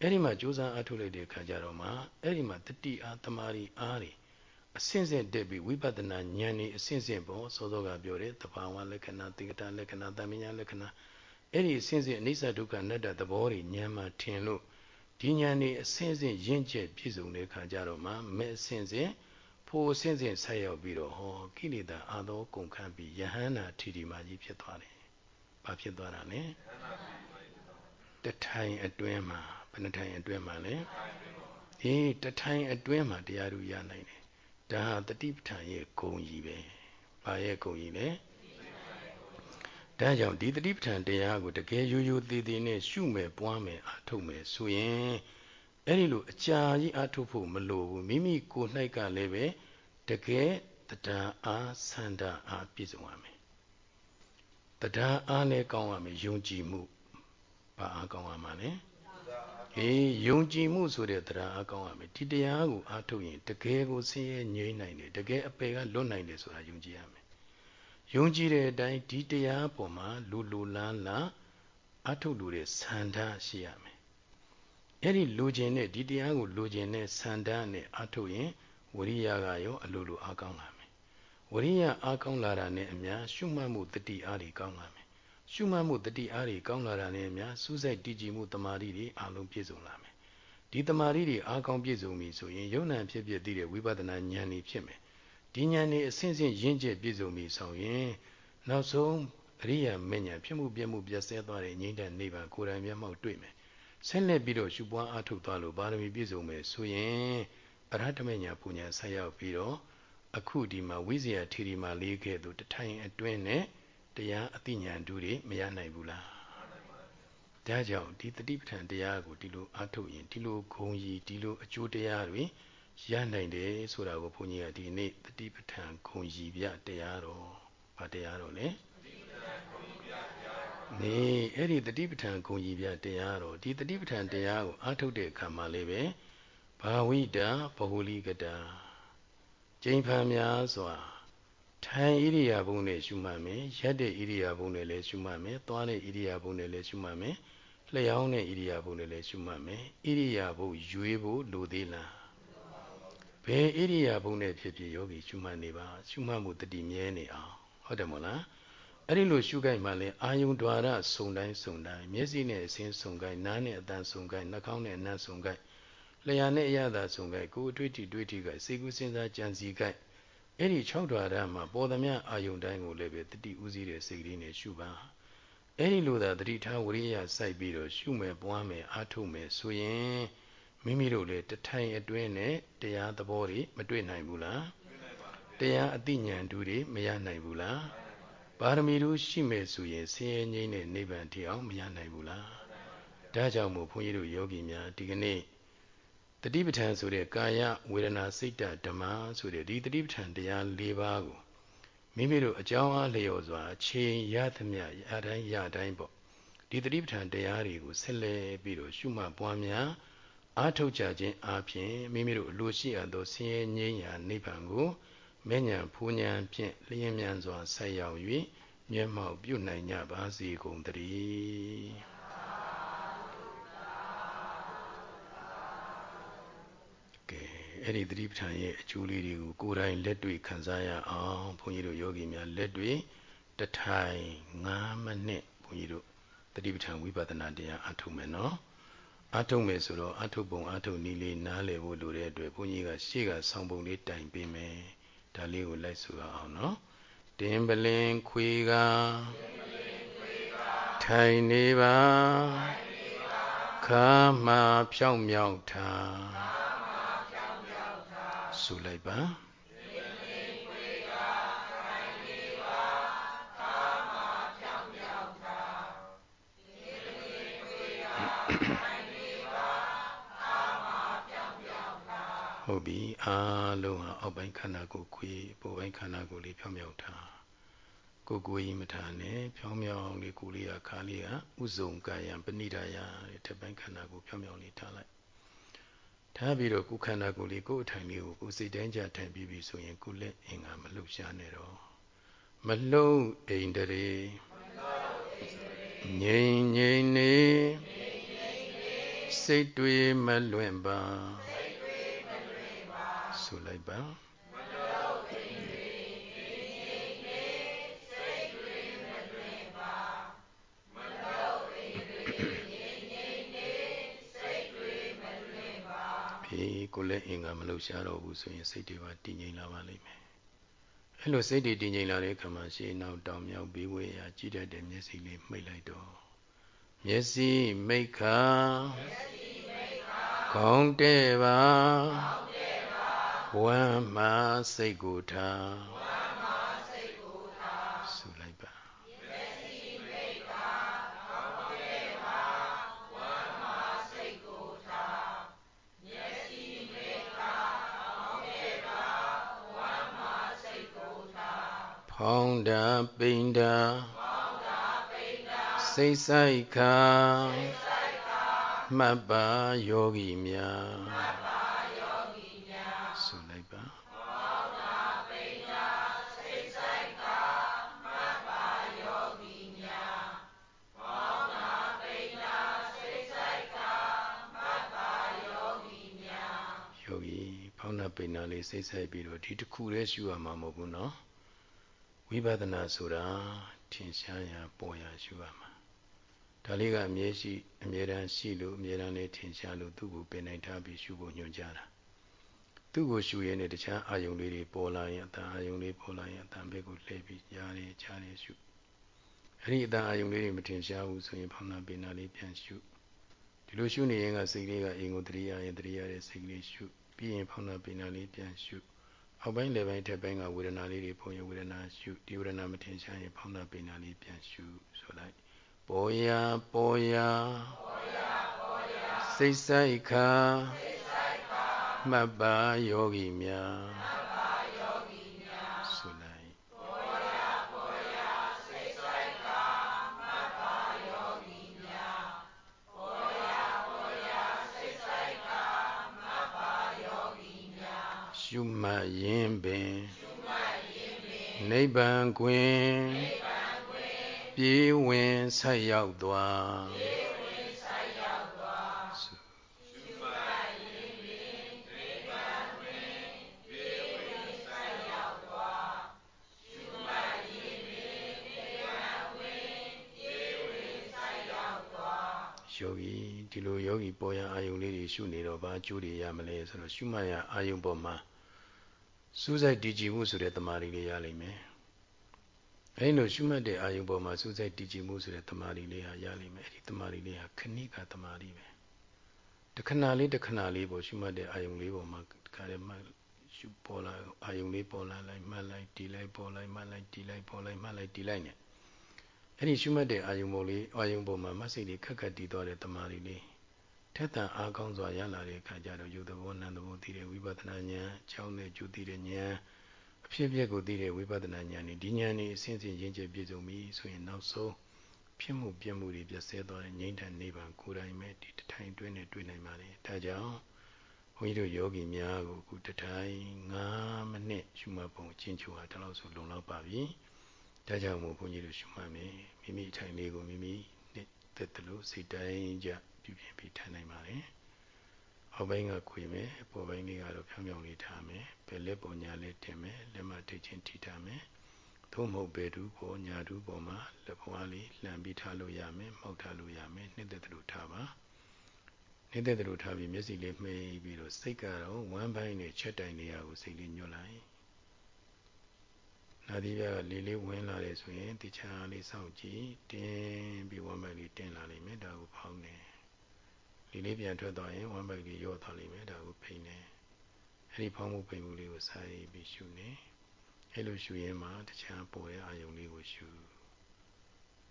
အဲ့ဒီမှာကြိုးစားအားထုတ်လိုက်တဲ့အခါကျတော့မှအဲ့ဒီမှာတတိအားတမာရီအားတွေအစင့်စင့်တက်ပြီးဝိပဿနာဉာဏ်นี่အစင့်စင့်ပေါ့စောစောကပြောတယ်တဘာဝလက္ခဏာတိကတလက္ခဏာတမညာလက္ခဏာအဲ့ဒီအစင့်စင့်အနိစ္စဒုက္ခအနတ္တသဘောတွေဉာဏ်မှာထင်လို့ဒီဉာဏ်นี่အစင့်စင့်ရင့်ကျက်ပြည့်စုံတဲ့အခါကျတော့မှမဲ့အစင့်စင့် ဖို့အစင့်စင့်ဆက်ရောက်ပြီးတော့ဟောကိလေသာအာသောကုန်ခန့်ပြီးယဟန္တာထီထီမာကြီးဖြစ်သွားတယ်။ဘာဖြစ်သွားတာလဲ။တထိုင်အတွင်းမှာဘယ်နှထိုင်အတွင်းမှာလဲ။အေးတထိုင်အတွင်းမှာတရားဓုရနိုင်တယ်ဒါဟာတတိပဋ္ဌာန်ရဲ့ဂုံကြီးပဲ။ဘာရဲ့ဂုံကြီးလဲ။ဒါကြောင့်ဒီတတိပဋ္ဌာန်တရားကိုတကယ်ရိုးရိုးသေးသေးနဲ့ရှုမယ်ပွားမယ်အထုတ်မယ်ဆိုရင် အဲ့ဒီလိုအကြာကြီးအထုတ်ဖို့မလိုဘူးမိမိကိုယ်၌ကလည်းပဲတကယ်တရားအားဆန္ဒအားပြည့်စုံရမယ်။တရားအားလည်းကောင်းရမယ်ယုံကြည်မှုဘာအားကောင်းရမှာလဲ။အေးယုံကြည်မှုဆိုတဲ့တရားအကောင်းရမယ်ဒီတရားကိုအားထုတ်ရင်တကယ်ကိုဆင်းရဲငြိမ်းနိုင်တယ်တကယ်အပေကလွတ်နိုင်တယ်ဆိုတာယုံကြည်ရမယ်ယုံကြည်တဲ့အတိုင်းဒီတရားပေါ်မှာလူလူလားလားအားထုတ်လို့တဲ့ဆန္ဒရှိရမယ် အဲ့ဒီလူကျင်တဲ့ဒီတရားကိုလူကျင်တဲ့ဆန္ဒနဲ့အားထုတ်ရင်ဝရိယကရောအလိုလိုအားကောင်းလာမယ်ဝရိယအားကောင်းလာတာနဲ့အများရှုမှတ်မှုတတိအားတွေကောင်းလာမယ်ရှုမှတ်မှုတတိအားတွေကောင်းလာတာနဲ့အများစူးစိုက်တည်ကြည်မှုတမာတိတွေအလုံးပြည့်စုံလာမယ်ဒီတမာတိတွေအားကောင်းပြည့်စုံပြီဆိုရင်ယုံနာဖြစ်ဖြစ်သိတဲ့ဝိပဿနာဉာဏ်တွေဖြစ်မယ်ဒီဉာဏ်တွေအစဉ်စဉ်ရင့်ကျက်ပြည့်စုံပြီဆိုရင်နောက်ဆုံးအရိယာမဉ္ဇဉ်ဖြစ်မှုပြမှုပြည့်စဲသွားတဲ့ငြိမ့်တဲ့နိဗ္ဗာန်ကိုယ်တိုင်မျက်မှောက်တွေ့မယ် ဆက်လက်ပြီးတော့ရှုပွားအားထုတ်သွားလို့ပါရမီပြည့်စုံမယ်ဆိုရင်အရဟတမညာပူညာဆက်ရောက်ပြီးတော့အခုဒီမှာဝိဇ္ဇာထီရီမာလေးခဲ့သူတထိုင်အတွင်းနဲ့တရားအသိဉာဏ်တူတွေမရနိုင်ဘူးလားဒါကြောင့်ဒီတတိပဋ္ဌာန်တရားကိုဒီလိုအားထုတ်ရင်ဒီလိုဂုံကြီးဒီလိုအကျိုးတရားတွေရနိုင်တယ်ဆိုတာကိုဘုန်းကြီးကဒီနေ့တတိပဋ္ဌာန်ဂုံကြီးပြတရားတော်ဗာတရားတော်လေ နေအဲ့ဒီတတိပဋ္ဌာန်ဂုံကြီးပြတရားတော်ဒီတတိပဋ္ဌာန်တရားကိုအားထုတ်တဲ့အခါမှာလည်းပဲဘာဝိတာဘဟုလိကတာကျိန်ဖန်များစွာထိုင်ဣရိယာပုနဲ့ရှုမှတ်မယ်ရက်တဲ့ဣရိယာပုနဲ့လည်းရှုမှတ်မယ်သွားတဲ့ဣရိယာပုနဲ့လည်းရှုမှတ်မယ်လျှောင်းတဲ့ဣရိယာပုနဲ့လည်းရှုမှတ်မယ်ဣရိယာပုရွေးဖို့လိုသေးလားဘယ်ဣရိယာပုနဲ့ဖြစ်ဖြစ်ယောဂီရှုမှတ်နေပါရှုမှတ်မှုတတိမြဲနေအောင်ဟုတ်တယ်မို့လား အဲ့ဒီလိုရှုခိုက်မှလည်းအာယုံ द्वार စုံတိုင်းစုံတိုင်းမျက်စိနဲ့အစင်းစုံခိုက်နားနဲ့အတန်စုံခိုက်နှာခေါင်းနဲ့အနံ့စုံခိုက်လျှာနဲ့အရသာစုံခိုက်ကိုယ်အတွေ့အထိတွေ့ထိခိုက်စေကုစဉ်းစားကြံစည်ခိုက်အဲ့ဒီ6ဓာရမှာပေါ်သမျှအာယုန်တိုင်းကိုလည်းပဲတတိဥစည်းတဲ့စိတ်ကလေးနဲ့ရှုပါအဲ့ဒီလိုသာတတိထားဝရိယစိုက်ပြီးတော့ရှုမယ်ပွားမယ်အားထုတ်မယ်ဆိုရင်မိမိတို့လည်းတထိုင်အတွင်းနဲ့တရားသဘောတွေမတွေ့နိုင်ဘူးလားတရားအသိဉာဏ်တူတွေမရနိုင်ဘူးလား ပါရမီတို့ရှိမယ်ဆိုရင်ဆင်းရဲငြိမ်းတဲ့နိဗ္ဗာန်တည်အောင်မရနိုင်ဘူးလားဒါကြောင့်မို့ဘုန်းကြီးတို့ယောဂီများဒီကနေ့တတိပဋ္ဌာန်ဆိုတဲ့ကာယဝေဒနာစိတ်တဓမ္မဆိုတဲ့ဒီတတိပဋ္ဌာန်တရား၄ပါးကိုမိမိတို့အကြောင်းအားလျော်စွာအချိန်ရသမျှရတိုင်းရတိုင်းပေါ့ဒီတတိပဋ္ဌာန်တရားတွေကိုဆက်လက်ပြီးတော့ရှုမှတ်ပွားများအားထုတ်ကြခြင်းအပြင်မိမိတို့အလိုရှိအပ်သောဆင်းရဲငြိမ်းရာနိဗ္ဗာန်ကို မဲ့ညာဖူးညာဖြင့်လျင်မြန်စွာဆက်ရောက်၍မျက်မှောက်ပြုနိုင်ကြပါစေကုန်သတည်းအဲ့ဒီသတိပဋ္ဌာန်ရဲ့အကျိုးလေးတွေကိုကိုယ်တိုင်လက်တွေ့ခံစားရအောင်ဘုန်းကြီးတို့ယောဂီများလက်တွေ့တထိုင်9မိနစ်ဘုန်းကြီးတို့သတိပဋ္ဌာန်ဝိပဿနာတရားအထုတ်မယ်နော်အထုတ်မယ်ဆိုတော့အထုတ်ပုံအထုတ်နည်းလေးနားလည်ဖို့လိုတဲ့အတွက်ဘုန်းကြီးကရှေ့ကဆောင်းပုံလေးတိုင်ပေးမယ် ဒါလေးကိုလိုက်ဆိုအောင်နော်တင်ပလင်ခွေကထိုင်နေပါခါမှဖြောင်းမြောက်ထားဆိုလိုက်ပါ အားလုံးဟာအောက်ပိုင်းခန္ဓာကိုယ်ခွေပေါ်ပိုင်းခန္ဓာကိုယ်လေးဖြောင်းမြောက်ထားကိုကိုကြီးမထားနဲ့ဖြောင်းမြောက်လေးကိုလေးကခါလေးကဥစုံကာယံပဏိဒါယတဲ့ထပ်ပိုင်းခန္ဓာကိုဖြောင်းမြောက်လေးထားလိုက်ထားပြီးတော့ကိုယ်ခန္ဓာကိုယ်လေးကိုယ်အထိုင်လေးကိုကိုယ်စိတ်တိုင်းကြထိုင်ပြီးပြီဆိုရင်ကိုယ်လက်အင်္ဂါမလှုပ်ရှားနဲ့တော့မလှုပ်အိန္ဒြေငြိမ်ငြိမ်နေစိတ်တွေမလွင့်ပါ ဆိုလိုက်ပါကိုလည်းအင်္ဂါမလှုပ်ရှားတော့ဘူးဆိုရင်စိတ်တွေပါတည်ငြိမ်လာပါလိမ့်မယ်အဲ့လိုစိတ်တွေတည်ငြိမ်လာတဲ့အခါမှာရှေးနောက်တောင်မြောက်ဘေးဝဲရာကြည့်တတ်တဲ့မျက်စိလေးမှိတ်လိုက်တော့မျက်စိမိတ်ခါခေါင်းတဲ့ပါ ဝမ်းမှာစိတ်ကိုထားဖောင်းတာပိန်တာစိတ်ဆိုင်ခါမှတ်ပါယောဂီများဆို ဖောင်းတာပိန်တာလေးစိတ်ဆိုင်ပြီးတော့ဒီတစ်ခုတည်းရှုရမှာမဟုတ်ဘူးเนาะဝိပဿနာဆိုတာတ ထင်ရှားရာပေါ်ရာရှုရမှာဒါလေးကအမြဲရှိအမြဲတမ်းရှိလို့အမြဲတမ်းလေးထင်ရှားလို့သူ့ကိုပင်နိုင်ထားပြီးရှုဖို့ညွှန်ကြားတာသူ့ကိုရှုရင်းနဲ့တခြားအာယုံလေးတွေပေါ်လာရင်အတန်အာယုံလေးပေါ်လာရင်အတန်ဘက်ကိုလှည့်ပြီးကြားရကြားရရှုအဲ့ဒီအတန်အာယုံလေးတွေမထင်ရှားဘူးဆိုရင်ဖောင်းနာပင်နာလေးပြန်ရှုဒီလိုရှုနေရင်ကစိတ်လေးကအိမ်ကိုတရိယာရင်တရိယာတဲ့စိတ်လေးရှု ပြီးရင်ဖောင်းနာပင်နာလေးပြန်ရှုအောက်ပိုင်းလေပိုင်းထက်ပိုင်းကဝေဒနာလေးတွေပုံရဝေဒနာရှုဒီဝေဒနာမထင်ရှားရင်ဖောင်းနာပင်နာလေးပြန်ရှုဆိုလိုက်ပေါ်ရာပေါ်ရာပေါ်ရာပေါ်ရာစိတ်ဆိုင်ခါစိတ်ဆိုင်ခါမှတ်ပါယောဂီများ ရှုမှတ်ရင်းပင်နိဗ္ဗာန်ကွင်ပြေးဝင်ဆက်ရောက်သွားယောဂီဒီလိုယောဂီပေါ်ရအာယုံလေးတွေရှုနေတော့ဘာအကျိုးတွေရမလဲဆိုတော့ရှုမှတ်ရအာယုံပေါ်မှာ စူးစိုက်တည်ကြည်မှုဆိုတဲ့တမာရီလေးရလိမ့်မယ်။အဲဒီလိုရှုမှတ်တဲ့အာယုံပေါ်မှာစူးစိုက်တည်ကြည်မှုဆိုတဲ့တမာရီလေးဟာရလိမ့်မယ်။အဲဒီတမာရီလေးဟာခဏိကတမာရီပဲ။တခဏလေးတခဏလေးပေါ်ရှုမှတ်တဲ့အာယုံလေးပေါ်မှာတခါတည်းမှရှုပေါ်လာအာယုံလေးပေါ်လာလိုက်မှတ်လိုက်တီးလိုက်ပေါ်လိုက်မှတ်လိုက်တီးလိုက်ပေါ်လိုက်မှတ်လိုက်တီးလိုက်နဲ့အဲ့ဒီရှုမှတ်တဲ့အာယုံပေါ်လေးအာယုံပေါ်မှာမဆိတ်လေးခက်ခက်တီးသွားတဲ့တမာရီလေး ထက်တန်အားကောင်းစွာရလာတဲ့အခါကျတော့ယုတ်သဘောနံသဘောသိတဲ့ဝိပဿနာဉာဏ်အကြောင်းနဲ့ကျိုးသိတဲ့ဉာဏ်အဖြစ်အပျက်ကိုသိတဲ့ဝိပဿနာဉာဏ်นี่ဒီဉာဏ်นี่အစဉ်စဉ်ရင်းကျက်ပြည့်စုံပြီဆိုရင်နောက်ဆုံးဖြစ်မှုပြမှုတွေပြည့်စဲသွားတဲ့ငြိမ့်တဲ့နိဗ္ဗာန်ကိုယ်တိုင်ပဲဒီတထိုင်တွင်းနဲ့တွေ့နိုင်ပါလေဒါကြောင့်ဘုန်းကြီးတို့ယောဂီများကိုအခုတထိုင်9မိနစ်ရှုမှတ်ပုံအချင်းချုပ်ဟာဒါလို့ဆိုလုံလောက်ပါပြီဒါကြောင့်မို့ဘုန်းကြီးတို့ရှုမှတ်မယ်မိမိအထိုင်လေးကိုမိမိနှစ်သက်တယ်လို့စိတ်တိုင်းကြ ပြုပြင်ပြီးထိုင်နိုင်ပါလေအောက်ပိုင်းကခွေမယ်အပေါ်ပိုင်းလေးကတော့ဖြောင်းဖြောင်းလေးထားမယ်ဘယ်လက်ပေါ်ညာလက်တင်မယ်လက်မထိတ်ချင်းထိထားမယ်သို့မဟုတ်ဘယ်တူပေါ်ညာတူပေါ်မှာလက်ပွားလေးလှန်ပြီးထားလို့ရမယ်မှောက်ထားလို့ရမယ်နှစ်သက်တယ်လို့ထားပါနှစ်သက်တယ်လို့ထားပြီးမျက်စိလေးမှိတ်ပြီးတော့စိတ်ကတော့ဝမ်းပိုင်းနဲ့ချက်တိုင်နေရာကိုစိတ်လေးညွတ်လိုက်နာသီးပြကလေးလေးဝင်လာတယ်ဆိုရင်တခြားလေးစောင့်ကြည့်တင်းပြီးဝမ်းပိုင်းလေးတင်းလာလိမ့်မယ်ဒါကိုဖောင်းတယ် လေးလေးပြန်ထွက်သွားရင်ဝမ်းပိုင်းလေးရော့သွားလိမ့်မယ်ဒါကိုဖိနေအဲ့ဒီဖောင်းမှုပိန်မှုလေးကိုစာရေးပြီးရှုနေအဲ့လိုရှုရင်မှတခြားပေါ်တဲ့အာယုံလေးကိုရှု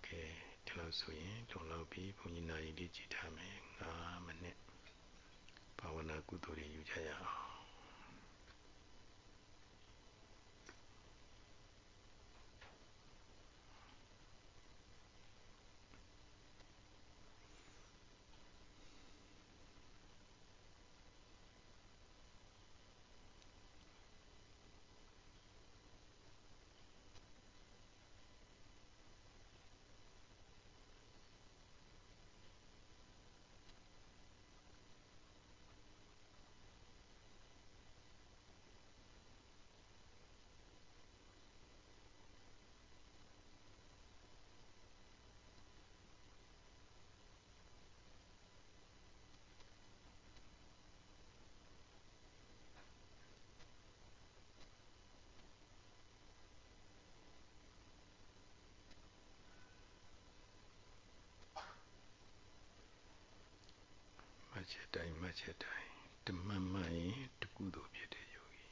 ကဲဒီလိုဆိုရင်လုံလောက်ပြီးဘုန်းကြီးနာရီလေးကြည့်ထားမယ်9မိနစ်ဘာဝနာကုသိုလ်တွေယူကြရအောင် ချက်တိုင်းမှတ်ချက်တိုင်းတမတ်မှတ်ရင်တကုသိုလ်ဖြစ်တဲ့ယောဂီ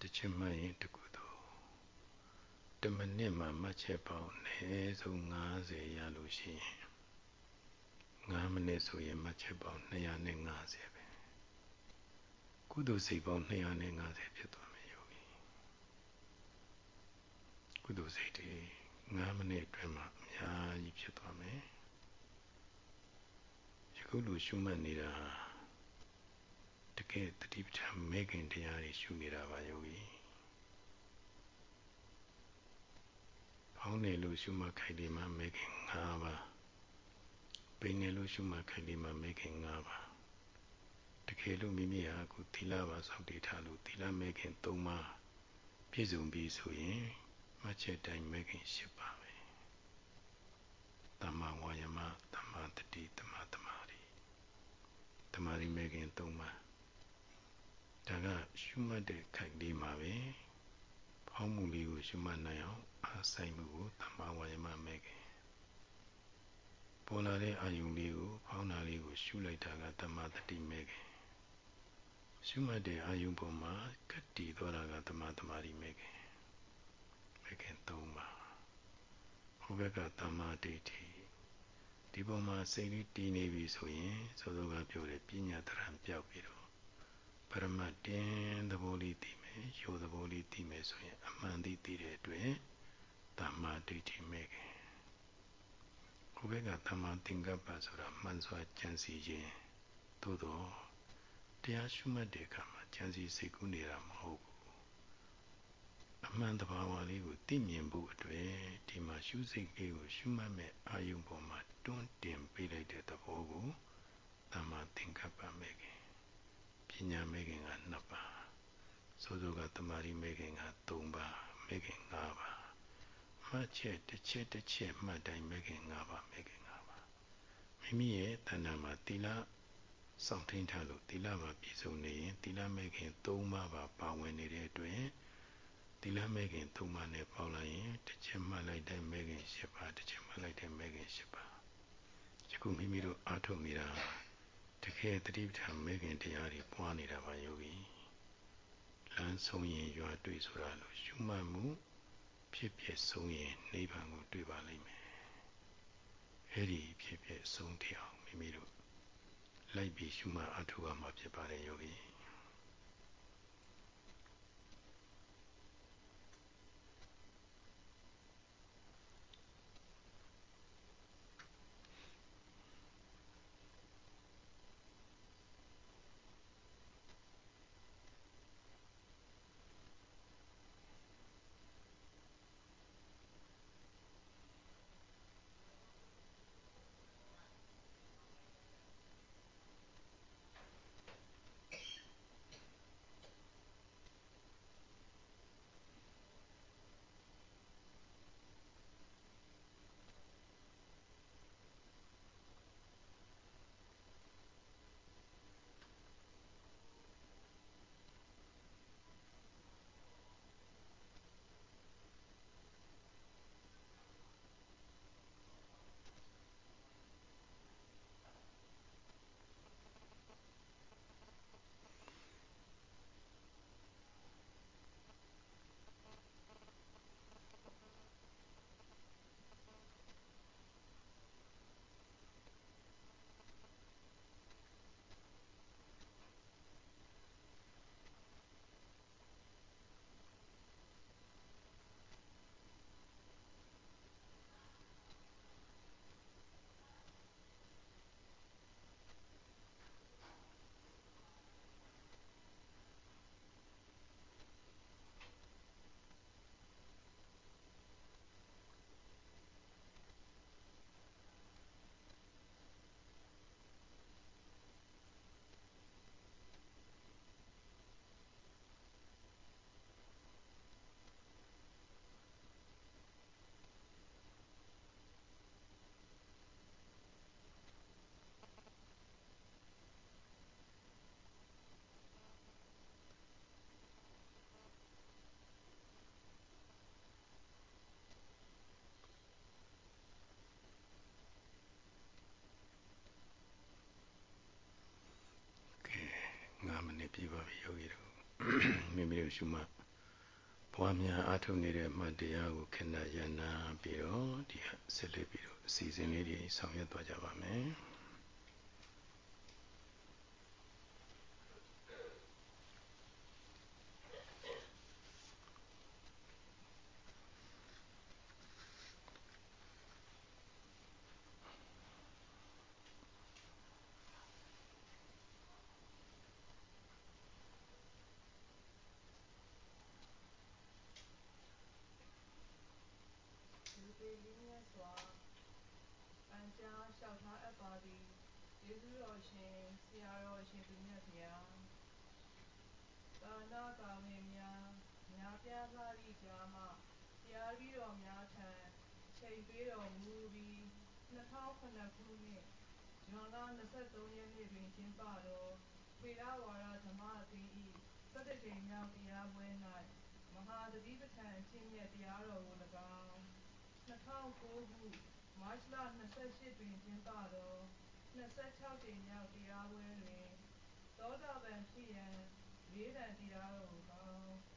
တစ်ချက်မှတ်ရင်တကုသိုလ်တမနစ်မှာမှတ်ချက်ပေါင်းအနည်းဆုံး90ရလို့ရှိရင်9မိနစ်ဆိုရင်မှတ်ချက်ပေါင်း250ပဲကုသိုလ်စိတ်ပေါင်း250ဖြစ်သွားမယ်ယောဂီကုသိုလ်စိတ်တွေ9မိနစ်အတွင်းမှာအများကြီးဖြစ်သွားမယ် ခုလိုရှုမှတ်နေတာတကယ်တတိပဋ္ဌာန်မဲခင်တရားတွေရှုနေတာပါယောဂီဖောင်းနေလို့ရှုမှတ်ခိုက်ဒီမှာမဲခင်၅ပါးပိန်နေလို့ရှုမှတ်ခိုက်ဒီမှာမဲခင်၅ပါးတကယ်လို့မိမိဟာအခုသီလပါစောင့်တည်ထားလို့သီလမဲခင်၃ပါးပြည့်စုံပြီဆိုရင်မှတ်ချက်တိုင်းမဲခင်၈ပါးပဲတမ္မာဝါယမတမ္မာတတိတမ္မာတမာရီ တမာရီမဲခင်၃ပါးဒါကရှုမှတ်တဲ့ခိုက်လေးမှာပဲဖောင်းမှုလေးကိုရှုမှတ်နိုင်အောင်အားဆိုင်မှုကိုတမ္မာဝါယမမဲခင်ပေါ်လာတဲ့အာယုံလေးကိုဖောင်းတာလေးကိုရှုလိုက်တာကတမ္မာတတိမဲခင်ရှုမှတ်တဲ့အာယုံပေါ်မှာကတိသွားတာကတမ္မာတမာရီမဲခင်မဲခင်၃ပါးဟိုဘက်ကတမ္မာဒိဋ္ဌိ ဒီပုံမှာစိတ်လေးတည်နေပြီဆိုရင်စောစောကပြောတဲ့ပညာတရံပြောက်ပြီးတော့ပရမတ်တင်းသဘောလေးတည်မယ်ရိုးသဘောလေးတည်မယ်ဆိုရင်အမှန်တည်တည်တဲ့အတွက်တမ္မာဒိဋ္ဌိမဲ့ခင်ဟိုဘက်ကတမ္မာသင်္ကပ္ပဆိုတာမှန်စွာကြံစီခြင်းသို့တော့တရားရှုမှတ်တဲ့အခါမှာကြံစီစိတ်ကူးနေတာမဟုတ်ဘူး အမှန်တဘာဝလေးကိုသိမြင်ဖို့အတွက်ဒီမှာရှုစိတ်လေးကိုရှုမှတ်မဲ့အာယုံပေါ်မှာတွန်းတင်ပေးလိုက်တဲ့သဘောကိုတမ္မာသင်္ကပ္ပမဲ့ခင်ပညာမဲ့ခင်က2ပါးစိုးစိုးကတမာရီမဲ့ခင်က3ပါးမဲ့ခင်5ပါးမှတ်ချက်တစ်ချက်တစ်ချက်မှတ်တိုင်းမဲ့ခင်5ပါးမဲ့ခင်5ပါးမိမိရဲ့တဏ္ဍာမှာသီလစောင့်ထိန်ထားလို့သီလပါပြည့်စုံနေရင်သီလမဲ့ခင်3ပါးပါပါဝင်နေတဲ့အတွက် သီလမဲ့ခင်3ပါးနဲ့ပေါလိုက်ရင်တစ်ချက်မှတ်လိုက်တဲ့မဲ့ခင်10ပါးတစ်ချက်မှတ်လိုက်တဲ့မဲ့ခင်10ပါးယခုမိမိတို့အားထုတ်နေတာတကယ်တတိပဌာန်မဲ့ခင်တရားတွေပွားနေတာပါယောဂီလမ်းဆုံးရင်ရွာတွေ့ဆိုတာလို့ရှုမှတ်မှုဖြစ်ဖြစ်ဆုံးရင်နိဗ္ဗာန်ကိုတွေ့ပါလိမ့်မယ်အဲ့ဒီဖြစ်ဖြစ်ဆုံးတရားမိမိတို့လိုက်ပြီးရှုမှတ်အထောက်အမှာဖြစ်ပါတယ်ယောဂီ ပြပါပြီယောဂီတို့မိမိတို့ရှုမှတ်ဘွားများအားထုတ်နေတဲ့အမှတ်တရားကိုခဏရနာပြီးတော့ဒီဆက်လက်ပြီးတော့အစီအစဉ်လေးတွေဆောင်ရွက်သွားကြပါမယ် ကြားမှ တရားပြီးတော်များထံ အချိန်ပေးတော်မူပြီး ၂၀၀၇ ခုနှစ် ဇွန်လ ၂၃ ရက်နေ့တွင် ကျင်းပသော ဝေလဝါယဓမ္မအသင်း၏၁၁ ကြိမ်မြောက်တရားပွဲ၌မဟာသတိပဋ္ဌာန်အကျင့်မြတ်တရားတော်ကို၎င်း၊၂၀၀၉ ခု မတ်လ ၂၈ တွင် ကျင်းပသော ၂၆ ကြိမ်မြောက်တရားပွဲတွင် သောတာပန်ဖြစ်ရန် လေးတန်တရားတော်ကို၎င်း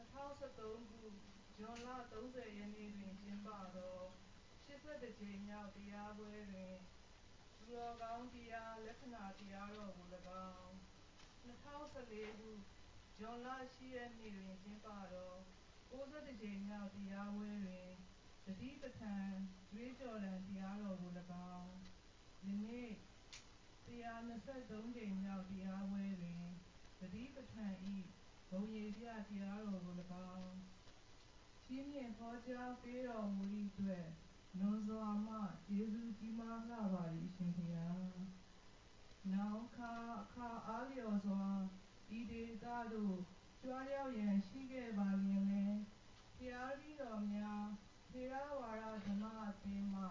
2013ခုဇွန်လ30ရက်နေ့တွင် ကျင်းပသော81ကြိမ်မြောက် တရားပွဲတွင် သူတော်ကောင်းတရား လက္ခဏာတရားတော်ကို၎င်း2014ခု ဇွန်လ10ရက်နေ့တွင် ကျင်းပသော61ကြိမ်မြောက် တရားပွဲတွင်တတိပဋ္ဌာန်ကြွေးကြော်သံတရားတော်ကို၎င်း ယနေ့123ကြိမ်မြောက် တရားပွဲတွင်တတိပဋ္ဌာန် ဤဘုံရည်ပြတရားတော်ကို၎င်းချီးမြှင့်ဟောကြားပေးတော်မူသည့်အတွက်လွန်စွာမှကျေးဇူးကြီးမားလှပါသည်အရှင်ဘုရားနောင်အခါအခါအားလျော်စွာဤဒေသသို့ကြွားရောက်ရန်ရှိခဲ့ပါလျှင်လည်းဘုရားတပည့်တော်များထေရဝါဒဓမ္မအသင်းမှ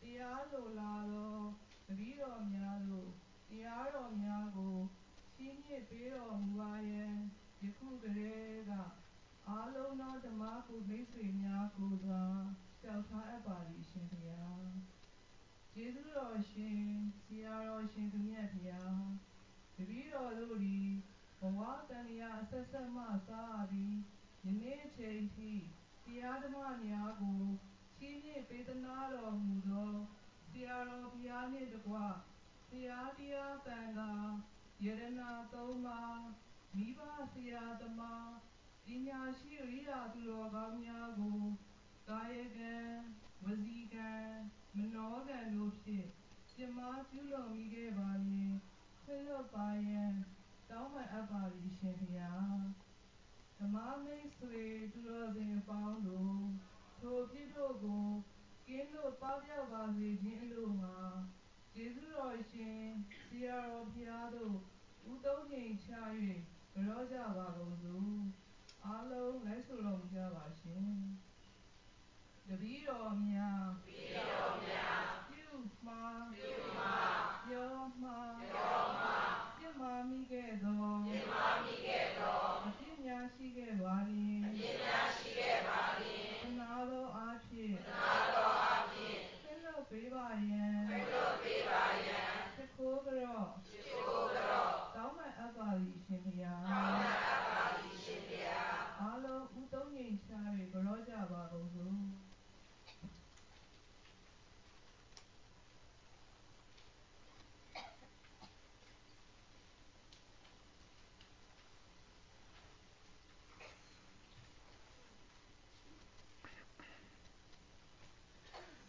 တရားလိုလားသောတပည့်တော်များတို့တရားတော်များကိုချီးမြှင့်ပေးတော်မူပါရန် ယခုကတည်းကအားလုံးသောဓမ္မဂုဏ်မိတ်ဆွေများကိုယ်စားလျှောက်ထားအပ်ပါသည်အရှင်ဘုရားကျေးဇူးတော်ရှင်ဆရာတော်ရှင်သူမြတ်ဘုရားတပည့်တော်တို့သည်ဘဝတန်ရာအဆက်ဆက်မှစပြီးယနေ့အချိန်ထိတရားဓမ္မများကိုချီးမြှင့်ပေးသနာတော်မူသောဆရာတော်ဘုရားနှင့်တကွဘုရားတရားသံဃာယရနာသုံးပါး မိဘဆရာသမားပညာရှိရိယာသူတော်ကောင်းများကိုကာယကံဝစီကံမနောကံတို့ဖြင့်ပြစ်မှားပြုလုပ်မိခဲ့ပါလျင်ခွင့်လွှတ်ပါရန်တောင်းပန်အပ်ပါသည်ရှင်ဘုရားဓမ္မမိတ်ဆွေသူတော်စင်အပေါင်းတို့ထိုအဖြစ်တို့ကိုကင်းလွတ်ပပျောက်ပါစေခြင်းအလိုငှာကျေးဇူးတော်ရှင်ဆရာတော်ဘုရားသို့ဦးသုံးချိန်ချ၍ ကြောကြပါကုန်စို့အားလုံးလိုက်ဆိုတော်မူကြပါရှင်တပည့်တော်များတပည့်တော်များပြုမှားပြုမှားပြောမှားပြောမှားပြစ်မှားမိခဲ့သောပြစ်မှားမိခဲ့သောအပြစ်များရှိခဲ့ပါလျင်အပြစ်များရှိခဲ့ပါလျင်သနာသောအားဖြင့်သနာသောအားဖြင့်ခွင့်လွှတ်ပေးပါရန်ခွင့်လွှတ်ပေးပါရန်သခိုးကြော့သခိုးကြော့တောင်း ပန်အပ်ပါသည်ရှင်ဘုရားတောင်းပန်အပ်ပါသည်ရှင်ဘုရားအားလုံးဦးသုံးငိမ်ချ၍ကြောကြပါကုန်စို့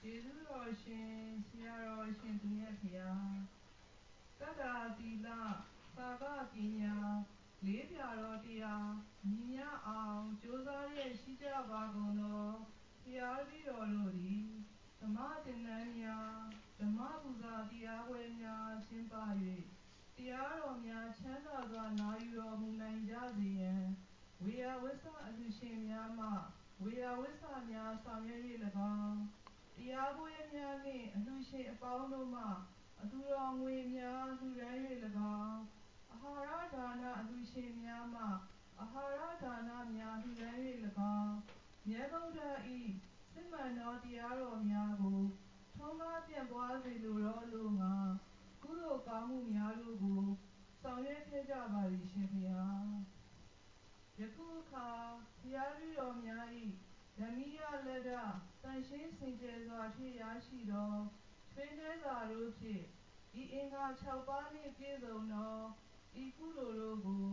ကျေးဇူးတော်ရှင်ဆရာတော်ရှင်သူမြတ်ဘုရားတတ္တာသီလ သာကပညာလေးပြာတော်တရားညီမျှအောင်ကြိုးစားလျက်ရှိကြပါကုန်သောဘုရားတပည့်တော်တို့သည်ဓမ္မသင်တန်းများဓမ္မပူဇာတရားပွဲများကျင်းပ၍တရားတော်များချမ်းသာစွာနာယူတော်မူနိုင်ကြစေရန်ဝေယဝစ္စအလှူရှင်များမှဝေယဝစ္စများဆောင်ရွက်၍၎င်းတရားပွဲများနှင့်အလှူရှင်အပေါင်းတို့မှအလှူတော်ငွေများလှူဒါန်း၍၎င်း အာဟာရဒါန အလှူရှင်များမှ အာဟာရဒါနများ လှူဒါန်း၍၎င်း မြတ်ဗုဒ္ဓ၏စစ်မှန်သောတရားတော်များကို ထွန်းကားပြန့်ပွားစေလိုသောအလိုငှာကုသိုလ်ကောင်းမှုများတို့ကို ဆောင်ရွက်ခဲ့ကြပါသည် ရှင်ဘုရား ယခုအခါ ဘုရားတပည့်တော်များ၏ဓမ္မိယလက်ထသန့်ရှင်းစင်ကြယ်စွာဖြင့် ရရှိသောခြွေးနှဲစာတို့ဖြင့် ဤအင်္ဂါ ၆ ပါးနှင့် ပြည့်စုံသော ဤကုသိုလ်တို့ကို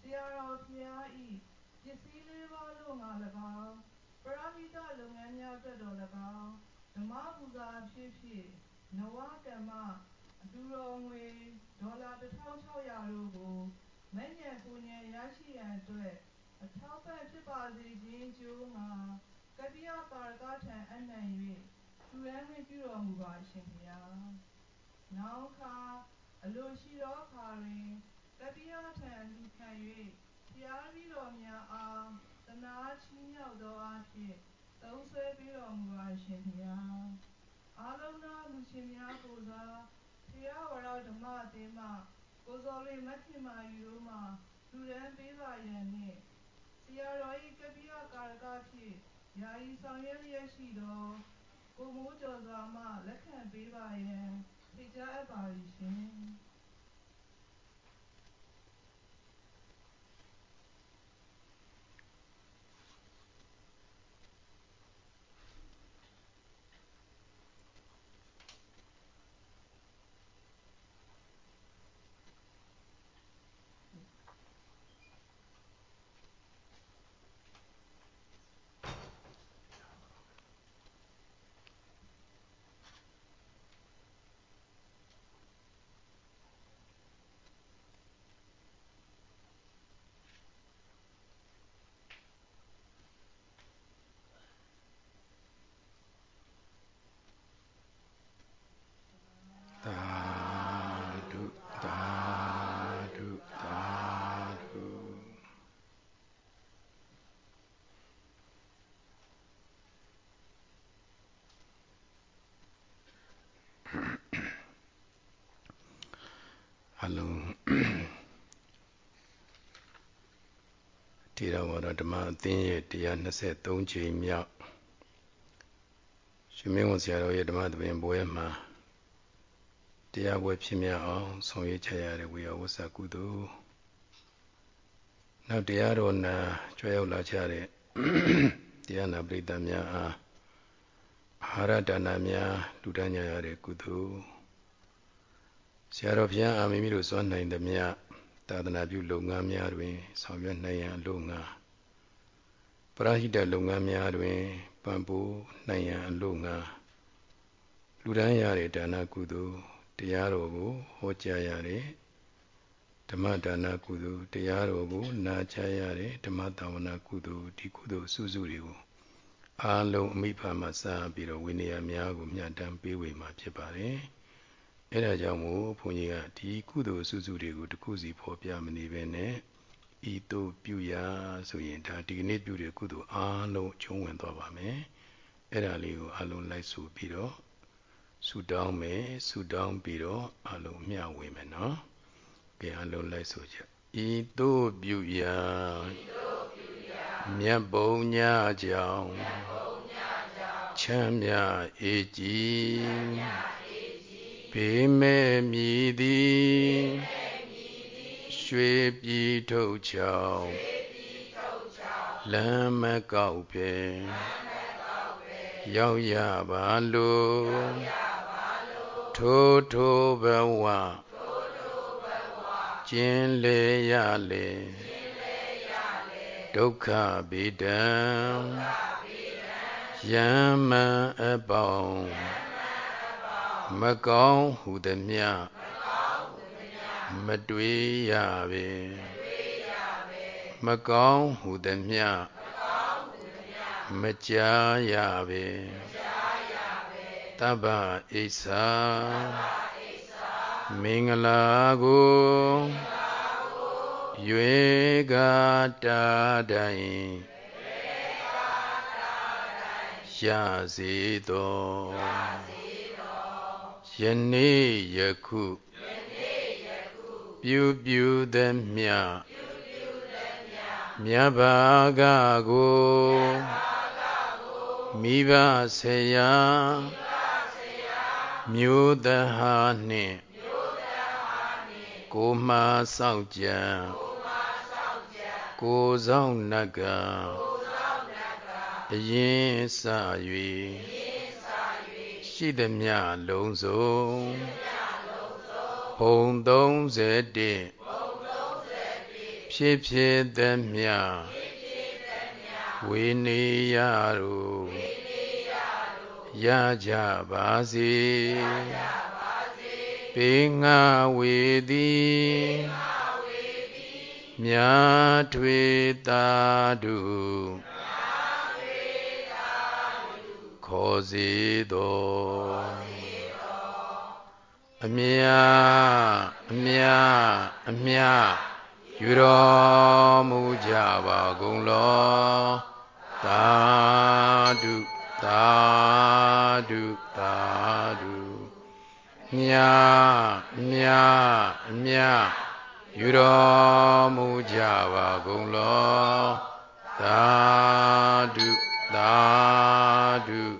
ဆရာတော်ဘုရား၏ပစ္စည်းလေးပါးတို့ငှာ၎င်းပရဟိတလုပ်ငန်းများအတွက်သော၎င်းဓမ္မပူဇာအဖြစ်ဖြင့်နဝကမ္မအလှူတော်ငွေဒေါ်လာ1600တို့ကိုမဲ့ညံဖူညံရရှိရန်အတွက်အထောက်အပံ့ဖြစ်ပါစေခြင်းအကျိုးငှာကပ္ပိယပါရကထံအပ်နှံ၍လှူဒါန်းခွင့်ပြုတော်မူပါအရှင်ဘုရားနောင်အခါအလိုရှိသောအခါတွင် ကပ္ပိယထံအလှူခံ၍ဘုရားတပည့်တော်များအားသနားချီးမြှောက်သောအားဖြင့်သုံးဆွဲပေးတော်မူပါရှင်ဗျာအားလုံးသောလူရှင်များကိုစားထေရဝါဒဓမ္မအသင်းမှကိုစော်လေးမတ်ခင်မာယူတို့မှလူဒန်းပေးပါရန်နှင့်ဆရာတော်၏ကပိယကာရကဖြင့်ယာယီဆောင်ရွက်လျက်ရှိသောကိုမိုးကျော်စွာမှလက်ခံပေးပါရန်ဖိတ်ကြားအပ်ပါ၏ရှင် လုံးတိရဝရဓမ္မအသင်းရဲ့123ချိန်မြောက်ရှင်မင်းဝန်ဆရာတော်ရဲ့ဓမ္မသဘင်ပွဲမှာတရားပွဲဖြစ်မြအောင်ဆောင်ရွက်ကြရတဲ့ဝေယဝဆကုသိုလ်နောက်တရားတော်နာကြွရောက်လာကြတဲ့တရားနာပရိသတ်များအားအာဟာရဒါနများလူတန်းကြရတဲ့ကုသိုလ် ဆရာတော်ဘုရားအာမိမိတို့စွမ်းနိုင်သမျှသာသနာပြုလုပ်ငန်းများတွင် ဆောင်ရွက်နိုင်ရန်အလို့ငါပရဟိတလုပ်ငန်းများတွင်ပံ့ပိုးနိုင်ရန်အလို့ငါလူတန်းရတဲ့ဒါနကုသိုလ်တရားတော်ကိုဟောကြားရတဲ့ဓမ္မဒါနကုသိုလ်တရားတော်ကိုနာကြားရတဲ့ဓမ္မတာဝနာကုသိုလ်ဒီကုသိုလ်စုစုတွေကိုအားလုံးအမိဖာမှာစပြီးတော့ဝိနည်းများကိုမြတ်တမ်းပေးဝေမှာဖြစ်ပါတယ်။ အဲဒါကြောင့်မို့ဘုန်းကြီးကဒီကုသိုလ်စုစုတွေကိုတခုစီဖော်ပြမနေပဲနဲ့ဤသို့ပြုရဆိုရင်ဒါဒီကနေ့ပြုတဲ့ကုသိုလ်အားလုံးကျုံးဝင်သွားပါမယ်။အဲဒါလေးကိုအားလုံးလိုက်ဆိုပြီးတော့ဆူတောင်းမယ်ဆူတောင်းပြီးတော့အလုံးမျှဝေမယ်နော်ကဲအလုံးလိုက်ဆိုကြဤသို့ပြုရာမြတ်ဘုံညာကြောင့်ချမ်းမြအေးကြည် ဘေးမဲ့မြည်သည်ရွှေပြည်ထုတ်ချောင်းလမ်းမကောက်ပဲရောက်ရပါလို့ထိုထိုဘဝကျင်လေရလေဒုက္ခဗေဒံယံမံအပေါင်း မကောင်းဟုသမျှမတွေးရပေမကောင်းဟုသမျှမကြားရပေတဗ္ဗဣစ္ဆာမင်္ဂလာကိုရွေကတာတိုင်ရစေသော ယနေ့ယခုပြုပြုသမျှမြတ်ဘာကကိုမိဘဆရာမျိုးတဟာနှင့်ကိုမှစောင့်ကြံကိုဆောင်နတ်ကအရင်စ၍ ရှိသမျှလုံးစုံဘုံ31ဖြစ်ဖြစ်သမျှဝေနေရတို့ရကြပါစေပေငါဝေသည်မြာထွေတာတု ခေါ်စေတော်အမြအမြအမြယူတော်မူကြပါကုန်လောသာဓုသာဓုသာဓုမြမြမြယူတော်မူကြပါကုန်လောသာဓုသာဓု